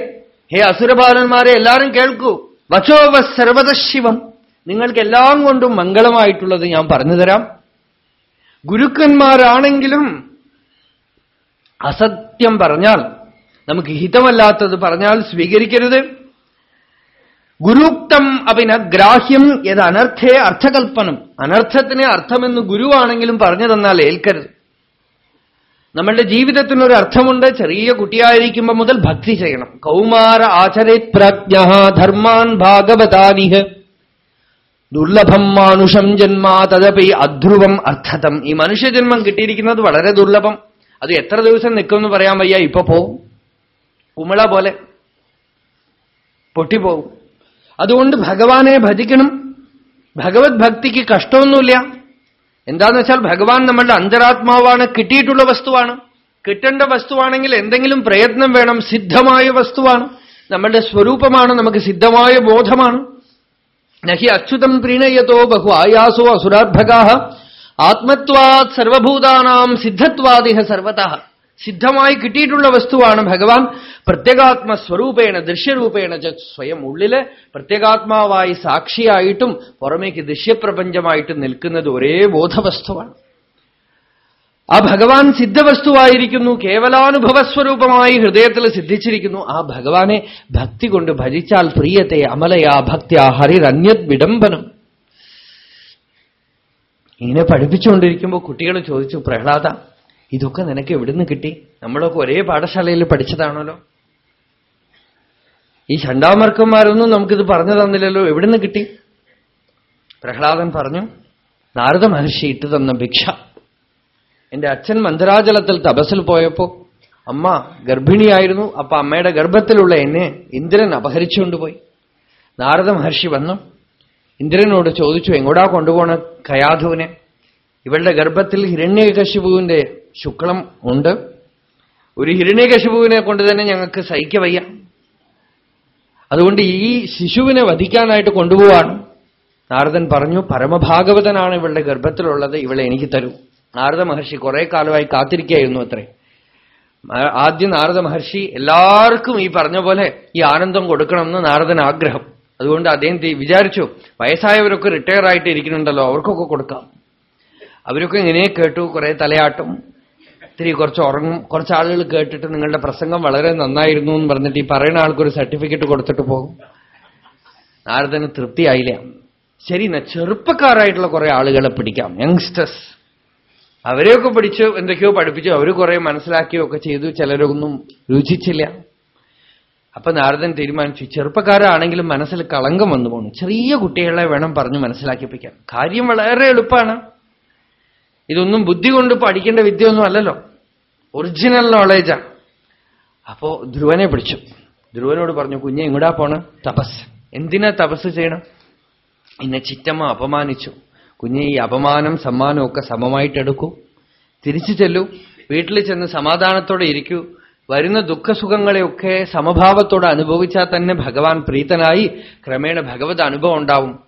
ഹേ അസുരബാലന്മാരെ എല്ലാരും കേൾക്കൂ വചോവ സർവതശിവം നിങ്ങൾക്ക് എല്ലാം കൊണ്ടും മംഗളമായിട്ടുള്ളത് ഞാൻ പറഞ്ഞു തരാം. ഗുരുക്കന്മാരാണെങ്കിലും അസത്യം പറഞ്ഞാൽ നമുക്ക് ഹിതമല്ലാത്തത് പറഞ്ഞാൽ സ്വീകരിക്കരുത്. ഗുരുക്തം അപിന ഗ്രാഹ്യം യത് അനർത്ഥേ അർത്ഥകൽപ്പനം. അനർത്ഥത്തിന് അർത്ഥമെന്ന് ഗുരുവാണെങ്കിലും പറഞ്ഞു തന്നാൽ ഏൽക്കരുത്. നമ്മളുടെ ജീവിതത്തിനൊരു അർത്ഥമുണ്ട്. ചെറിയ കുട്ടിയായിരിക്കുമ്പോൾ മുതൽ ഭക്തി ചെയ്യണം. കൗമാര ആചരേത് പ്രജ്ഞ ധർമാൻ ഭാഗവതാനിഹ. ദുർലഭം മാനുഷം ജന്മ തദപി അധ്രുവം അർത്ഥതം. ഈ മനുഷ്യജന്മം കിട്ടിയിരിക്കുന്നത് വളരെ ദുർലഭം. അത് എത്ര ദിവസം നിൽക്കുമെന്ന് പറയാൻ വയ്യ ഇപ്പൊ പോവും. കുമിള പോലെ പൊട്ടിപ്പോവും. അതുകൊണ്ട് ഭഗവാനെ ഭജിക്കണം. ഭഗവത് ഭക്തിക്ക് കഷ്ടമൊന്നുമില്ല. എന്താന്ന് വെച്ചാൽ ഭഗവാൻ നമ്മളുടെ അന്തരാത്മാവാണ് കിട്ടിയിട്ടുള്ള വസ്തുവാണ്. കിട്ടേണ്ട വസ്തുവാണെങ്കിൽ എന്തെങ്കിലും പ്രയത്നം വേണം സിദ്ധമായ വസ്തുവാണ്. നമ്മളുടെ സ്വരൂപമാണ് നമുക്ക് സിദ്ധമായ ബോധമാണ്. നഹി അച്യുതം പ്രീണയതോ ബഹു ആയാസോ അസുരാർഭകാ ആത്മത്വാത് സർവഭൂതാനാം സിദ്ധത്വാദിഹ സർവത സിദ്ധമായി കിട്ടിയിട്ടുള്ള വസ്തുവാണ് ഭഗവാൻ. പ്രത്യേകാത്മസ്വരൂപേണ ദൃശ്യരൂപേണ സ്വയം ഉള്ളിൽ പ്രത്യേകാത്മാവായി സാക്ഷിയായിട്ടും പുറമേക്ക് ദൃശ്യപ്രപഞ്ചമായിട്ടും നിൽക്കുന്നത് ഒരേ ബോധവസ്തുവാണ്. ആ ഭഗവാൻ സിദ്ധവസ്തുവായിരിക്കുന്നു കേവലാനുഭവസ്വരൂപമായി ഹൃദയത്തിൽ സിദ്ധിച്ചിരിക്കുന്നു. ആ ഭഗവാനെ ഭക്തി കൊണ്ട് ഭജിച്ചാൽ പ്രിയത്തെ അമലയാ ഭക്തിയാ ഹരിരന്യത് വിഡംബനം. ഇങ്ങനെ പഠിപ്പിച്ചുകൊണ്ടിരിക്കുമ്പോൾ കുട്ടികൾ ചോദിച്ചു പ്രഹ്ലാദ ഇതൊക്കെ നിനക്ക് എവിടുന്ന് കിട്ടി? നമ്മളൊക്കെ ഒരേ പാഠശാലയിൽ പഠിച്ചതാണല്ലോ. ഈ ചണ്ടാമർക്കന്മാരൊന്നും നമുക്കിത് പറഞ്ഞു തന്നില്ലല്ലോ. എവിടുന്ന് കിട്ടി? പ്രഹ്ലാദൻ പറഞ്ഞു നാരദ മഹർഷി ഇട്ടു തന്ന ഭിക്ഷ. എന്റെ അച്ഛൻ മന്ദരാജലത്തിൽ തപസ്സിൽ പോയപ്പോ അമ്മ ഗർഭിണിയായിരുന്നു. അപ്പൊ അമ്മയുടെ ഗർഭത്തിലുള്ള എന്നെ ഇന്ദ്രൻ അപഹരിച്ചുകൊണ്ടുപോയി നാരദ മഹർഷി വന്നു ഇന്ദ്രനോട് ചോദിച്ചു എങ്ങോടാ കൊണ്ടുപോണ കയാധുവിനെ ഇവളുടെ ഗർഭത്തിൽ ഹിരണ്യകശിപുവിന്റെ ശുക്ലം ഉണ്ട്. ഒരു ഹിരണ്യകശിപുവിനെ കൊണ്ട് തന്നെ ഞങ്ങൾക്ക് സഹിക്കവയ്യ അതുകൊണ്ട് ഈ ശിശുവിനെ വധിക്കാനായിട്ട് കൊണ്ടുപോവാണ്. നാരദൻ പറഞ്ഞു പരമഭാഗവതനാണ് ഇവളുടെ ഗർഭത്തിലുള്ളത് ഇവളെ എനിക്ക് തരൂ. നാരദ മഹർഷി കുറെ കാലമായി കാത്തിരിക്കുകയായിരുന്നു അത്രേ. ആദ്യം നാരദ മഹർഷി എല്ലാവർക്കും ഈ പറഞ്ഞ പോലെ ഈ ആനന്ദം കൊടുക്കണമെന്ന് നാരദൻ ആഗ്രഹം. അതുകൊണ്ട് അദ്ദേഹം വിചാരിച്ചു വയസ്സായവരൊക്കെ റിട്ടയർ ആയിട്ട് ഇരിക്കുന്നുണ്ടല്ലോ അവർക്കൊക്കെ കൊടുക്കാം. അവരൊക്കെ ഇങ്ങനെ കേട്ടു കുറെ തലയാട്ടും ഇത്തിരി കുറച്ച് ഉറങ്ങും. കുറച്ച് ആളുകൾ കേട്ടിട്ട് നിങ്ങളുടെ പ്രസംഗം വളരെ നന്നായിരുന്നു എന്ന് പറഞ്ഞിട്ട് ഈ പറയുന്ന ആൾക്കൊരു സർട്ടിഫിക്കറ്റ് കൊടുത്തിട്ട് പോകും. നാരദന് തൃപ്തിയായില്ല. ശരി എന്നാ ചെറുപ്പക്കാരായിട്ടുള്ള കുറെ ആളുകളെ പിടിക്കാം. യങ്സ്റ്റേഴ്സ്. അവരെയൊക്കെ പിടിച്ച് എന്തൊക്കെയോ പഠിപ്പിച്ചു. അവർ കുറെ മനസ്സിലാക്കിയൊക്കെ ചെയ്തു. ചിലരൊന്നും രുചിച്ചില്ല. അപ്പൊ നാരദൻ തീരുമാനിച്ചു ചെറുപ്പക്കാരാണെങ്കിലും മനസ്സിൽ കളങ്കം വന്നു പോകണം ചെറിയ കുട്ടികളെ വേണം പറഞ്ഞ് മനസ്സിലാക്കിപ്പിക്കാൻ. കാര്യം വളരെ എളുപ്പമാണ്. ഇതൊന്നും ബുദ്ധി കൊണ്ട് പഠിക്കേണ്ട വിദ്യയൊന്നും അല്ലല്ലോ. ഒറിജിനൽ നോളേജാണ് അപ്പോ ധ്രുവനെ പിടിച്ചു. ധ്രുവനോട് പറഞ്ഞു കുഞ്ഞെ ഇങ്ങടാ പോണ്? തപസ്. എന്തിനാ തപസ് ചെയ്യണം? എന്നെ ചിറ്റമ്മ അപമാനിച്ചു. കുഞ്ഞെ ഈ അപമാനം സമ്മാനം ഒക്കെ സമമായിട്ടെടുക്കൂ തിരിച്ചു ചെല്ലൂ. വീട്ടിൽ ചെന്ന് സമാധാനത്തോടെ ഇരിക്കൂ. വരുന്ന ദുഃഖസുഖങ്ങളെയൊക്കെ സമഭാവത്തോടെ അനുഭവിച്ചാൽ തന്നെ ഭഗവാൻ പ്രീതനായി ക്രമേണ ഭഗവത് അനുഭവം ഉണ്ടാവും.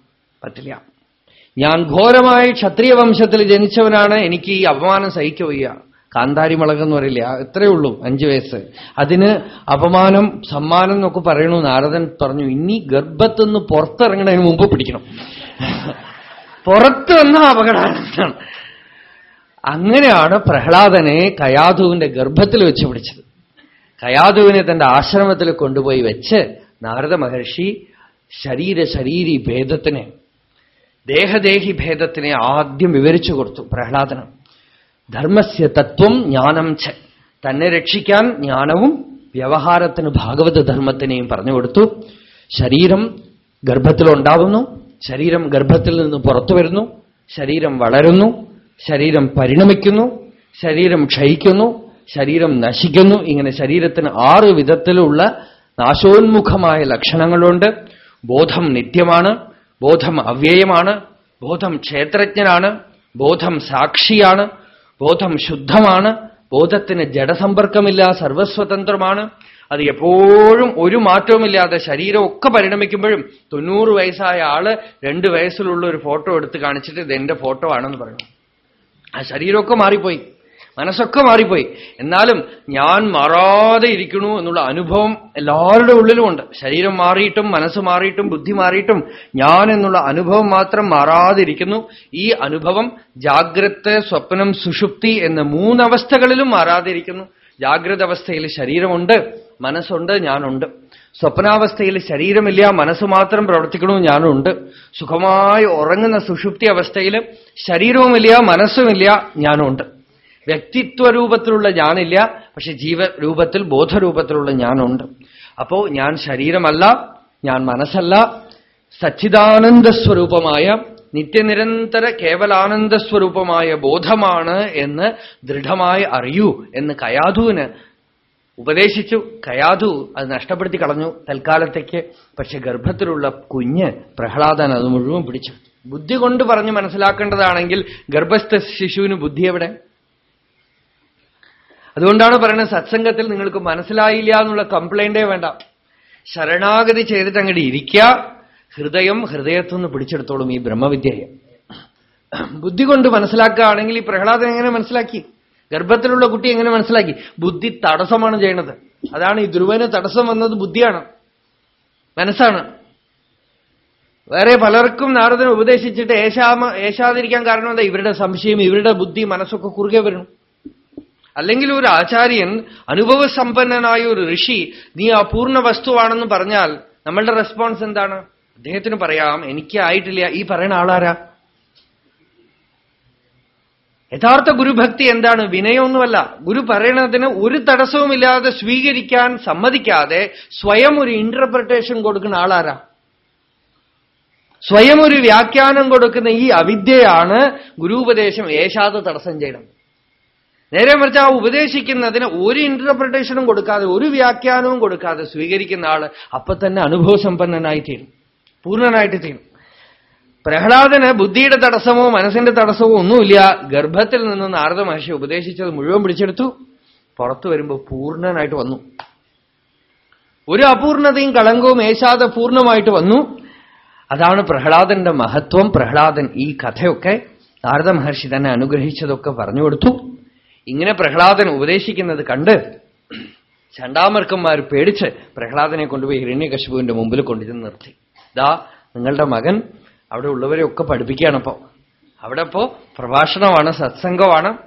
പറ്റില്ല. ഞാൻ ഘോരമായി ക്ഷത്രിയ വംശത്തിൽ ജനിച്ചവനാണ്. എനിക്ക് ഈ അപമാനം സഹിക്കുകയ്യ കാന്താരി മുളകെന്ന് പറയില്ല? എത്രയേ ഉള്ളൂ അഞ്ചു വയസ്സ്. അതിന് അപമാനം സമ്മാനം എന്നൊക്കെ പറയണു. നാരദൻ പറഞ്ഞു ഇനി ഗർഭത്തുനിന്ന് പുറത്തിറങ്ങണതിന് മുമ്പ് പിടിക്കണം. പുറത്തു വന്ന അപകടമാണ് അങ്ങനെയാണ് പ്രഹ്ലാദനെ കയാധുവിന്റെ ഗർഭത്തിൽ വെച്ച് പിടിച്ചത്. കയാധുവിനെ തന്റെ ആശ്രമത്തിൽ കൊണ്ടുപോയി വെച്ച് നാരദ മഹർഷി ശരീര ശരീരി ഭേദത്തിനെ ദേഹദേഹി ഭേദത്തിനെ ആദ്യം വിവരിച്ചു കൊടുത്തു പ്രഹ്ലാദനം. ധർമ്മസ്യ തത്വം ജ്ഞാനം ച. തന്നെ രക്ഷിക്കാൻ ജ്ഞാനവും വ്യവഹാരത്തിന് ഭാഗവത ധർമ്മത്തിനെയും പറഞ്ഞു കൊടുത്തു. ശരീരം ഗർഭത്തിലുണ്ടാവുന്നു. ശരീരം ഗർഭത്തിൽ നിന്ന് പുറത്തു വരുന്നു. ശരീരം വളരുന്നു. ശരീരം പരിണമിക്കുന്നു. ശരീരം ക്ഷയിക്കുന്നു. ശരീരം നശിക്കുന്നു. ഇങ്ങനെ ശരീരത്തിന് ആറ് വിധത്തിലുള്ള നാശോന്മുഖമായ ലക്ഷണങ്ങളുണ്ട്. ബോധം നിത്യമാണ്. ബോധം അവ്യയമാണ് ബോധം ക്ഷേത്രജ്ഞനാണ് ബോധം സാക്ഷിയാണ് ബോധം ശുദ്ധമാണ് ബോധത്തിന് ജഡസമ്പർക്കമില്ല സർവസ്വതന്ത്രമാണ്. അത് എപ്പോഴും ഒരു മാറ്റവുമില്ലാതെ ശരീരമൊക്കെ പരിണമിക്കുമ്പോഴും തൊണ്ണൂറ് വയസ്സായ ആൾ രണ്ട് വയസ്സിലുള്ള ഒരു ഫോട്ടോ എടുത്ത് കാണിച്ചിട്ട് ഇത് എന്റെ ഫോട്ടോ ആണെന്ന് പറയണം ആ ശരീരമൊക്കെ മാറിപ്പോയി. മനസ്സൊക്കെ മാറിപ്പോയി. എന്നാലും ഞാൻ മാറാതെ ഇരിക്കണു എന്നുള്ള അനുഭവം എല്ലാവരുടെ ഉള്ളിലുമുണ്ട് ശരീരം മാറിയിട്ടും മനസ്സ് മാറിയിട്ടും ബുദ്ധി മാറിയിട്ടും ഞാൻ എന്നുള്ള അനുഭവം മാത്രം മാറാതിരിക്കുന്നു ഈ അനുഭവം ജാഗ്രത സ്വപ്നം സുഷുപ്തി എന്ന മൂന്നവസ്ഥകളിലും മാറാതിരിക്കുന്നു ജാഗ്രത അവസ്ഥയിൽ ശരീരമുണ്ട് മനസ്സുണ്ട് ഞാനുണ്ട്. സ്വപ്നാവസ്ഥയിൽ ശരീരമില്ല മനസ്സ് മാത്രം പ്രവർത്തിക്കണു ഞാനുണ്ട്. സുഖമായി ഉറങ്ങുന്ന സുഷുപ്തി അവസ്ഥയിൽ ശരീരവുമില്ല മനസ്സുമില്ല ഞാനുണ്ട്. വ്യക്തിത്വരൂപത്തിലുള്ള ഞാനില്ല പക്ഷെ ജീവരൂപത്തിൽ ബോധരൂപത്തിലുള്ള ഞാനുണ്ട്. അപ്പോ ഞാൻ ശരീരമല്ല ഞാൻ മനസ്സല്ല സച്ചിദാനന്ദ സ്വരൂപമായ നിത്യനിരന്തര കേവലാനന്ദ സ്വരൂപമായ ബോധമാണ് എന്ന് ദൃഢമായി അറിയൂ എന്ന് കയാധുവിന് ഉപദേശിച്ചു. കയാധു അത് നഷ്ടപ്പെടുത്തി കളഞ്ഞു തൽക്കാലത്തേക്ക്. പക്ഷെ ഗർഭത്തിലുള്ള കുഞ്ഞ് പ്രഹ്ലാദൻ അത് മുഴുവൻ പിടിച്ചു ബുദ്ധി കൊണ്ട് പറഞ്ഞ് മനസ്സിലാക്കേണ്ടതാണെങ്കിൽ ഗർഭസ്ഥ ശിശുവിന് ബുദ്ധി എവിടെ? അതുകൊണ്ടാണ് പറയുന്നത് സത്സംഗത്തിൽ നിങ്ങൾക്ക് മനസ്സിലായില്ല എന്നുള്ള കംപ്ലൈന്റേ വേണ്ട. ശരണാഗതി ചെയ്തിട്ട് അങ്ങോട്ട് ഇരിക്കുക ഹൃദയം ഹൃദയത്തുനിന്ന് പിടിച്ചെടുത്തോളും ഈ ബ്രഹ്മവിദ്യയെ. ബുദ്ധി കൊണ്ട് മനസ്സിലാക്കുകയാണെങ്കിൽ ഈ പ്രഹ്ലാദൻ എങ്ങനെ മനസ്സിലാക്കി? ഗർഭത്തിലുള്ള കുട്ടി എങ്ങനെ മനസ്സിലാക്കി? ബുദ്ധി തടസ്സമാണ് ചെയ്യണത് അതാണ് ഈ ധ്രുവന് തടസ്സം വന്നത് ബുദ്ധിയാണ്. മനസ്സാണ്. വേറെ പലർക്കും നാരദനെ ഉപദേശിച്ചിട്ട് ഏശാമ ഏശാതിരിക്കാൻ കാരണം എന്താ? ഇവരുടെ സംശയം ഇവരുടെ ബുദ്ധി മനസ്സൊക്കെ കുറുകെ വരണം. അല്ലെങ്കിൽ ഒരു ആചാര്യൻ അനുഭവസമ്പന്നനായ ഒരു ഋഷി നീ ആ പൂർണ വസ്തുവാണെന്ന് പറഞ്ഞാൽ നമ്മളുടെ റെസ്പോൺസ് എന്താണ്? അദ്ദേഹത്തിന് പറയാം എനിക്ക് ആയിട്ടില്ല. ഈ പറയുന്ന ആളാരാ? യഥാർത്ഥ ഗുരുഭക്തി എന്താണ്? വിനയമൊന്നുമല്ല. ഗുരു പറയണതിന് ഒരു തടസ്സവുമില്ലാതെ സ്വീകരിക്കാൻ സമ്മതിക്കാതെ സ്വയം ഒരു ഇന്റർപ്രിട്ടേഷൻ കൊടുക്കുന്ന ആളാരാ? സ്വയം ഒരു വ്യാഖ്യാനം കൊടുക്കുന്ന ഈ അവിദ്യയാണ് ഗുരുപദേശം ഏശാതെ തടസ്സം ചെയ്യണം. നേരെ മറിച്ച് ആ ഉപദേശിക്കുന്നതിന് ഒരു ഇന്റർപ്രിട്ടേഷനും കൊടുക്കാതെ ഒരു വ്യാഖ്യാനവും കൊടുക്കാതെ സ്വീകരിക്കുന്ന ആൾ അപ്പൊ തന്നെ അനുഭവസമ്പന്നനായി തീരും. പൂർണനായിട്ട് തീരും. പ്രഹ്ലാദന് ബുദ്ധിയുടെ തടസ്സമോ മനസ്സിന്റെ തടസ്സമോ ഒന്നുമില്ല. ഗർഭത്തിൽ നിന്ന് നാരദ മഹർഷി ഉപദേശിച്ചത് മുഴുവൻ പിടിച്ചെടുത്തു. പുറത്തു വരുമ്പോൾ പൂർണനായിട്ട് വന്നു. ഒരു അപൂർണതയും കളങ്കവും ഏശാതെ പൂർണമായിട്ട് വന്നു. അതാണ് പ്രഹ്ലാദന്റെ മഹത്വം. പ്രഹ്ലാദൻ ഈ കഥയൊക്കെ നാരദ മഹർഷി തന്നെ അനുഗ്രഹിച്ചതൊക്കെ പറഞ്ഞു കൊടുത്തു. ഇങ്ങനെ പ്രഹ്ലാദൻ ഉപദേശിക്കുന്നത് കണ്ട് ചണ്ടാമർക്കന്മാർ പേടിച്ച് പ്രഹ്ലാദനെ കൊണ്ടുപോയി ഹിരണ്യകശുപുവിന്റെ മുമ്പിൽ കൊണ്ടുചെന്ന് നിർത്തി. ദാ നിങ്ങളുടെ മകൻ അവിടെ ഉള്ളവരെയൊക്കെ പഠിപ്പിക്കുകയാണിപ്പോ അവിടെ ഇപ്പോ പ്രഭാഷണമാണ് സത്സംഗമാണ്.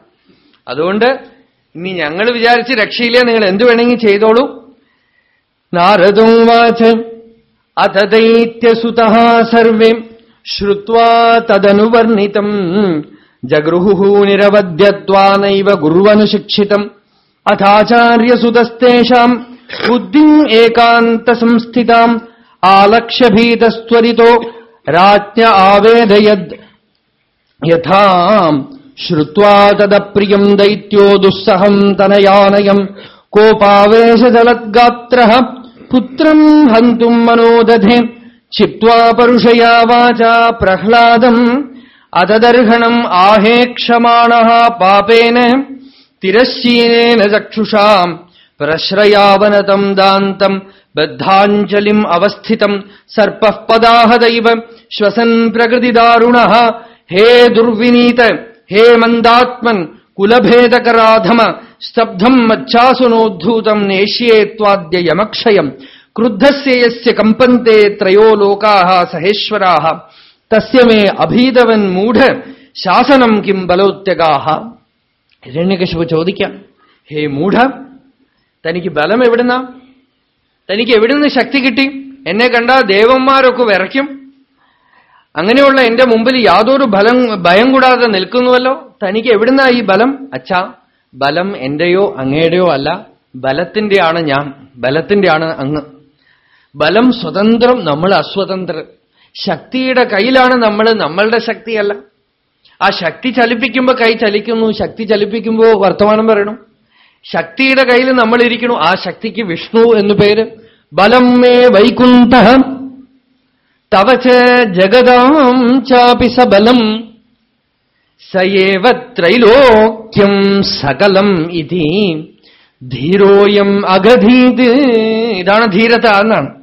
അതുകൊണ്ട് ഇനി ഞങ്ങൾ വിചാരിച്ച് രക്ഷയില്ലേ നിങ്ങൾ എന്തു വേണമെങ്കിൽ ചെയ്തോളൂ. നാരദം വാച ദൈത്യസുത സർവേ ശ്രുവാ തദനുവർണിതം ജഗൃഹു നിരവധ്യത്വാനൈവ ഗുർവനുശിക്ഷിതം അഥാചാര്യസുതസ്തേഷാം ബുദ്ധിം ഏകാന്തസംസ്ഥിതാം ആലക്ഷ്യഭീതസ്ത്വരിതോ രാജ്ഞ ആവേദയത് യഥാ ശ്രുവാ തദപ്രിയം ദൈത്യോ ദുസ്സഹം തനയാനയം. കോപാവേശജലദ്ഗാത്ര പുത്രം ഹന്തും മനോദധേ. ചിത്വാ പരുഷയാ വാചാ പ്രഹ്ലാദം അതദർഹണം ആഹേക്ഷമാണ പാപേന തിരശ്ശീനേന ചക്ഷുഷാം പ്രശ്രയാവനതം ദാന്തം ബദ്ധാഞ്ജലിം അവസ്ഥിതം സർപ്പ പദാഹദൈവ ശ്വസൻ പ്രകൃതിദാരുണ ഹേ ദുർവിനീത ഹേ മന്ദാത്മൻ കുലഭേദകരാധമ സ്തബ്ധം മച്ഛാസുനോദ്ധൂതം നേഷ്യേ ത്വാദ്യ യമക്ഷയം ക്രുദ്ധസ്യ കമ്പന്തേ ത്രയോ ലോകാ സഹേശ്വരാ തസ്യ മേ അഭീതവൻ മൂഢ ശാസനം കിം ബലോത്യകാഹ ഹിരണ്യകശിപു ചോദിക്കാം ഹേ മൂഢ തനിക്ക് ബലം എവിടുന്നാ? തനിക്ക് എവിടുന്ന് ശക്തി കിട്ടി? എന്നെ കണ്ടാൽ ദേവന്മാരൊക്കെ വിറയ്ക്കും. അങ്ങനെയുള്ള എന്റെ മുമ്പിൽ യാതൊരു ബലം ഭയം കൂടാതെ നിൽക്കുന്നുവല്ലോ. തനിക്ക് എവിടുന്നാ ഈ ബലം? അച്ഛ ബലം എന്റെയോ അങ്ങയുടെയോ അല്ല ബലത്തിന്റെയാണ് ഞാൻ. ബലത്തിന്റെയാണ് അങ്ങ്. ബലം സ്വതന്ത്രം നമ്മൾ അസ്വതന്ത്രം ശക്തിയുടെ കയ്യിലാണ് നമ്മൾ നമ്മളുടെ ശക്തിയല്ല. ആ ശക്തി ചലിപ്പിക്കുമ്പോ കൈ ചലിക്കുന്നു. ശക്തി ചലിപ്പിക്കുമ്പോ വർത്തമാനം പറയണം. ശക്തിയുടെ കയ്യിൽ നമ്മൾ ഇരിക്കണു ആ ശക്തിക്ക് വിഷ്ണു എന്നു പേര്. ബലം മേ വൈകുന്ഠ തവച ജഗതാം ചാപി സബലം. സയേവ ത്രൈലോക്യം സകലം ഇതി. ധീരോയം അഗധീത്. ഇതാണ് ധീരത എന്നാണ്.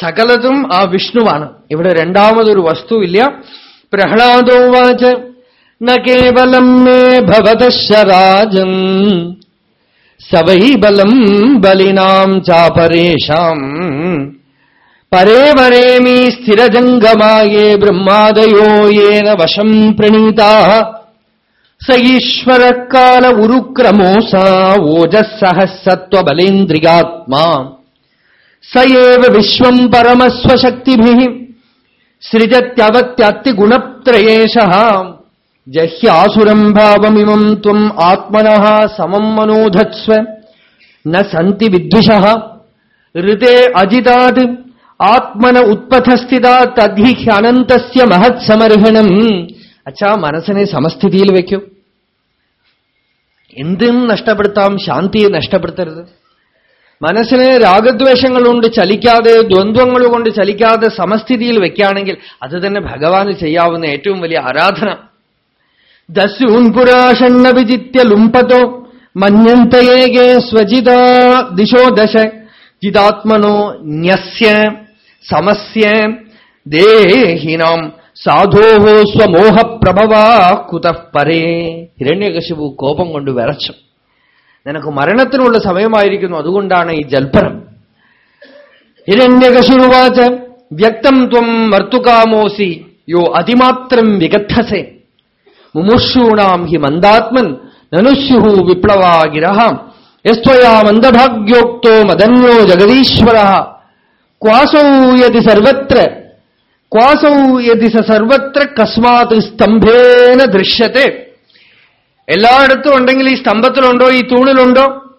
സകലതും ആ വിഷ്ണുവാണ്. ഇവിടെ രണ്ടാമതൊരു വസ്തുവില്ല. പ്രഹ്ലാദോ വാച ന കേവലം മേ ഭവതശരാജം സവൈ ബലം ബലിനാം ചാപരേഷാം. പരേ വരേമീ സ്ഥിരജംഗമായേ ബ്രഹ്മാദയോ യേന വശം പ്രണീതാ. സ ഈശ്വരക്കാല ഉരുക്രമോ ഓജസ്സഹ സത്വബലേന്ദ്രിയാത്മാ സയേവ വിശ്വം പരമസ്വശക്തിഭി. സൃജത്യവത്യത്തിഗുണത്രയേശ ജഹ്യാസുരം ഭാവമിമം ത്വം ആത്മന സമം മനോധത്സ്വ. ന സന്തി വിദ്വിഷ. ഋതേ അജിതാത്. ആത്മന ഉത്പഥസ്ഥിത തദ്ധി അനന്തസ്യ മഹത് സമർഹണം അച്ഛാ മനസ്സിനെ സമസ്ഥിതിയിൽ വയ്ക്കൂ. എന്തും നഷ്ടപ്പെടുത്താം ശാന്തിയെ നഷ്ടപ്പെടുത്തരുത്. മനസ്സിനെ രാഗദ്വേഷങ്ങൾ കൊണ്ട് ചലിക്കാതെ ദ്വന്ദ്വങ്ങൾ കൊണ്ട് ചലിക്കാതെ സമസ്ഥിതിയിൽ വെക്കുകയാണെങ്കിൽ അത് തന്നെ ഭഗവാന് ചെയ്യാവുന്ന ഏറ്റവും വലിയ ആരാധന. ദസ്യൂൻ പുരാഷണ്ണ വിജിത്യ ലുംപതോ മഞ്ഞന്തയേകേ സ്വജിത ദിശോ ദശ ജിതാത്മനോ ന്യസ്യ സമസ്യ ദേഹിനാം സാധോ സ്വമോഹപ്രഭവാ കുതഃ പരേ. ഹിരണ്യകശിപു കോപം കൊണ്ട് വിറച്ചു. നിനക്ക് മരണത്തിനുള്ള സമയമായിരിക്കുന്നു. അതുകൊണ്ടാണ് ഈ ജൽപ്പനം. ഹിരണ്യകശുരുവാച വ്യക്തം ത്വം മർത്തുകാമോസി യോ അതിമാത്രം വിഗദ്ധസെ. മുമുഷൂണാം ഹി മന്ദാത്മൻ നനുസ്യുഹു വിപ്ലവാഗിരഹാം. യസ്ത്വയാ മന്ദഭാഗ്യോക്തോ മദന്യോ ജഗദീശ്വര. ക്വാസൗ യതി സർവത്ര ക്വാസൗ സർവത്ര കസ്മാത് സ്തംഭേന ദൃശ്യത്തെ. എല്ലായിടത്തും ഉണ്ടെങ്കിൽ ഈ സ്തംഭത്തിലുണ്ടോ? ഈ തൂണിലുണ്ടോ?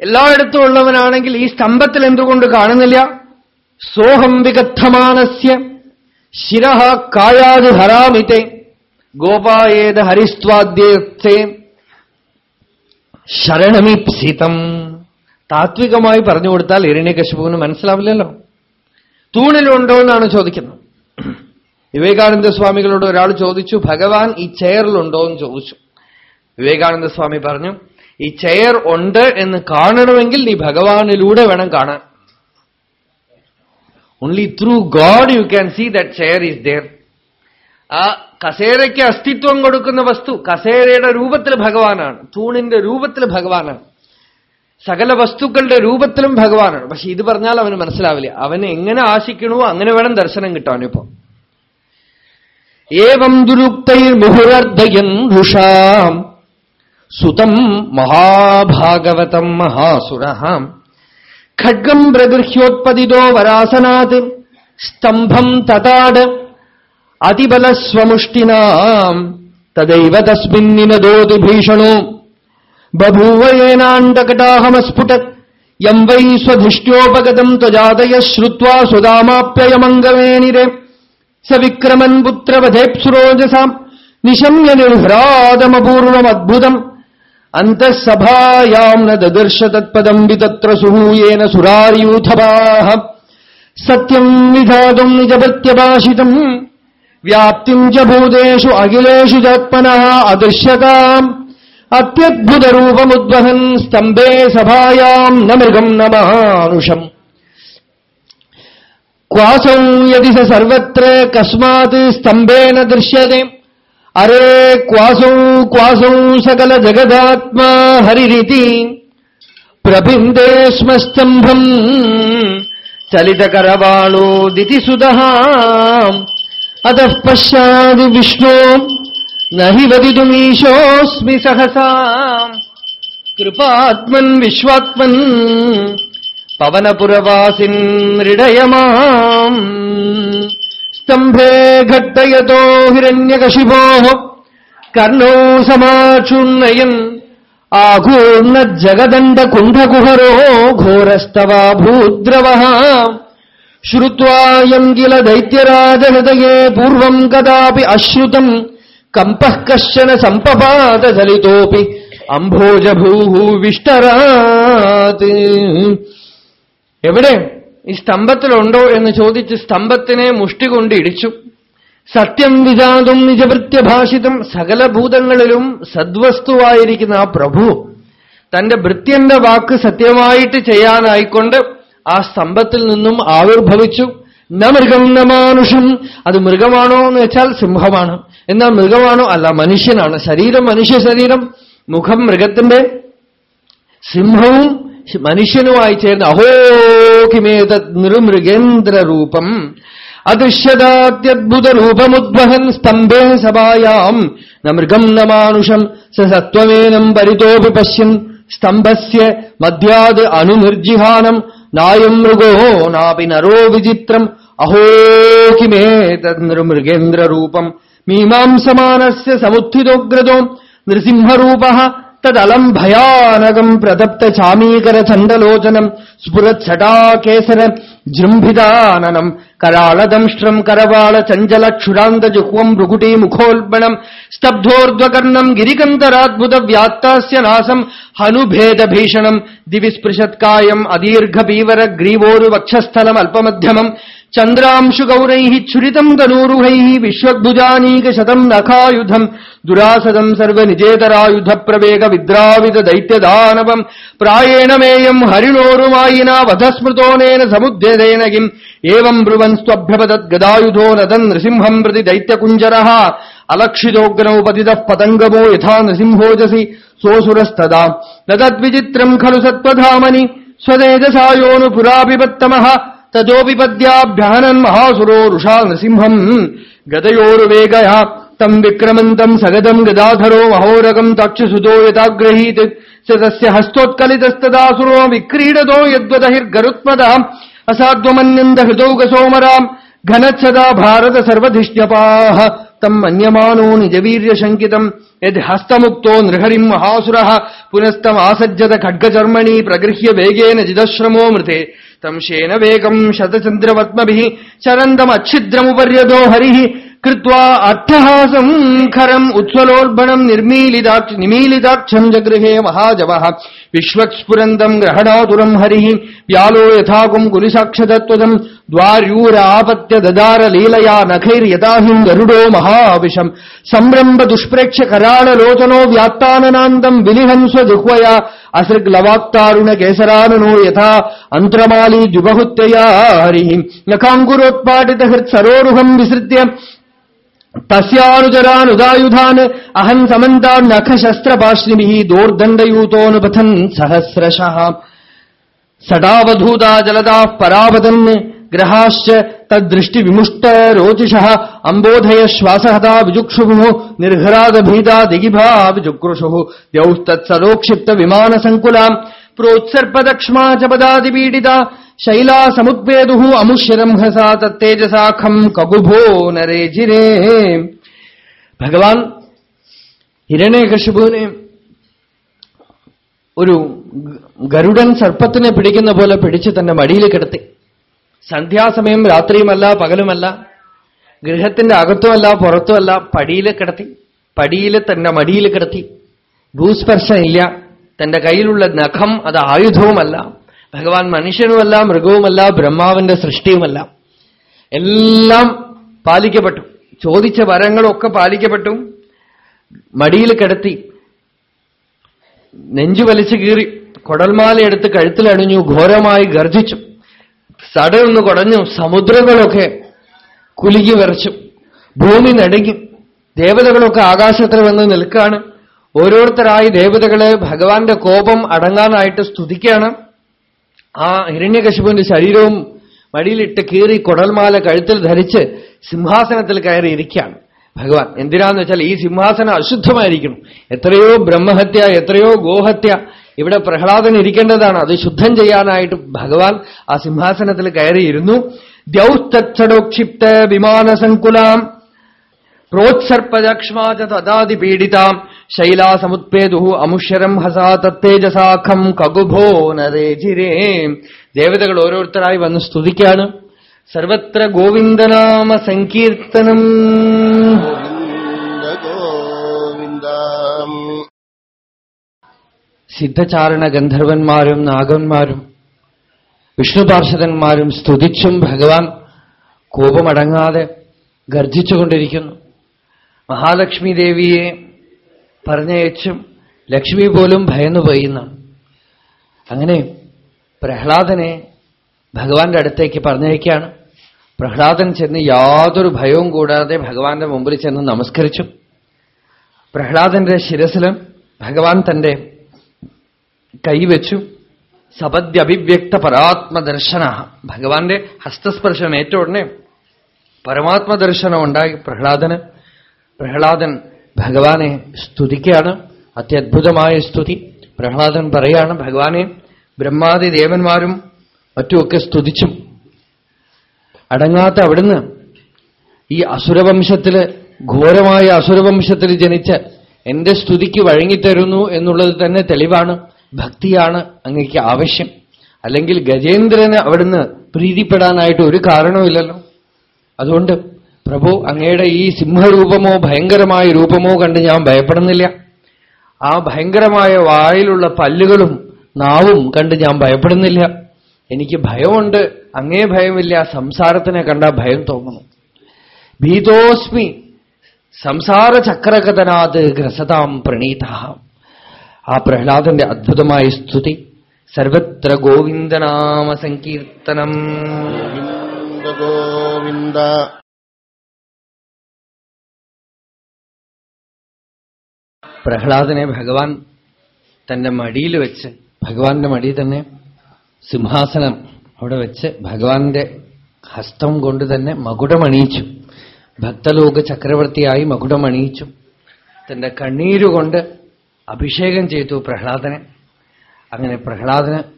എല്ലായിടത്തും ഉള്ളവനാണെങ്കിൽ ഈ സ്തംഭത്തിൽ എന്തുകൊണ്ട് കാണുന്നില്ല? സോഹം വിഗദ്ധമാനസ്യ ശിരഹ കായാത് ഹരാമിത്തെ ഗോപായേത് ഹരിസ്വാദ്യത്തെ ശരണമിപ്സിതം. താത്വികമായി പറഞ്ഞു കൊടുത്താൽ ഇരണ്യകശിപുവിന് മനസ്സിലാവില്ലല്ലോ. തൂണിലുണ്ടോ എന്നാണ് ചോദിക്കുന്നത്. വിവേകാനന്ദ സ്വാമികളോട് ഒരാൾ ചോദിച്ചു ഭഗവാൻ ഈ ചെയറിലുണ്ടോ? എന്ന് ചോദിച്ചു. വിവേകാനന്ദ സ്വാമി പറഞ്ഞു ഈ ചെയർ ഉണ്ട് എന്ന് കാണണമെങ്കിൽ നീ ഭഗവാനിലൂടെ വേണം കാണാൻ. Only through God you can see that chair is there ആ കസേരയ്ക്ക് അസ്തിത്വം കൊടുക്കുന്ന വസ്തു കസേരയുടെ രൂപത്തിൽ ഭഗവാനാണ് തൂണിന്റെ രൂപത്തിൽ ഭഗവാനാണ്. സകല വസ്തുക്കളുടെ രൂപത്തിലും ഭഗവാനാണ്. പക്ഷെ ഇത് പറഞ്ഞാൽ അവന് മനസ്സിലാവില്ല. അവന് എങ്ങനെ ആശിക്കണോ അങ്ങനെ വേണം ദർശനം കിട്ടാനിപ്പോ ഏവം ദുരുക്തൈർ ദുരുക്തൈർമുഹുരർദ്ധയൻ ഋഷാം സുതം മഹാഭാഗവതം മഹാസുര. ഖഡ്ഗം പ്രഗൃഹ്യോത്പതിതോ വരാസനാത്. സ്തംഭം തതാട് അതിബലസ്വമുഷ്ടിനാം. തദൈവ തസ്മിന്നിനദോതി ഭീഷണോ. ബഭൂവയേനാണ്ടകടാഹമസ്ഫുടത് യം വൈ സ്വധിഷ്ട്യോപഗതം ത്വജാതയ ശ്രുവാ സുതാമാപ്യയമംഗവേനിരെ സ വിക്രമൻ പുത്രവധേപ്സുരോജസാം. നിശമ്യ നിർഹ്രാദമപൂർവമദ്ഭുതം അന്തഃസഭായാം ന ദദർശ തത്പദം വിതത്ര സുഹൂയേന സുരാര്യൂഥവാഹ. സത്യം വിധാതും നിജഭൃത്യഭാഷിതം വ്യാപ്തിം ച ഭൂതേഷു അഖിലേഷു ചാത്മന അദൃശ്യതാം. അത്യദ്ഭുതരൂപമുദ്വഹൻ സ്തംഭേ സഭായാം ന മൃഗം ന മഹാനുഷം ക്വാസൗ യതി സർവത്ര കസ്മാത് സ്തംഭേന ദൃശ്യത്തെ അരേ ക്വാസൗ ക്വാസൗ സകല ജഗദാത്മാ ഹരിരിതി. പ്രഭിന്ദേ സ്മ ചലിതകരവാളോ ദിതി ദിതിസുത അത പശ്ചാത് വിഷ്ണു നഹി വദിതുമീശോസ്മി സഹസാ. കൃപാത്മൻ വിശ്വാത്മൻ പവനപുരവാസിൻ മൃഡയമാം സ്തംഭേ ഘട്ടയതോ ഹിരണ്യകശിപോ കർണോ സമാചുന്നയൻ ആഘൂർണ ജഗദണ്ഡ കുണ്ഠകുഹരോ ഘോരസ്തവാഭൂദ്രവ ശ്രുവായം കില പൂർവം കഥാപി അശ്രുതം കമ്പഃ കശന സമ്പപാതചലിതോപി അംഭോജഭൂ വിഷ്ടരാത് എവിടെ? ഈ സ്തംഭത്തിലുണ്ടോ എന്ന് ചോദിച്ച് സ്തംഭത്തിനെ മുഷ്ടി കൊണ്ട് ഇടിച്ചു. സത്യം വിജാതും നിജഭൃത്യഭാഷിതം സകല ഭൂതങ്ങളിലും സദ്വസ്തുവായിരിക്കുന്ന ആ പ്രഭു തന്റെ ഭൃത്യന്റെ വാക്ക് സത്യമായിട്ട് ചെയ്യാനായിക്കൊണ്ട് ആ സ്തംഭത്തിൽ നിന്നും ആവിർഭവിച്ചു. ന മൃഗം ന മാനുഷം. അത് മൃഗമാണോ എന്ന് വെച്ചാൽ സിംഹമാണ്. എന്നാൽ മൃഗമാണോ അല്ല മനുഷ്യനാണ്. ശരീരം മനുഷ്യ ശരീരം മുഖം മൃഗത്തിന്റെ സിംഹവും മനുഷ്യനുമായി ചേർന്ന് അഹോകിമേത നൃമൃഗേന്ദ്ര രൂപം അദൃശ്യതാത്യദ്ഭുത രൂപമുദ്വഹൻ സ്തംഭേ സഭായാം ന മൃഗം ന മാനുഷം സ സത്വമേനം പരിതോപി പശ്യൻ സ്തംഭസ്യ മധ്യാത് അനുനിർജിഹാനം നായം മൃഗോ നാപി നരോ വിചിത്രം അഹോ കിമേതത് നൃമൃഗേന്ദ്രരൂപം മീമാംസമാനസ്യ സമുത്ഥിതോഗ്രതോ നൃസിംഹരൂപ തദലം ഭയാനകം പ്രതപ്ത ചാമീകര ചണ്ടലോചനം സ്ഫുരച്ഛടാകേസര ജൃംഭിതാനനം കരാളദംഷ്ട്രം കരവാള ചഞ്ചല ക്ഷുരാന്തജുഹ്വം ഭൃകുടീ മുഖോൽബണം സ്തബ്ധോർധ്വകർണം ഗിരികന്ധരാത്ഭുത വ്യാത്താസ്യ നാസം ഹനുഭേദഭീഷണം ദിവിസ്പൃശത്കായം അദീർഘപീവര ഗ്രീവോരു വക്ഷസ്ഥലം അല്പമധ്യമം ചന്ദ്രാംശുഗൗരൈ ഛുരിതം തനൂരുഹൈ വിശ്വഭുജാനീകശതം നഖായുധം. ദുരാസതം സർവനിജേതരായുധ പ്രവേഗ വിദ്രാവിത ദൈത്യദാനവം. പ്രായേണമേയം ഹരിണോരുമായിന വധസ്മൃതോനേന സമുദ്യതേന കിം. ഏവം ബ്രുവൻ സ്വഭ്യപതത് ഗദായുധോ നദൻ നൃസിംഹം പ്രതി ദൈത്യകുഞ്ചര അലക്ഷിതോഗ്നൗ പതിത പതംഗമോ യഥാ നൃസിംഹോജസി സോസുരസ്തദാ. നതദ്വിചിത്രം ഖലു സത്വധാമനി. സ്വതേജസായോനു പുരാപിപത്തമ തജോപിപദ്യാഭ്യാനൻ മഹാസുരോ ഋഷാ നൃസിംഹം ഗതയോരുവേഗയാ തം വിക്രമന്തം സഗതം ഗദാധരോ മഹോരകം തക്ഷുസുതോ യഥാഗ്രഹീത്. സസ്യ ഹസ്തോത്കലിതസ്തദാസുരോ വിക്രീഡതോ യദ്വദഹിർഗരുത്മദ. അസാധ്വമന്യന്ത ഹൃദൗകസോമരാം ഘനച്ഛദാ ഭാരത സർവധിഷ്ണ്യപാഹ തം മന്യമാനോ നിജവീര്യശങ്കിതം. യത് ഹസ്തമുക്തോ നൃഹരിം മഹാസുര. പുനസ്തമാസജ്ജത ഖഡ്ഗചർമ്മണി പ്രഗൃഹ്യ വേഗേന ജിതശ്രമോ മൃതേ. തം ശേന വേഗം ശതചന്ദ്രവത്മഭി ശരന്തമച്ഛിദ്രമുപര്യതോ ഹരി കൃത്വാ അട്ടഹാസം ഖരം ഉജ്വലോത്ഭണം നിർമീലിതാക്ഷ നിമീലിതാക്ഷം ജഗൃഹേ മഹാജവ വിശ്വക്സ്ഫുരന്തം ഗ്രഹണാതുരം ഹരി വ്യാലോ യഥാകും കുലിസാക്ഷതത്വതം ദ്വാര്യൂരാപത്യ ദദാര ലീലയാ നഖൈര്യതാഹിം ഗരുഡോ മഹാവിഷം. സംരംഭ ദുഷ്പ്രേക്ഷ കരാളലോചനോ വ്യാത്താനനാന്തം വിലിഹംസ്വ ജുഹ്വയ അസൃഗ്ലവാക്താരുണ കേസരാനനോ യഥാ അന്ത്രമാലി ജുബഹുത്യയാ ഹരി നഖാങ്കുരോത്പാടിത ഹൃത്സരോരുഹം വിസൃത്യ. തസ്യാനുചരാനുദായുധാൻ അഹം സമന്താൻ നഖശസ്ത്രപാശ്രിഭി ദോർദണ്ഡയൂതോനുപഥൻ സഹസ്രശ. സടാവധൂതാ ജലദാ പരാവതൻ ഗ്രഹാശ്ച തദ്ദൃഷ്ടിവിമുഷ്ടരോചിഷ അംബോധയ ശ്വാസഹതാ വിചുക്ഷുഭു നിർഘ്രാദഭീതാ ദിഗിഭാ വിചുക്രുഷു ദ്യൗസ്തത്സരോക്ഷിപ്ത വിമാനസങ്കുലാം പ്രോത്സർപ്പദക്ഷ്മാ ച പദാതിപീഡിത ശൈലാസമുദ്വേദു അമുഷ്യരം ഹസാ തത്തേജസാഖം കകുഭോ നരേജിരേ ഭഗവാൻ ഹിരണ്യകശിപുവിനെ ഒരു ഗരുഡൻ സർപ്പത്തിനെ പിടിക്കുന്ന പോലെ പിടിച്ച് തന്റെ മടിയിൽ കിടത്തി സന്ധ്യാസമയം രാത്രിയുമല്ല പകലുമല്ല ഗൃഹത്തിന്റെ അകത്തുമല്ല പുറത്തുമല്ല പടിയിൽ കിടത്തി പടിയിൽ തന്റെ മടിയിൽ കിടത്തി ഭൂസ്പർശമില്ല തന്റെ കയ്യിലുള്ള നഖം അത് ആയുധവുമല്ല ഭഗവാൻ മനുഷ്യനുമല്ല മൃഗവുമല്ല ബ്രഹ്മാവിന്റെ സൃഷ്ടിയുമല്ല. എല്ലാം പാലിക്കപ്പെട്ടു. ചോദിച്ച വരങ്ങളൊക്കെ പാലിക്കപ്പെട്ടു. മടിയിൽ കിടത്തി നെഞ്ചു വലിച്ചു കീറി കൊടൽമാലയെടുത്ത് കഴുത്തിലണിഞ്ഞു ഘോരമായി ഗർജിച്ചു. സടയൊന്ന് കുടഞ്ഞു സമുദ്രങ്ങളൊക്കെ കുലുകി വരച്ചു ഭൂമി നടുങ്ങി. ദേവതകളൊക്കെ ആകാശത്തിൽ വന്ന് നിൽക്കുകയാണ് ഓരോരുത്തരായി ദേവതകളെ ഭഗവാന്റെ കോപം അടങ്ങാനായിട്ട് സ്തുതിക്കുകയാണ് ആ ഹിരണ്യകശിപുവിന്റെ ശരീരവും മടിയിലിട്ട് കീറി കുടൽമാല കഴുത്തിൽ ധരിച്ച് സിംഹാസനത്തിൽ കയറി ഇരിക്കുകയാണ് ഭഗവാൻ. എന്തിനാന്ന് വെച്ചാൽ ഈ സിംഹാസനം അശുദ്ധമായിരിക്കണം. എത്രയോ ബ്രഹ്മഹത്യ എത്രയോ ഗോഹത്യ ഇവിടെ പ്രഹ്ലാദൻ ഇരിക്കേണ്ടതാണ്. അത് ശുദ്ധം ചെയ്യാനായിട്ട് ഭഗവാൻ ആ സിംഹാസനത്തിൽ കയറിയിരുന്നു. ദ്യൗസ്തോക്ഷിപ്ത വിമാനസങ്കുലാം പ്രോത്സർപ്പജക്ഷ്മാച തദാതി പീഡിതാം ശൈലാസമുത്പേതു അമുഷ്യരം ഹസാ തത്തേജസാഖം കകുഭോ നരേചിരേ ദേവതകൾ ഓരോരുത്തരായി വന്ന് സ്തുതിക്കാണ്. സർവത്ര ഗോവിന്ദനാമ സങ്കീർത്തനം. സിദ്ധചാരണ ഗന്ധർവന്മാരും നാഗന്മാരും വിഷ്ണുപാർഷദന്മാരും സ്തുതിച്ചും ഭഗവാൻ കോപമടങ്ങാതെ ഗർജിച്ചുകൊണ്ടിരിക്കുന്നു. മഹാലക്ഷ്മി ദേവിയെ പറഞ്ഞയച്ചും ലക്ഷ്മി പോലും ഭയന്നു പോയിന്നാണ് അങ്ങനെ പ്രഹ്ലാദനെ ഭഗവാന്റെ അടുത്തേക്ക് പറഞ്ഞയക്കുകയാണ്. പ്രഹ്ലാദൻ ചെന്ന് യാതൊരു ഭയവും കൂടാതെ ഭഗവാന്റെ മുമ്പിൽ ചെന്ന് നമസ്കരിച്ചു. പ്രഹ്ലാദന്റെ ശിരസിലും ഭഗവാൻ തന്റെ കൈവച്ചു. സപദ്യഭിവ്യക്ത പരാത്മദർശന ഭഗവാന്റെ ഹസ്തസ്പർശം ഏറ്റ ഉടനെ പരമാത്മദർശനം ഉണ്ടായി പ്രഹ്ലാദന്. പ്രഹ്ലാദൻ ഭഗവാനെ സ്തുതിക്കുകയാണ്. അത്യത്ഭുതമായ സ്തുതി. പ്രഹ്ലാദൻ പറയാണ് ഭഗവാനെ ബ്രഹ്മാദി ദേവന്മാരും മറ്റുമൊക്കെ സ്തുതിച്ചും. അടങ്ങാത്ത അവിടുന്ന് ഈ അസുരവംശത്തിൽ ഘോരമായ അസുരവംശത്തിൽ ജനിച്ച് എന്റെ സ്തുതിക്ക് വഴങ്ങിത്തരുന്നു എന്നുള്ളത് തന്നെ തെളിവാണ്. ഭക്തിയാണ് അങ്ങേക്ക് ആവശ്യം. അല്ലെങ്കിൽ ഗജേന്ദ്രന് അവിടുന്ന് പ്രീതിപ്പെടാനായിട്ട് ഒരു കാരണവുമില്ലല്ലോ. അതുകൊണ്ട് പ്രഭു അങ്ങയുടെ ഈ സിംഹരൂപമോ ഭയങ്കരമായ രൂപമോ കണ്ട് ഞാൻ ഭയപ്പെടുന്നില്ല. ആ ഭയങ്കരമായ വായിലുള്ള പല്ലുകളും നാവും കണ്ട് ഞാൻ ഭയപ്പെടുന്നില്ല. എനിക്ക് ഭയമുണ്ട്. അങ്ങേ ഭയമില്ല. സംസാരത്തിനെ കണ്ട ഭയം തോന്നുന്നു. ഭീതോസ്മി സംസാര ചക്രകഥനാത് ഗ്രസതാം പ്രണീത ആ പ്രഹ്ലാദന്റെ അദ്ഭുതമായ സ്തുതി. സർവത്ര ഗോവിന്ദനാമ സങ്കീർത്തനം. ഗോവിന്ദ പ്രഹ്ലാദനെ ഭഗവാൻ തന്റെ മടിയിൽ വെച്ച് ഭഗവാന്റെ മടി തന്നെ സിംഹാസനം അവിടെ വെച്ച് ഭഗവാന്റെ ഹസ്തം കൊണ്ട് തന്നെ മകുടമണിയിച്ചു. ഭക്തലോക ചക്രവർത്തിയായി മകുടമണിയിച്ചു. തന്റെ കണ്ണീരുകൊണ്ട് അഭിഷേകം ചെയ്തു പ്രഹ്ലാദനെ. അങ്ങനെ പ്രഹ്ലാദന്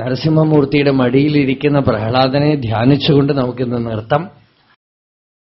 നരസിംഹമൂർത്തിയുടെ മടിയിലിരിക്കുന്ന പ്രഹ്ലാദനെ ധ്യാനിച്ചുകൊണ്ട് നമുക്കിന്ന് നിർത്താം.